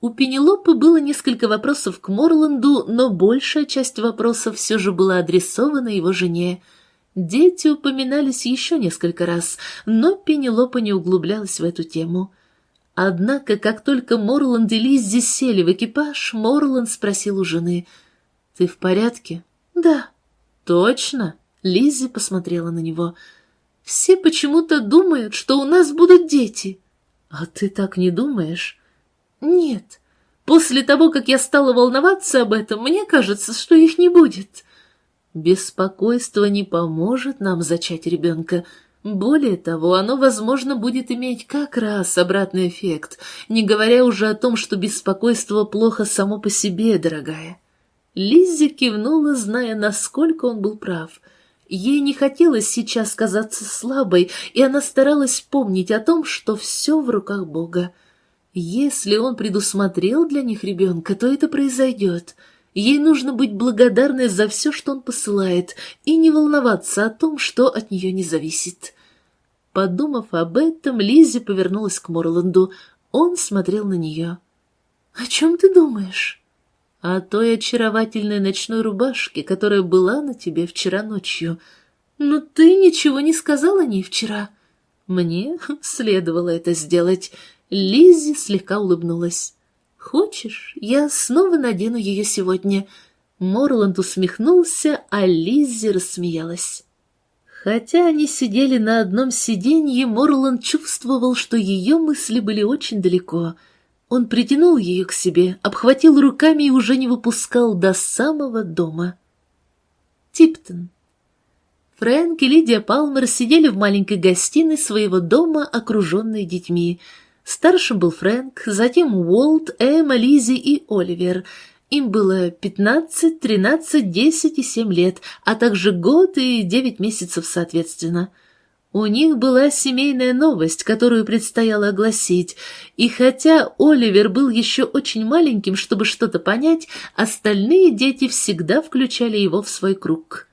У Пенелопы было несколько вопросов к Морланду, но большая часть вопросов все же была адресована его жене. Дети упоминались еще несколько раз, но Пенелопа не углублялась в эту тему. Однако, как только Морланд и Лиззи сели в экипаж, Морланд спросил у жены, «Ты в порядке?» «Да». «Точно?» Лиззи посмотрела на него. «Все почему-то думают, что у нас будут дети». «А ты так не думаешь?» «Нет. После того, как я стала волноваться об этом, мне кажется, что их не будет». Беспокойство не поможет нам зачать ребенка. Более того, оно, возможно, будет иметь как раз обратный эффект, не говоря уже о том, что беспокойство плохо само по себе, дорогая. Лиззи кивнула, зная, насколько он был прав. Ей не хотелось сейчас казаться слабой, и она старалась помнить о том, что все в руках Бога. Если он предусмотрел для них ребенка, то это произойдет — Ей нужно быть благодарной за все, что он посылает, и не волноваться о том, что от нее не зависит. Подумав об этом, Лиззи повернулась к Морланду. Он смотрел на нее. «О чем ты думаешь?» «О той очаровательной ночной рубашке, которая была на тебе вчера ночью. Но ты ничего не сказал о ней вчера». «Мне следовало это сделать». Лиззи слегка улыбнулась. «Хочешь, я снова надену ее сегодня?» Морланд усмехнулся, а Лиззи рассмеялась. Хотя они сидели на одном сиденье, Морланд чувствовал, что ее мысли были очень далеко. Он притянул ее к себе, обхватил руками и уже не выпускал до самого дома. Типтон. Фрэнк и Лидия Палмер сидели в маленькой гостиной своего дома, окруженные детьми — Старшим был Фрэнк, затем Уолт, Эмма, Лизи и Оливер. Им было 15, 13, 10 и 7 лет, а также год и 9 месяцев соответственно. У них была семейная новость, которую предстояло огласить, и хотя Оливер был еще очень маленьким, чтобы что-то понять, остальные дети всегда включали его в свой круг.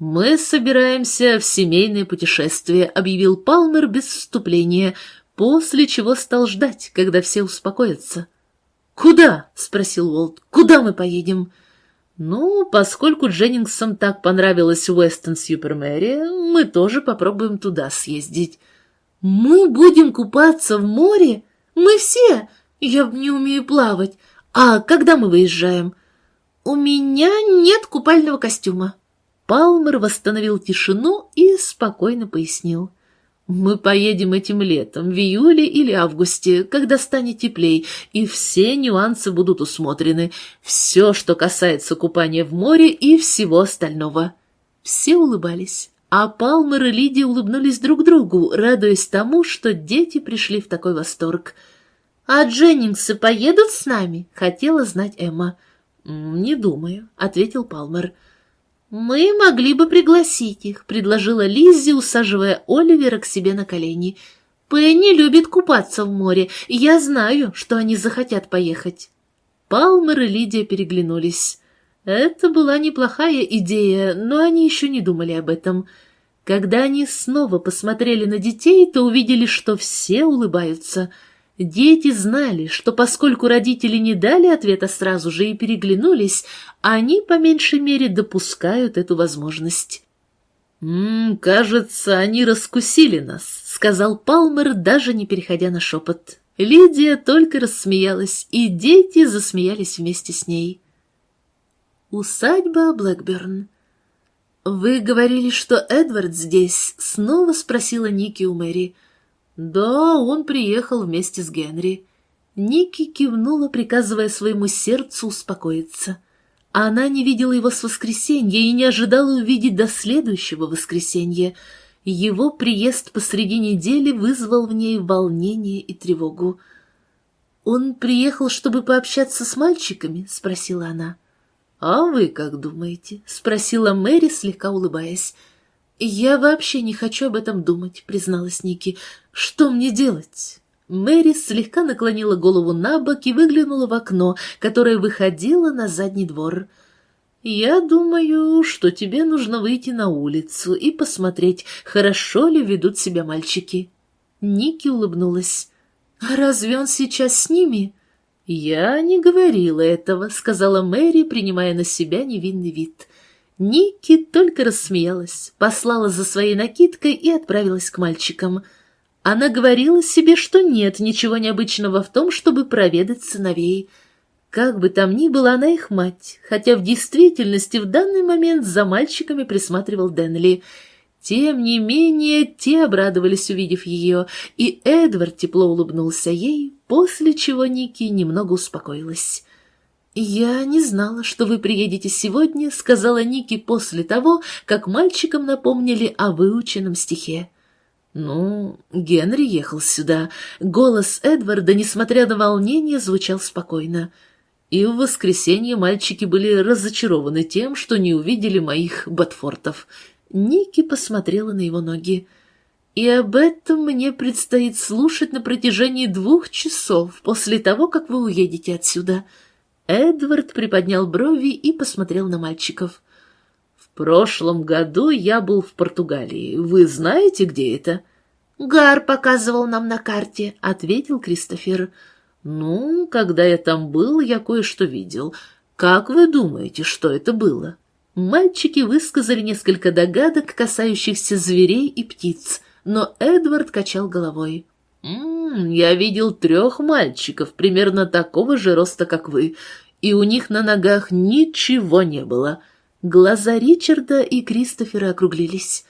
«Мы собираемся в семейное путешествие», — объявил Палмер без вступления, после чего стал ждать, когда все успокоятся. «Куда?» — спросил Уолт. «Куда мы поедем?» «Ну, поскольку Дженнингсам так понравилось Уэстон Сьюпермэри, мы тоже попробуем туда съездить». «Мы будем купаться в море? Мы все? Я не умею плавать. А когда мы выезжаем?» «У меня нет купального костюма». Палмер восстановил тишину и спокойно пояснил. Мы поедем этим летом, в июле или августе, когда станет теплей, и все нюансы будут усмотрены. Все, что касается купания в море и всего остального. Все улыбались, а Палмер и Лидия улыбнулись друг другу, радуясь тому, что дети пришли в такой восторг. «А Дженнингсы поедут с нами?» — хотела знать Эмма. «Не думаю», — ответил Палмер. — «Мы могли бы пригласить их», — предложила Лиззи, усаживая Оливера к себе на колени. «Пенни любит купаться в море, и я знаю, что они захотят поехать». Палмер и Лидия переглянулись. Это была неплохая идея, но они еще не думали об этом. Когда они снова посмотрели на детей, то увидели, что все улыбаются — Дети знали, что поскольку родители не дали ответа сразу же и переглянулись, они по меньшей мере допускают эту возможность. «М -м, кажется, они раскусили нас», — сказал Палмер, даже не переходя на шепот. Лидия только рассмеялась, и дети засмеялись вместе с ней. Усадьба Блэкберн. «Вы говорили, что Эдвард здесь?» — снова спросила Ники у Мэри. «Да, он приехал вместе с Генри». Ники кивнула, приказывая своему сердцу успокоиться. Она не видела его с воскресенья и не ожидала увидеть до следующего воскресенья. Его приезд посреди недели вызвал в ней волнение и тревогу. «Он приехал, чтобы пообщаться с мальчиками?» — спросила она. «А вы как думаете?» — спросила Мэри, слегка улыбаясь. «Я вообще не хочу об этом думать», — призналась Ники. «Что мне делать?» Мэри слегка наклонила голову на бок и выглянула в окно, которое выходило на задний двор. «Я думаю, что тебе нужно выйти на улицу и посмотреть, хорошо ли ведут себя мальчики». Ники улыбнулась. «А разве он сейчас с ними?» «Я не говорила этого», — сказала Мэри, принимая на себя невинный вид. Ники только рассмеялась, послала за своей накидкой и отправилась к мальчикам. Она говорила себе, что нет ничего необычного в том, чтобы проведать сыновей. Как бы там ни была она их мать, хотя в действительности в данный момент за мальчиками присматривал Денли. Тем не менее, те обрадовались, увидев ее, и Эдвард тепло улыбнулся ей, после чего Ники немного успокоилась. «Я не знала, что вы приедете сегодня», — сказала Ники после того, как мальчикам напомнили о выученном стихе. «Ну, Генри ехал сюда. Голос Эдварда, несмотря на волнение, звучал спокойно. И в воскресенье мальчики были разочарованы тем, что не увидели моих Батфортов. Ники посмотрела на его ноги. И об этом мне предстоит слушать на протяжении двух часов после того, как вы уедете отсюда». Эдвард приподнял брови и посмотрел на мальчиков. «В прошлом году я был в Португалии. Вы знаете, где это?» «Гар показывал нам на карте», — ответил Кристофер. «Ну, когда я там был, я кое-что видел. Как вы думаете, что это было?» Мальчики высказали несколько догадок, касающихся зверей и птиц, но Эдвард качал головой. «М -м, «Я видел трех мальчиков, примерно такого же роста, как вы, и у них на ногах ничего не было». Глаза Ричарда и Кристофера округлились.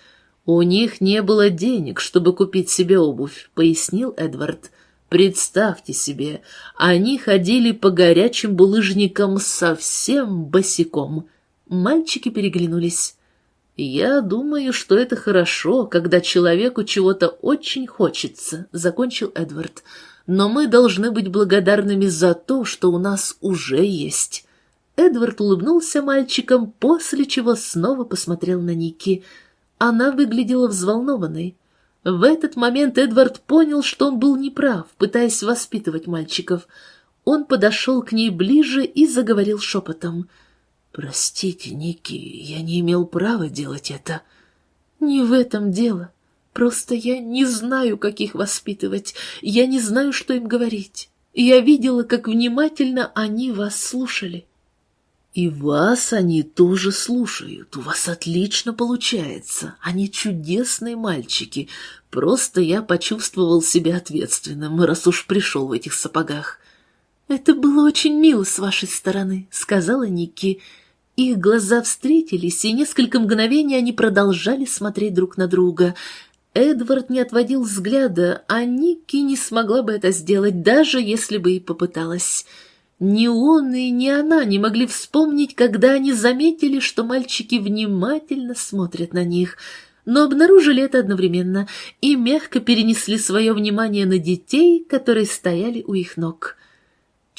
«У них не было денег, чтобы купить себе обувь», — пояснил Эдвард. «Представьте себе, они ходили по горячим булыжникам совсем босиком». Мальчики переглянулись. «Я думаю, что это хорошо, когда человеку чего-то очень хочется», — закончил Эдвард. «Но мы должны быть благодарными за то, что у нас уже есть». Эдвард улыбнулся мальчикам, после чего снова посмотрел на Ники. Она выглядела взволнованной. В этот момент Эдвард понял, что он был неправ, пытаясь воспитывать мальчиков. Он подошел к ней ближе и заговорил шепотом — «Простите, Ники, я не имел права делать это». «Не в этом дело. Просто я не знаю, как их воспитывать. Я не знаю, что им говорить. Я видела, как внимательно они вас слушали». «И вас они тоже слушают. У вас отлично получается. Они чудесные мальчики. Просто я почувствовал себя ответственным, раз уж пришел в этих сапогах». «Это было очень мило с вашей стороны», — сказала Ники. Их глаза встретились, и несколько мгновений они продолжали смотреть друг на друга. Эдвард не отводил взгляда, а Ники не смогла бы это сделать, даже если бы и попыталась. Ни он и ни она не могли вспомнить, когда они заметили, что мальчики внимательно смотрят на них, но обнаружили это одновременно и мягко перенесли свое внимание на детей, которые стояли у их ног.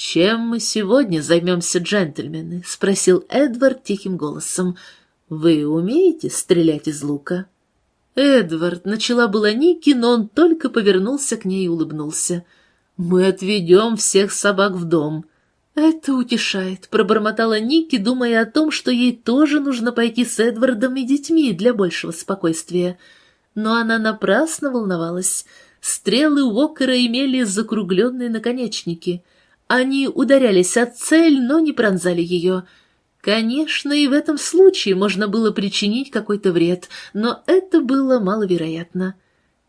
«Чем мы сегодня займемся, джентльмены?» — спросил Эдвард тихим голосом. «Вы умеете стрелять из лука?» Эдвард начала была Ники, но он только повернулся к ней и улыбнулся. «Мы отведем всех собак в дом». «Это утешает», — пробормотала Ники, думая о том, что ей тоже нужно пойти с Эдвардом и детьми для большего спокойствия. Но она напрасно волновалась. Стрелы Уокера имели закругленные наконечники. Они ударялись о цель, но не пронзали ее. Конечно, и в этом случае можно было причинить какой-то вред, но это было маловероятно.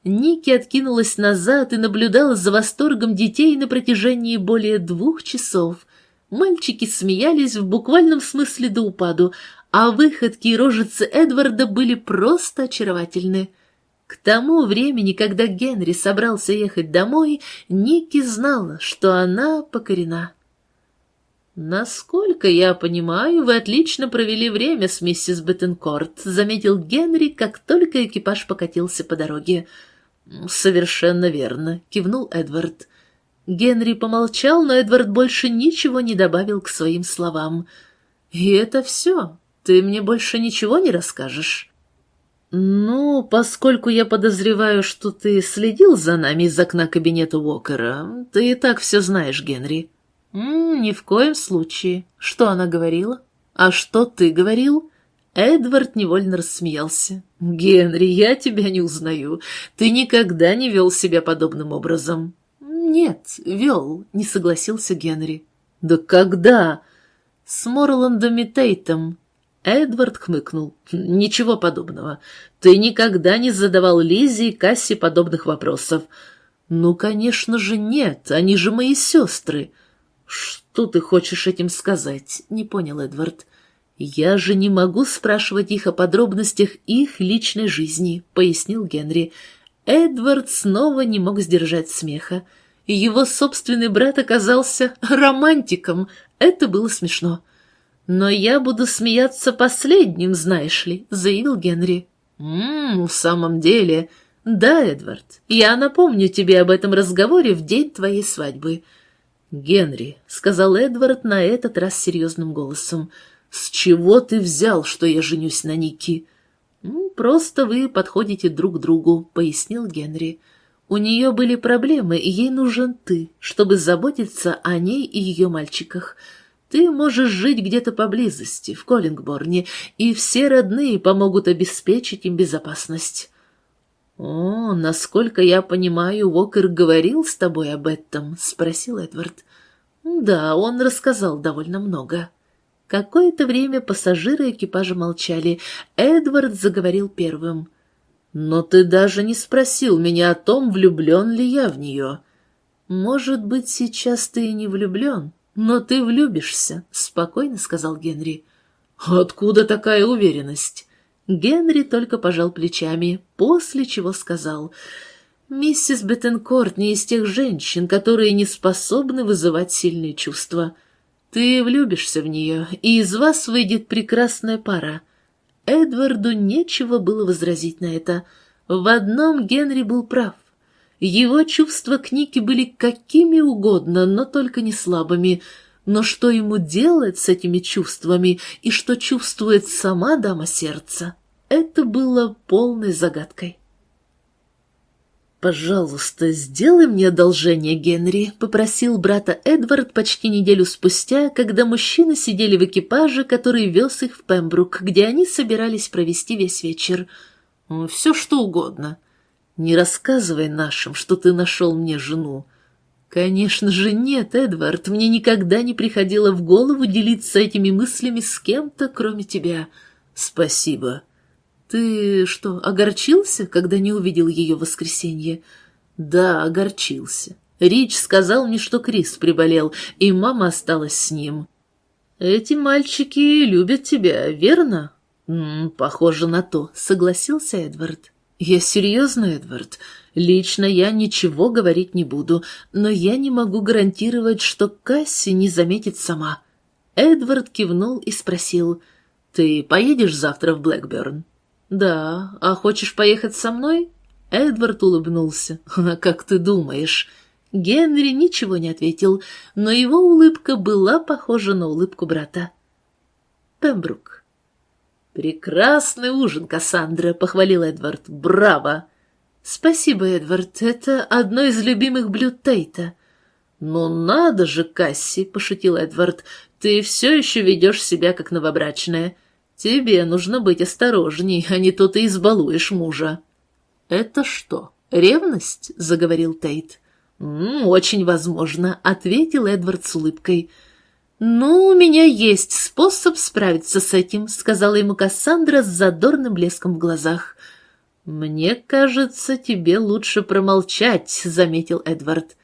Ники откинулась назад и наблюдала за восторгом детей на протяжении более двух часов. Мальчики смеялись в буквальном смысле до упаду, а выходки и рожицы Эдварда были просто очаровательны. К тому времени, когда Генри собрался ехать домой, Ники знала, что она покорена. «Насколько я понимаю, вы отлично провели время с миссис Беттенкорт», заметил Генри, как только экипаж покатился по дороге. «Совершенно верно», — кивнул Эдвард. Генри помолчал, но Эдвард больше ничего не добавил к своим словам. «И это все? Ты мне больше ничего не расскажешь?» «Ну, поскольку я подозреваю, что ты следил за нами из окна кабинета Уокера, ты и так все знаешь, Генри». «М -м, «Ни в коем случае. Что она говорила? А что ты говорил?» Эдвард невольно рассмеялся. «Генри, я тебя не узнаю. Ты никогда не вел себя подобным образом». «Нет, вел», — не согласился Генри. «Да когда?» «С Морландом и Тейтом. Эдвард хмыкнул. «Ничего подобного. Ты никогда не задавал Лизе и Касси подобных вопросов». «Ну, конечно же, нет. Они же мои сестры». «Что ты хочешь этим сказать?» — не понял Эдвард. «Я же не могу спрашивать их о подробностях их личной жизни», — пояснил Генри. Эдвард снова не мог сдержать смеха. Его собственный брат оказался романтиком. Это было смешно. «Но я буду смеяться последним, знаешь ли», — заявил Генри. «Ммм, в самом деле...» «Да, Эдвард, я напомню тебе об этом разговоре в день твоей свадьбы». «Генри», — сказал Эдвард на этот раз серьезным голосом, — «с чего ты взял, что я женюсь на Ники?» «Ну, «Просто вы подходите друг к другу», — пояснил Генри. «У нее были проблемы, и ей нужен ты, чтобы заботиться о ней и ее мальчиках». Ты можешь жить где-то поблизости, в Коллингборне, и все родные помогут обеспечить им безопасность. «О, насколько я понимаю, Уокер говорил с тобой об этом?» — спросил Эдвард. «Да, он рассказал довольно много». Какое-то время пассажиры экипажа молчали. Эдвард заговорил первым. «Но ты даже не спросил меня о том, влюблен ли я в нее. Может быть, сейчас ты и не влюблен?» «Но ты влюбишься», — спокойно сказал Генри. «Откуда такая уверенность?» Генри только пожал плечами, после чего сказал, «Миссис Беттенкорт не из тех женщин, которые не способны вызывать сильные чувства. Ты влюбишься в нее, и из вас выйдет прекрасная пара». Эдварду нечего было возразить на это. В одном Генри был прав. Его чувства к Нике были какими угодно, но только не слабыми. Но что ему делать с этими чувствами и что чувствует сама дама сердца, это было полной загадкой. «Пожалуйста, сделай мне одолжение, Генри», — попросил брата Эдвард почти неделю спустя, когда мужчины сидели в экипаже, который вез их в Пембрук, где они собирались провести весь вечер. «Все что угодно», не рассказывай нашим, что ты нашел мне жену. Конечно же нет, Эдвард, мне никогда не приходило в голову делиться этими мыслями с кем-то, кроме тебя. Спасибо. Ты что, огорчился, когда не увидел ее в воскресенье? Да, огорчился. Рич сказал мне, что Крис приболел, и мама осталась с ним. Эти мальчики любят тебя, верно? М -м, похоже на то, согласился Эдвард. «Я серьезно, Эдвард. Лично я ничего говорить не буду, но я не могу гарантировать, что Касси не заметит сама». Эдвард кивнул и спросил, «Ты поедешь завтра в Блэкберн?» «Да. А хочешь поехать со мной?» Эдвард улыбнулся. «Как ты думаешь?» Генри ничего не ответил, но его улыбка была похожа на улыбку брата. Пембрук. «Прекрасный ужин, Кассандра», — похвалил Эдвард. «Браво!» «Спасибо, Эдвард, это одно из любимых блюд Тейта». «Ну надо же, Касси», — пошутил Эдвард, — «ты все еще ведешь себя как новобрачная. Тебе нужно быть осторожней, а не то ты избалуешь мужа». «Это что, ревность?» — заговорил Тейт. «М -м, «Очень возможно», — ответил Эдвард с улыбкой. «Ну, у меня есть способ справиться с этим», — сказала ему Кассандра с задорным блеском в глазах. «Мне кажется, тебе лучше промолчать», — заметил Эдвард.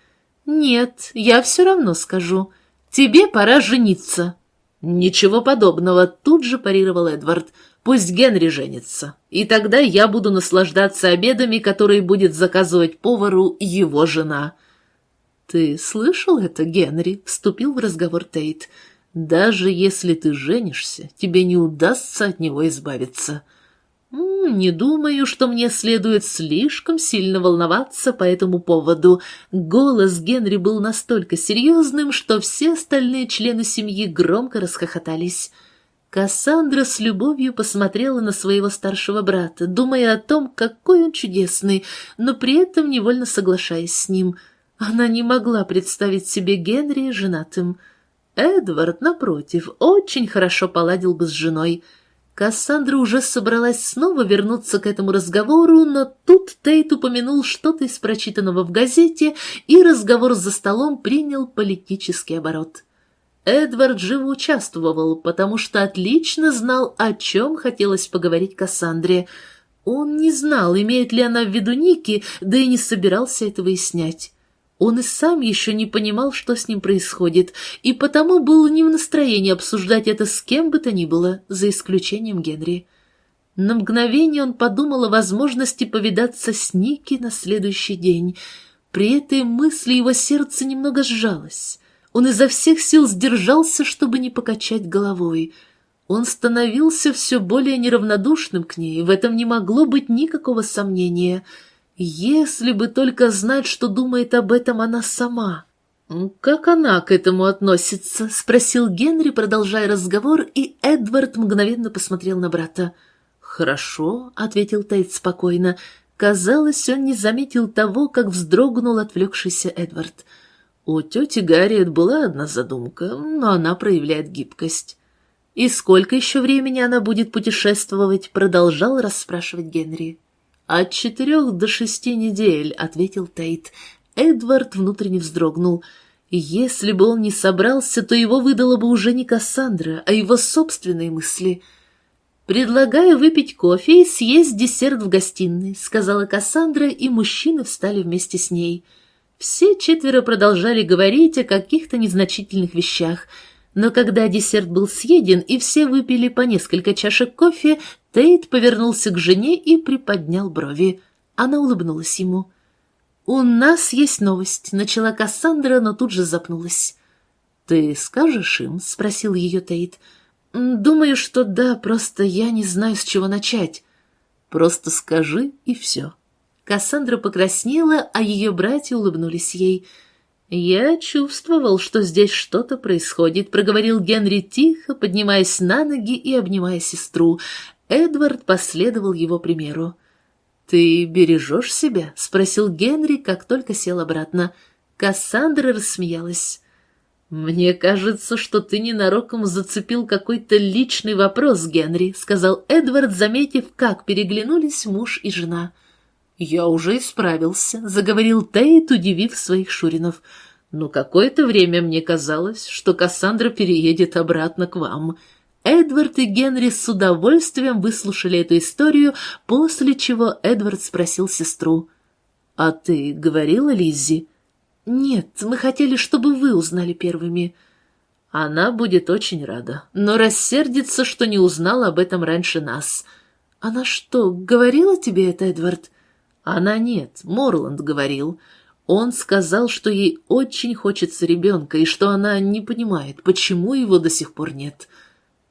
«Нет, я все равно скажу. Тебе пора жениться». «Ничего подобного», — тут же парировал Эдвард. «Пусть Генри женится, и тогда я буду наслаждаться обедами, которые будет заказывать повару его жена». «Ты слышал это, Генри?» — вступил в разговор Тейт. «Даже если ты женишься, тебе не удастся от него избавиться». «Не думаю, что мне следует слишком сильно волноваться по этому поводу». Голос Генри был настолько серьезным, что все остальные члены семьи громко расхохотались. Кассандра с любовью посмотрела на своего старшего брата, думая о том, какой он чудесный, но при этом невольно соглашаясь с ним. Она не могла представить себе Генри женатым. Эдвард, напротив, очень хорошо поладил бы с женой — Кассандра уже собралась снова вернуться к этому разговору, но тут Тейт упомянул что-то из прочитанного в газете, и разговор за столом принял политический оборот. Эдвард живо участвовал, потому что отлично знал, о чем хотелось поговорить Кассандре. Он не знал, имеет ли она в виду Ники, да и не собирался это выяснять. Он и сам еще не понимал, что с ним происходит, и потому был не в настроении обсуждать это с кем бы то ни было, за исключением Генри. На мгновение он подумал о возможности повидаться с Ники на следующий день. При этой мысли его сердце немного сжалось. Он изо всех сил сдержался, чтобы не покачать головой. Он становился все более неравнодушным к ней, в этом не могло быть никакого сомнения — если бы только знать, что думает об этом она сама. «Как она к этому относится?» — спросил Генри, продолжая разговор, и Эдвард мгновенно посмотрел на брата. «Хорошо», — ответил Тейт спокойно. Казалось, он не заметил того, как вздрогнул отвлекшийся Эдвард. У тети Гарриет была одна задумка, но она проявляет гибкость. «И сколько еще времени она будет путешествовать?» — продолжал расспрашивать Генри. «От четырех до шести недель», — ответил Тейт. Эдвард внутренне вздрогнул. Если бы он не собрался, то его выдала бы уже не Кассандра, а его собственные мысли. «Предлагаю выпить кофе и съесть десерт в гостиной», — сказала Кассандра, и мужчины встали вместе с ней. Все четверо продолжали говорить о каких-то незначительных вещах — но когда десерт был съеден и все выпили по несколько чашек кофе, Тейт повернулся к жене и приподнял брови. Она улыбнулась ему. «У нас есть новость», — начала Кассандра, но тут же запнулась. «Ты скажешь им?» — спросил ее Тейт. «Думаю, что да, просто я не знаю, с чего начать». «Просто скажи, и все». Кассандра покраснела, а ее братья улыбнулись ей — «Я чувствовал, что здесь что-то происходит», — проговорил Генри тихо, поднимаясь на ноги и обнимая сестру. Эдвард последовал его примеру. «Ты бережешь себя?» — спросил Генри, как только сел обратно. Кассандра рассмеялась. «Мне кажется, что ты ненароком зацепил какой-то личный вопрос, Генри», — сказал Эдвард, заметив, как переглянулись муж и жена. «Я уже исправился», — заговорил Тейт, удивив своих шуринов. «Но какое-то время мне казалось, что Кассандра переедет обратно к вам». Эдвард и Генри с удовольствием выслушали эту историю, после чего Эдвард спросил сестру. «А ты говорила Лиззи?» «Нет, мы хотели, чтобы вы узнали первыми». «Она будет очень рада, но рассердится, что не узнала об этом раньше нас». «Она что, говорила тебе это, Эдвард?» Она нет, Морланд говорил. Он сказал, что ей очень хочется ребенка и что она не понимает, почему его до сих пор нет.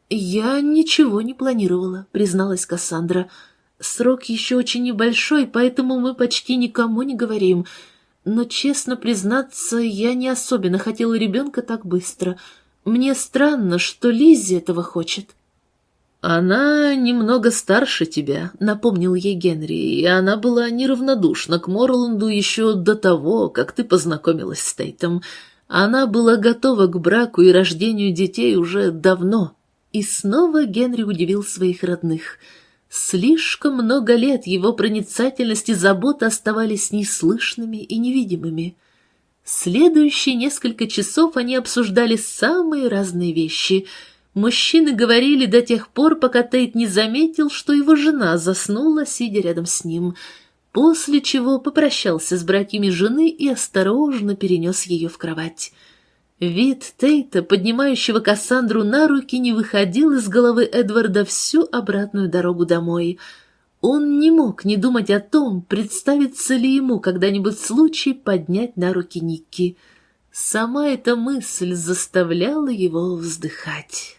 «Я ничего не планировала», — призналась Кассандра. «Срок еще очень небольшой, поэтому мы почти никому не говорим. Но, честно признаться, я не особенно хотела ребенка так быстро. Мне странно, что Лиззи этого хочет». «Она немного старше тебя», — напомнил ей Генри, и она была неравнодушна к Морланду еще до того, как ты познакомилась с Тейтом. Она была готова к браку и рождению детей уже давно. И снова Генри удивил своих родных. Слишком много лет его проницательность и забота оставались неслышными и невидимыми. Следующие несколько часов они обсуждали самые разные вещи — Мужчины говорили до тех пор, пока Тейт не заметил, что его жена заснула, сидя рядом с ним, после чего попрощался с братьями жены и осторожно перенес ее в кровать. Вид Тейта, поднимающего Кассандру на руки, не выходил из головы Эдварда всю обратную дорогу домой. Он не мог не думать о том, представится ли ему когда-нибудь случай поднять на руки Никки. Сама эта мысль заставляла его вздыхать.